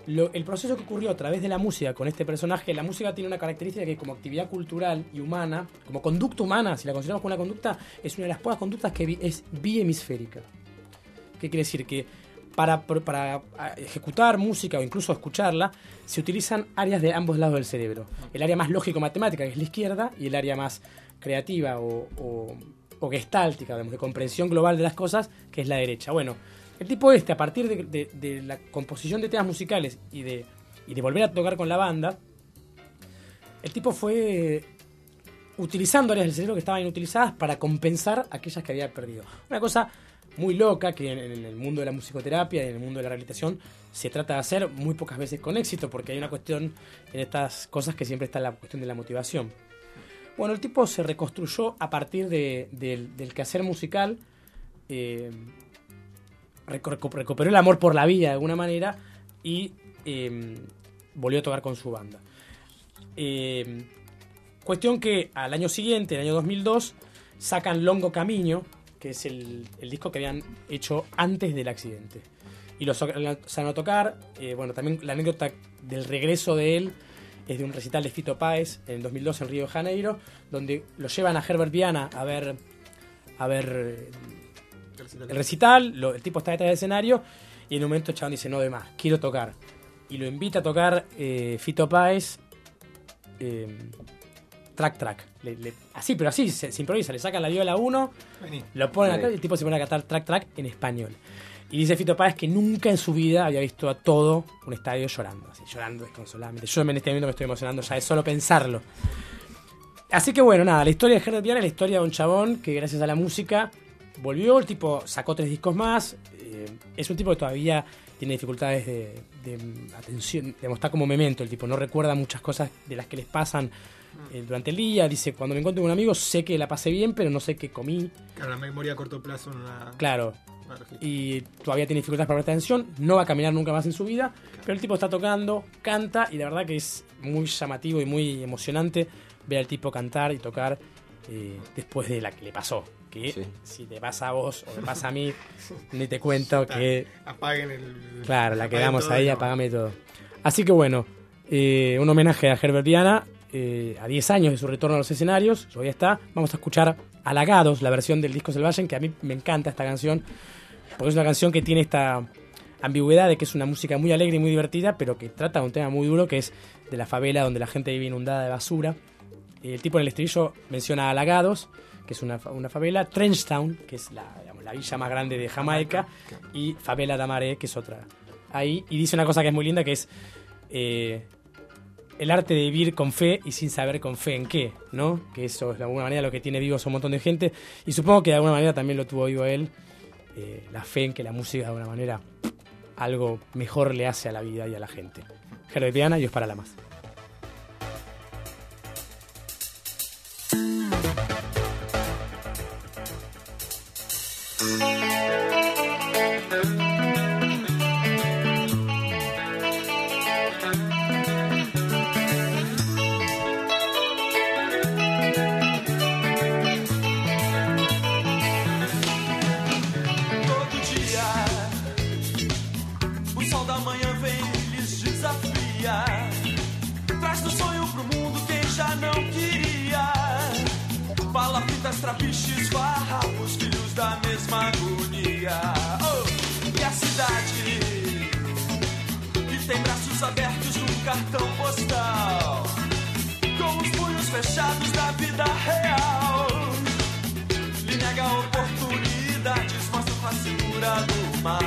El proceso que ocurrió a través de la música con este personaje, la música tiene una característica que como actividad cultural y humana, como conducta humana, si la consideramos como una conducta, es una de las pocas conductas que es bihemisférica. ¿Qué quiere decir? Que para, para ah, ejecutar música o incluso escucharla, se utilizan áreas de ambos lados del cerebro. El área más lógico-matemática, que es la izquierda, y el área más creativa o, o, o gestáltica, de comprensión global de las cosas, que es la derecha. Bueno, el tipo este, a partir de la composición de temas musicales y de, y de volver a tocar con la banda, el tipo fue utilizando áreas del cerebro que estaban inutilizadas para compensar aquellas que había perdido. Una cosa muy loca que en, el mundo de la musicoterapia y en el mundo de la rehabilitación se trata de hacer muy pocas veces con éxito porque hay una cuestión en estas cosas que siempre está la cuestión de la motivación. Bueno, el tipo se reconstruyó a partir de- del, del quehacer musical, eh, recuperó el amor por la vida de alguna manera y eh, volvió a tocar con su banda. Eh, cuestión que al año siguiente, el año 2002, sacan Longo Camino, que es el, el disco que habían hecho antes del accidente. Y lo salen a tocar. eh, bueno, también la anécdota del regreso de él es de un recital de Fito Páez en 2002 en Río de Janeiro, donde lo llevan a Herbert Viana a ver, a ver eh, el recital, lo- el tipo está detrás del escenario y en un momento el chabón dice, no de más, quiero tocar. Y lo invita a tocar eh, Fito Páez, eh, track track. Le- le- así, pero así, se, se improvisa, le sacan la viola a uno, Vení. lo ponen acá y el tipo se pone a cantar track track en español. Y dice Fito Páez que nunca en su vida había visto a todo un estadio llorando, así, llorando desconsoladamente. Yo en este momento me estoy emocionando ya de solo pensarlo. Así que bueno, nada, la historia de Herbert Viana es la historia de un chabón que gracias a la música volvió, el tipo sacó tres discos más, eh, es un tipo que todavía tiene dificultades de, de atención, digamos, está como memento, el tipo no recuerda muchas cosas de las que les pasan eh, durante el día, dice, cuando me encuentro con un amigo sé que la pasé bien, pero no sé qué comí, Claro, la memoria a corto plazo no la. claro, no la registra. y todavía tiene dificultades para prestar atención, no va a caminar nunca más en su vida, pero el tipo está tocando, canta y la verdad que es muy llamativo y muy emocionante ver al tipo cantar y tocar eh, después de la que le pasó. Que si te pasa a vos o me pasa a mí, ni te cuento que... Apaguen el. Claro, la quedamos todo ahí, no. apagame todo. Así que bueno, eh, un homenaje a Herbert Viana, eh, a 10 años de su retorno a los escenarios, todavía está. Vamos a escuchar Halagados, la versión del disco Selvagen, que a mí me encanta esta canción, porque es una canción que tiene esta ambigüedad de que es una música muy alegre y muy divertida, pero que trata de un tema muy duro, que es de la favela donde la gente vive inundada de basura. El tipo en el estribillo menciona Halagados, que es una, una favela, Trenchtown, que es la, digamos, la villa más grande de Jamaica, y Favela da Maré, que es otra. Ahí, y dice una cosa que es muy linda, que es eh, el arte de vivir con fe y sin saber con fe en qué, ¿no? Que eso es de alguna manera lo que tiene vivos a un montón de gente, y supongo que de alguna manera también lo tuvo vivo él, eh, la fe en que la música de alguna manera algo mejor le hace a la vida y a la gente. Herbert Viana y os para la más. Cartão postal. Com os punhos fechados da vida real. Lhe nega oportunidades, mostra com a segura do mal.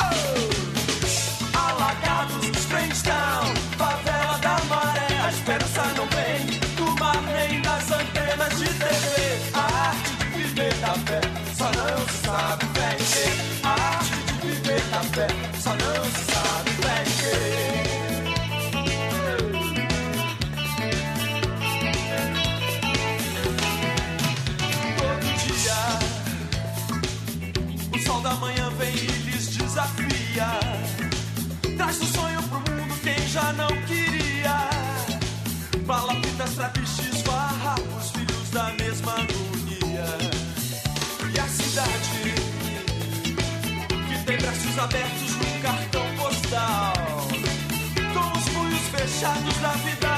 Oh! Alagados, Springstown, favela da maré. A esperança não vem do mar nem das antenas de TV. A arte de viver da fé só não se sabe em quê. A arte de viver da fé só não trapiches, farrapos, filhos da mesma agonia. E a cidade que tem braços abertos num cartão postal. Com os punhos fechados da vida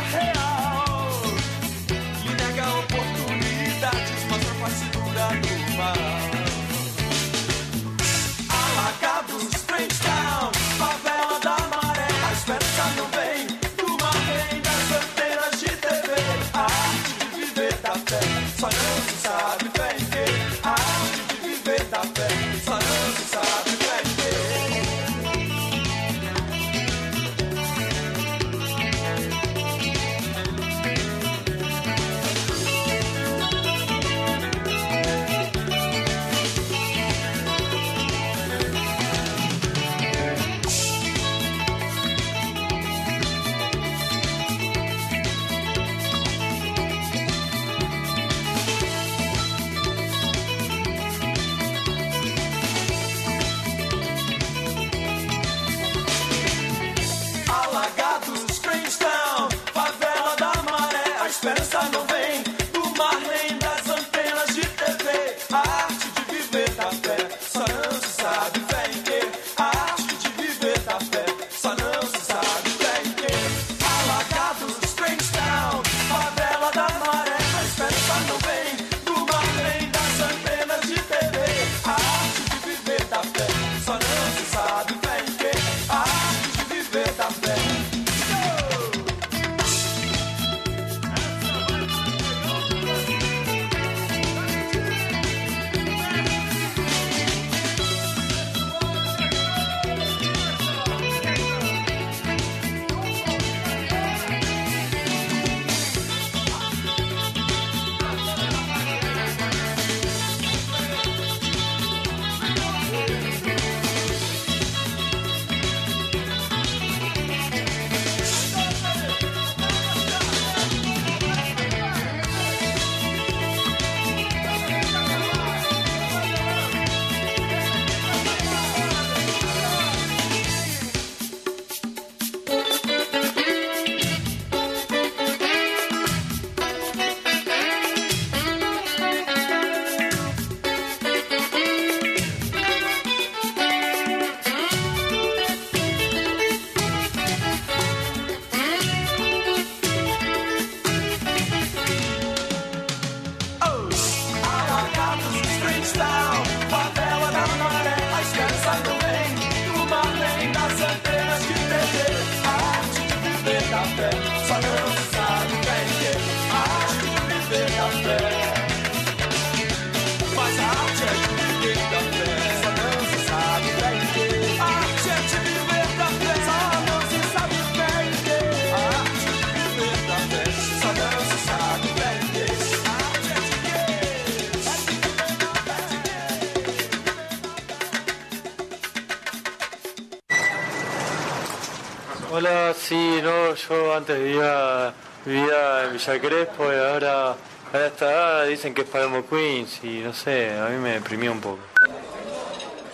yo antes vivía, vivía en Villa Crespo y ahora a esta edad dicen que es Palermo Queens y no sé, a mí me deprimió un poco.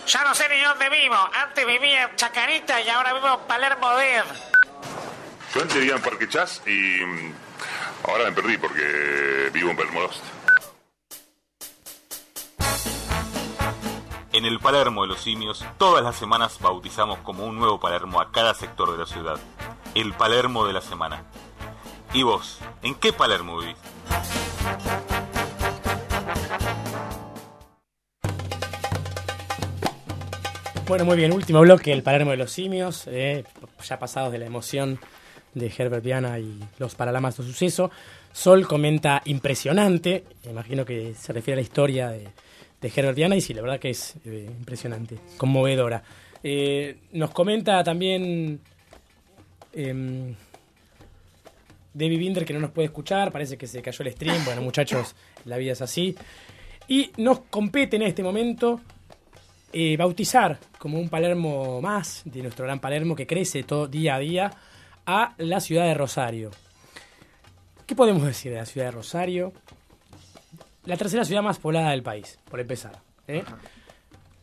Ya no sé ni dónde vivo. Antes vivía en Chacarita y ahora vivo en Palermo Dead. Yo antes vivía en Parque Chas y mm, ahora me perdí porque vivo en Palermo Lost. En el Palermo de los Simios, todas las semanas bautizamos como un nuevo Palermo a cada sector de la ciudad. El Palermo de la semana. ¿Y vos? ¿En qué Palermo vivís? Bueno, muy bien, último bloque, el Palermo de los Simios, eh, ya pasados de la emoción de Herbert Viana y los paralamas de suceso. Sol comenta impresionante, imagino que se refiere a la historia de, de Herbert Viana y sí, la verdad que es eh, impresionante, conmovedora. Eh, nos comenta también Debbie Binder que no nos puede escuchar, parece que se cayó el stream, bueno muchachos, la vida es así. Y nos compete en este momento eh, bautizar como un Palermo más de nuestro gran Palermo que crece todo día a día a la ciudad de Rosario. ¿Qué podemos decir de la ciudad de Rosario? La tercera ciudad más poblada del país, por empezar. ¿eh?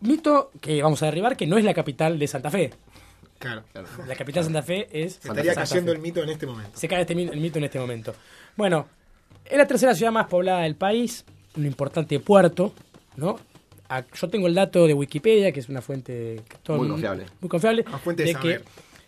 Mito que vamos a derribar que no es la capital de Santa Fe. Claro. La capital de Santa Fe es. Se estaría Santa cayendo Fe. el mito en este momento. Se cae este el mito en este momento. Bueno, es la tercera ciudad más poblada del país, un importante puerto, ¿no? Ah, Yo tengo el dato de Wikipedia, que es una fuente que todo Muy confiable. muy confiable, Una fuente de que saber.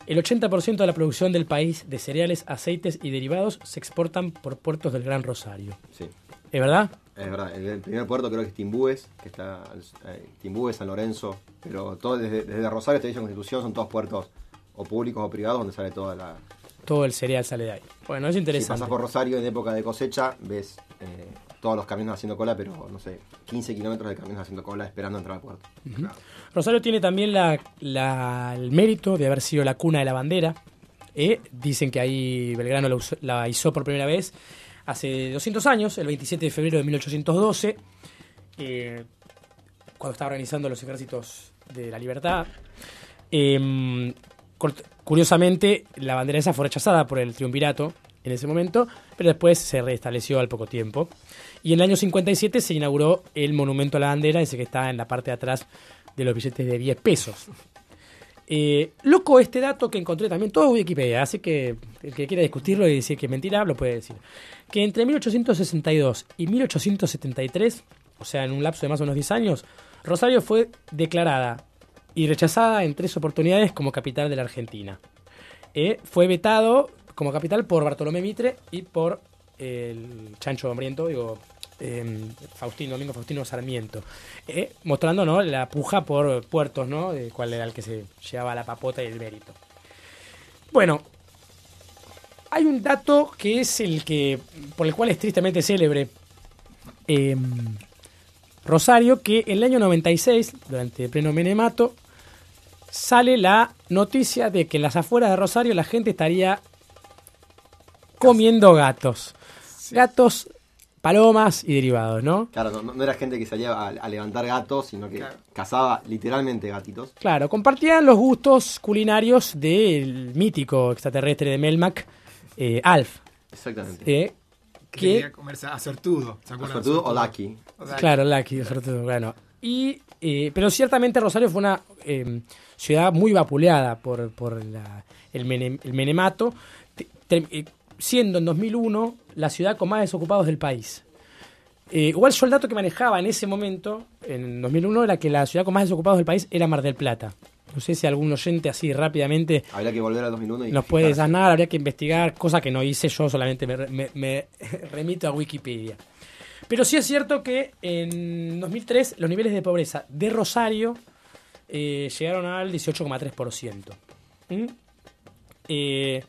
el 80% de la producción del país de cereales, aceites y derivados se exportan por puertos del Gran Rosario. Sí. ¿Es verdad? Es verdad, el, el primer puerto creo que es Timbúes, que está eh, Timbúes, San Lorenzo, pero todo desde, desde Rosario hasta Villa Constitución son todos puertos o públicos o privados donde sale toda la... Todo el cereal sale de ahí. Bueno, es Si interesante. pasas por Rosario en época de cosecha, ves eh, todos los camiones haciendo cola, pero no sé, 15 kilómetros de camiones haciendo cola esperando entrar al puerto. Rosario tiene también la- la- el mérito de haber sido la cuna de la bandera. ¿eh? Dicen que ahí Belgrano la, usó- la hizo por primera vez hace 200 años, el 27 de febrero de 1812, eh, cuando estaba organizando los ejércitos de la libertad. Cort- curiosamente, la bandera esa fue rechazada por el triunvirato en ese momento, pero después se restableció al poco tiempo. Y en el año 57 se inauguró el monumento a la bandera, ese que está en la parte de atrás de los billetes de 10 pesos. Eh, loco este dato que encontré también, todo Wikipedia, así que el que quiera discutirlo y decir que es mentira, lo puede decir. Que entre 1862 y 1873, o sea, en un lapso de más o menos 10 años, Rosario fue declarada y rechazada en tres oportunidades como capital de la Argentina. Eh, fue vetado como capital por Bartolomé Mitre y por el Chancho Hambriento, digo, eh, Faustino, Domingo Faustino Sarmiento, eh, mostrando ¿no? la puja por puertos, ¿no? de cuál era el que se llevaba la papota y el mérito. Bueno, hay un dato que es el que, por el cual es tristemente célebre. Eh, Rosario, que en el año 96, durante el pleno Menemato, sale la noticia de que en las afueras de Rosario la gente estaría comiendo gatos. Gatos, palomas y derivados, ¿no? Claro, no, no era gente que salía a, a levantar gatos, sino que cazaba literalmente gatitos. Claro, compartían los gustos culinarios del mítico extraterrestre de Melmac, eh, Alf. Exactamente. eh, Que que quería comerse a sortudo. ¿se acuerdan? Sortudo o Lucky. Claro, Lucky, sobre todo, bueno. Y, eh, pero ciertamente Rosario fue una eh, ciudad muy vapuleada por, por la- el, mene- el menemato, te- te- eh, siendo en 2001 la ciudad con más desocupados del país. Eh, igual yo el dato que manejaba en ese momento, en 2001, era que la ciudad con más desocupados del país era Mar del Plata. No sé si algún oyente así rápidamente Habría que volver al 2001 y nos puede sanar, habría que investigar, cosa que no hice yo, solamente me, me- me remito a Wikipedia. Pero sí es cierto que en 2003 los niveles de pobreza de Rosario eh, llegaron al 18,3%. ¿Mm? Eh,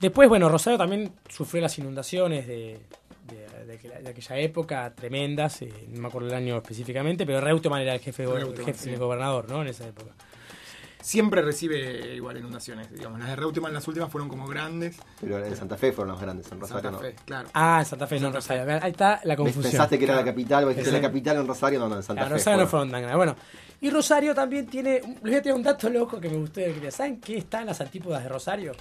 después, bueno, Rosario también sufrió las inundaciones de, de- de aquella, de aquella época, tremendas, eh, no me acuerdo el año específicamente, pero Reutemann era el jefe, Reutemann, jefe sí. de gobernador, ¿no? En esa época. Siempre recibe igual inundaciones, digamos. Las de Reutemann, las últimas fueron como grandes. Pero en Santa Fe fueron los grandes, en Rosario Santa no. Fe, claro. Ah, en Santa Fe, no en Rosario. Ahí está la confusión. Pensaste que era la capital, vos dijiste la capital en Rosario, no, no, en Santa Claro, Fe. Rosario no fueron. tan grandes. Bueno, y Rosario también tiene. Les voy a tirar un dato loco que me gustó. ¿Saben qué está en las antípodas de Rosario?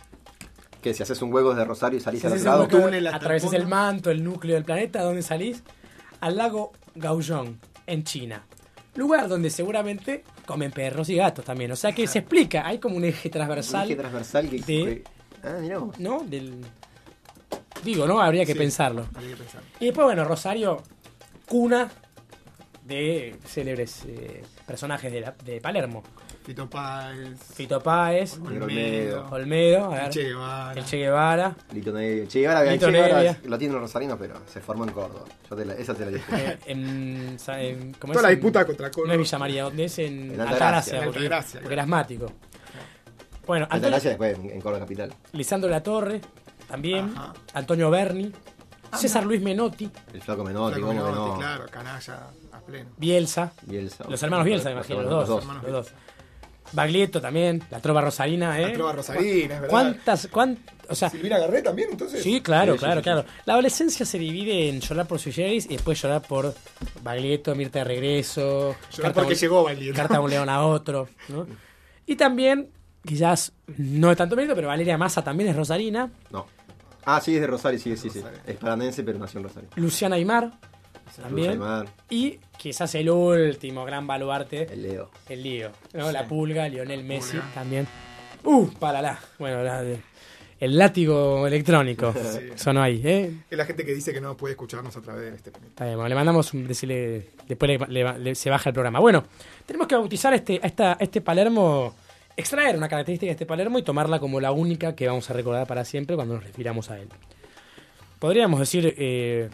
Que si haces un hueco desde Rosario y salís Si al otro lado, hueco, atravesas el manto, el núcleo del planeta, ¿dónde salís? Al lago Gaoyong, en China. Lugar donde seguramente comen perros y gatos también. O sea que se explica, hay como un eje transversal. Un eje transversal que- de, Ah, mirá vos. ¿No? Del. Digo, ¿no? Habría que Sí, pensarlo. habría que pensarlo. Y después, bueno, Rosario, cuna de célebres eh, personajes de, la- de Palermo. Fito Páez. Fito Páez, Olmedo. Olmedo, a ver, El Che Guevara. el Che Guevara. Lito Nevia. Che Guevara, Lito Che Guevara Nevia. es- lo tienen los rosarinos, pero se formó en Córdoba. Yo te la- esa te la dije. eh, en, en- ¿cómo Toda es? la En- disputa contra No Córdoba. es Villa María, ¿dónde es? En En Altagracia, Altagracia. porque, Altagracia, porque era asmático. Bueno, Hasta Antonio, después en, en Córdoba Capital. Lisandro La Torre, también. Antonio Berni. César Luis Menotti. El flaco Menotti, Flaco Menotti, no. claro, canalla a pleno. Bielsa. Bielsa. Los hermanos Bielsa, me imagino, los dos. Los Los dos. Baglietto también, la trova rosarina, ¿eh? La trova rosarina, es verdad. ¿Cuántas, cuán- o sea, Silvina Garré también, entonces. Sí, claro, Sí, sí, claro, sí, claro. La adolescencia se divide en llorar por Sui Generis y después llorar por Baglietto, Mirta de regreso. Llorar porque un- llegó Baglietto. Carta de un león a otro. ¿no? Y también, quizás no de tanto mérito, pero Valeria Massa también es rosarina. No. Ah, sí, es de Rosario, sí, sí, sí. Es paranense, pero nació en Rosario. Luciana Aymar también. Y quizás el último gran baluarte. El Leo. El Lío. ¿no? La. Pulga, Lionel Messi Pulga. también. Uh, para la. Bueno, la de- el látigo electrónico. Sí. Sonó ahí, ¿eh? Es la gente que dice que no puede escucharnos a través de este. Está bien, bueno, le mandamos un decirle, después le- le- le- se baja el programa. Bueno, tenemos que bautizar este, a esta, este Palermo, extraer una característica de este Palermo y tomarla como la única que vamos a recordar para siempre cuando nos refiramos a él. Podríamos decir, eh,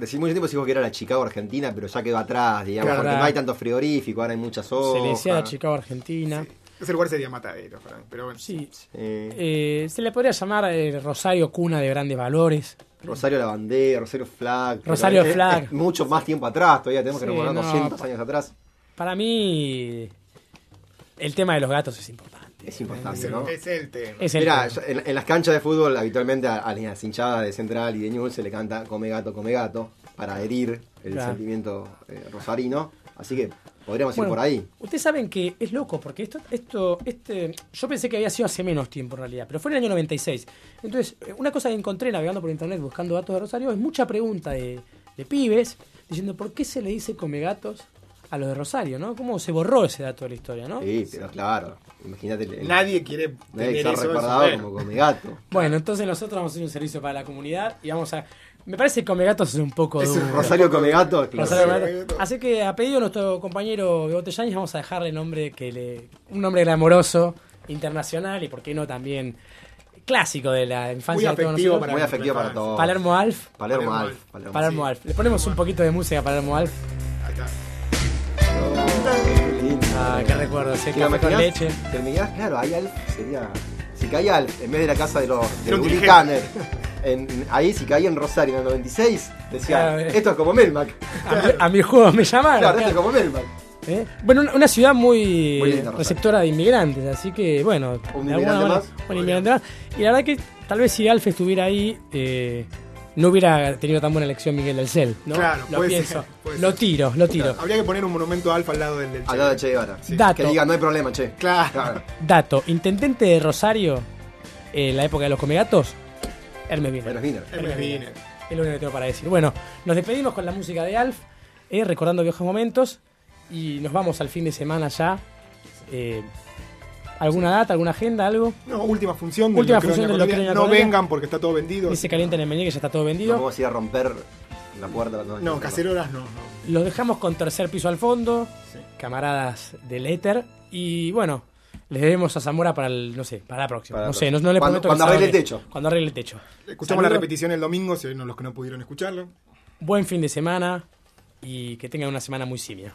Decís mucho tiempo decimos que era la Chicago Argentina, pero ya quedó atrás, digamos, Claro. porque no hay tanto frigorífico, ahora hay muchas hojas. se le decía la Chicago Argentina. Ese lugar sería Matadero, Frank, pero bueno. Sí. Eh, Eh, se le podría llamar eh, Rosario Cuna de Grandes Valores. Rosario la bandera, Rosario Flag. Rosario es- Flag. es mucho más tiempo atrás, todavía tenemos que Sí, recordar no, 200 pa- años atrás. Para mí, el tema de los gatos es importante. Es importante, Es el, ¿no? es el tema. Es el Mirá, tema. yo- en, en las canchas de fútbol habitualmente a, a las hinchadas de Central y de Newell's se le canta come gato, come gato, para herir el Claro. sentimiento eh, rosarino. Así que podríamos Bueno, ir por ahí. Ustedes saben que es loco, porque esto, esto, este, yo pensé que había sido hace menos tiempo en realidad, pero fue en el año 96. Entonces, eh, una cosa que encontré navegando por internet buscando datos de Rosario es mucha pregunta de, de pibes diciendo por qué se le dice come gatos a los de Rosario, ¿no? ¿Cómo se borró ese dato de la historia, no? Sí, pero claro, imagínate. el- Nadie quiere Nadie tener eso en su recordado como come gato. Bueno, entonces nosotros vamos a hacer un servicio para la comunidad y vamos a... Me parece que come gatos es un poco Es un Rosario come gato. claro. Rosario Come Gato. Así que a pedido de nuestro compañero Bebote Yáñez vamos a dejarle nombre que le, un nombre glamoroso, internacional y por qué no también clásico de la infancia Muy de todos afectivo nosotros. para Muy afectivo para todos. Palermo Alf. Palermo Palermo Alf. Alf. Palermo, Palermo sí. Alf. Le ponemos un poquito de música a Palermo Alf. Ah, qué recuerdo, ¿Te café con leche. ¿Te imaginás? Claro, ahí Alf sería. Si caía Alf en vez de la casa de los de Willy en, ahí si caía en Rosario en el 96, decía, Claro, eh. esto es como Melmac. A, mi- a mis juegos me llamaron. Claro, esto es claro. como Melmac. ¿Eh? Bueno, una, una ciudad muy, Muy linda, Rosario. receptora de inmigrantes, así que bueno, Un de alguna inmigrante manera, más. un inmigrante más. Y la verdad que tal vez si Alf estuviera ahí, eh, no hubiera tenido tan buena elección Miguel del Cel. ¿no? Claro, lo puede pienso. ser, puede lo ser. tiro, lo tiro. Habría que poner un monumento alfa al lado del del Al lado de Che Guevara. Dato. Que diga, no hay problema, che. Claro. Dato, intendente de Rosario en la época de los comegatos, Hermes Wiener. Hermes Wiener. Hermes Wiener. Es lo único que tengo para decir. Bueno, nos despedimos con la música de Alf, eh, recordando viejos momentos, y nos vamos al fin de semana ya. Eh, ¿Alguna data, alguna agenda, algo? No, última función Última Locroña función del Colonia. Locroña No vengan porque está todo vendido. Ni se calienta en el meñique, ya está todo No vendido. vamos a ir a romper la puerta. No, cacerolas no. no. Los dejamos con tercer piso al fondo, camaradas del éter, y bueno, les debemos a Zamora para el, no sé, para la próxima. Para la no sé, no, próxima. no le Cuando- prometo que cuando arregle el techo. Cuando arregle el techo. Escuchamos la repetición el domingo, si no los que no pudieron escucharlo. Buen fin de semana y que tengan una semana muy simia.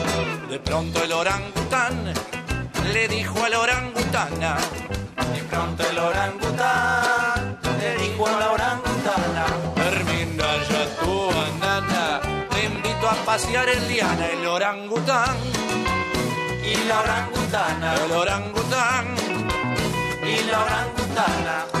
De pronto el orangután le dijo a la orangutana Y pronto el orangután le dijo a la orangutana: Termina ya tu banana, te invito a pasear Diana, el orangután. Y la orangutana, el orangután. Y la orangutana.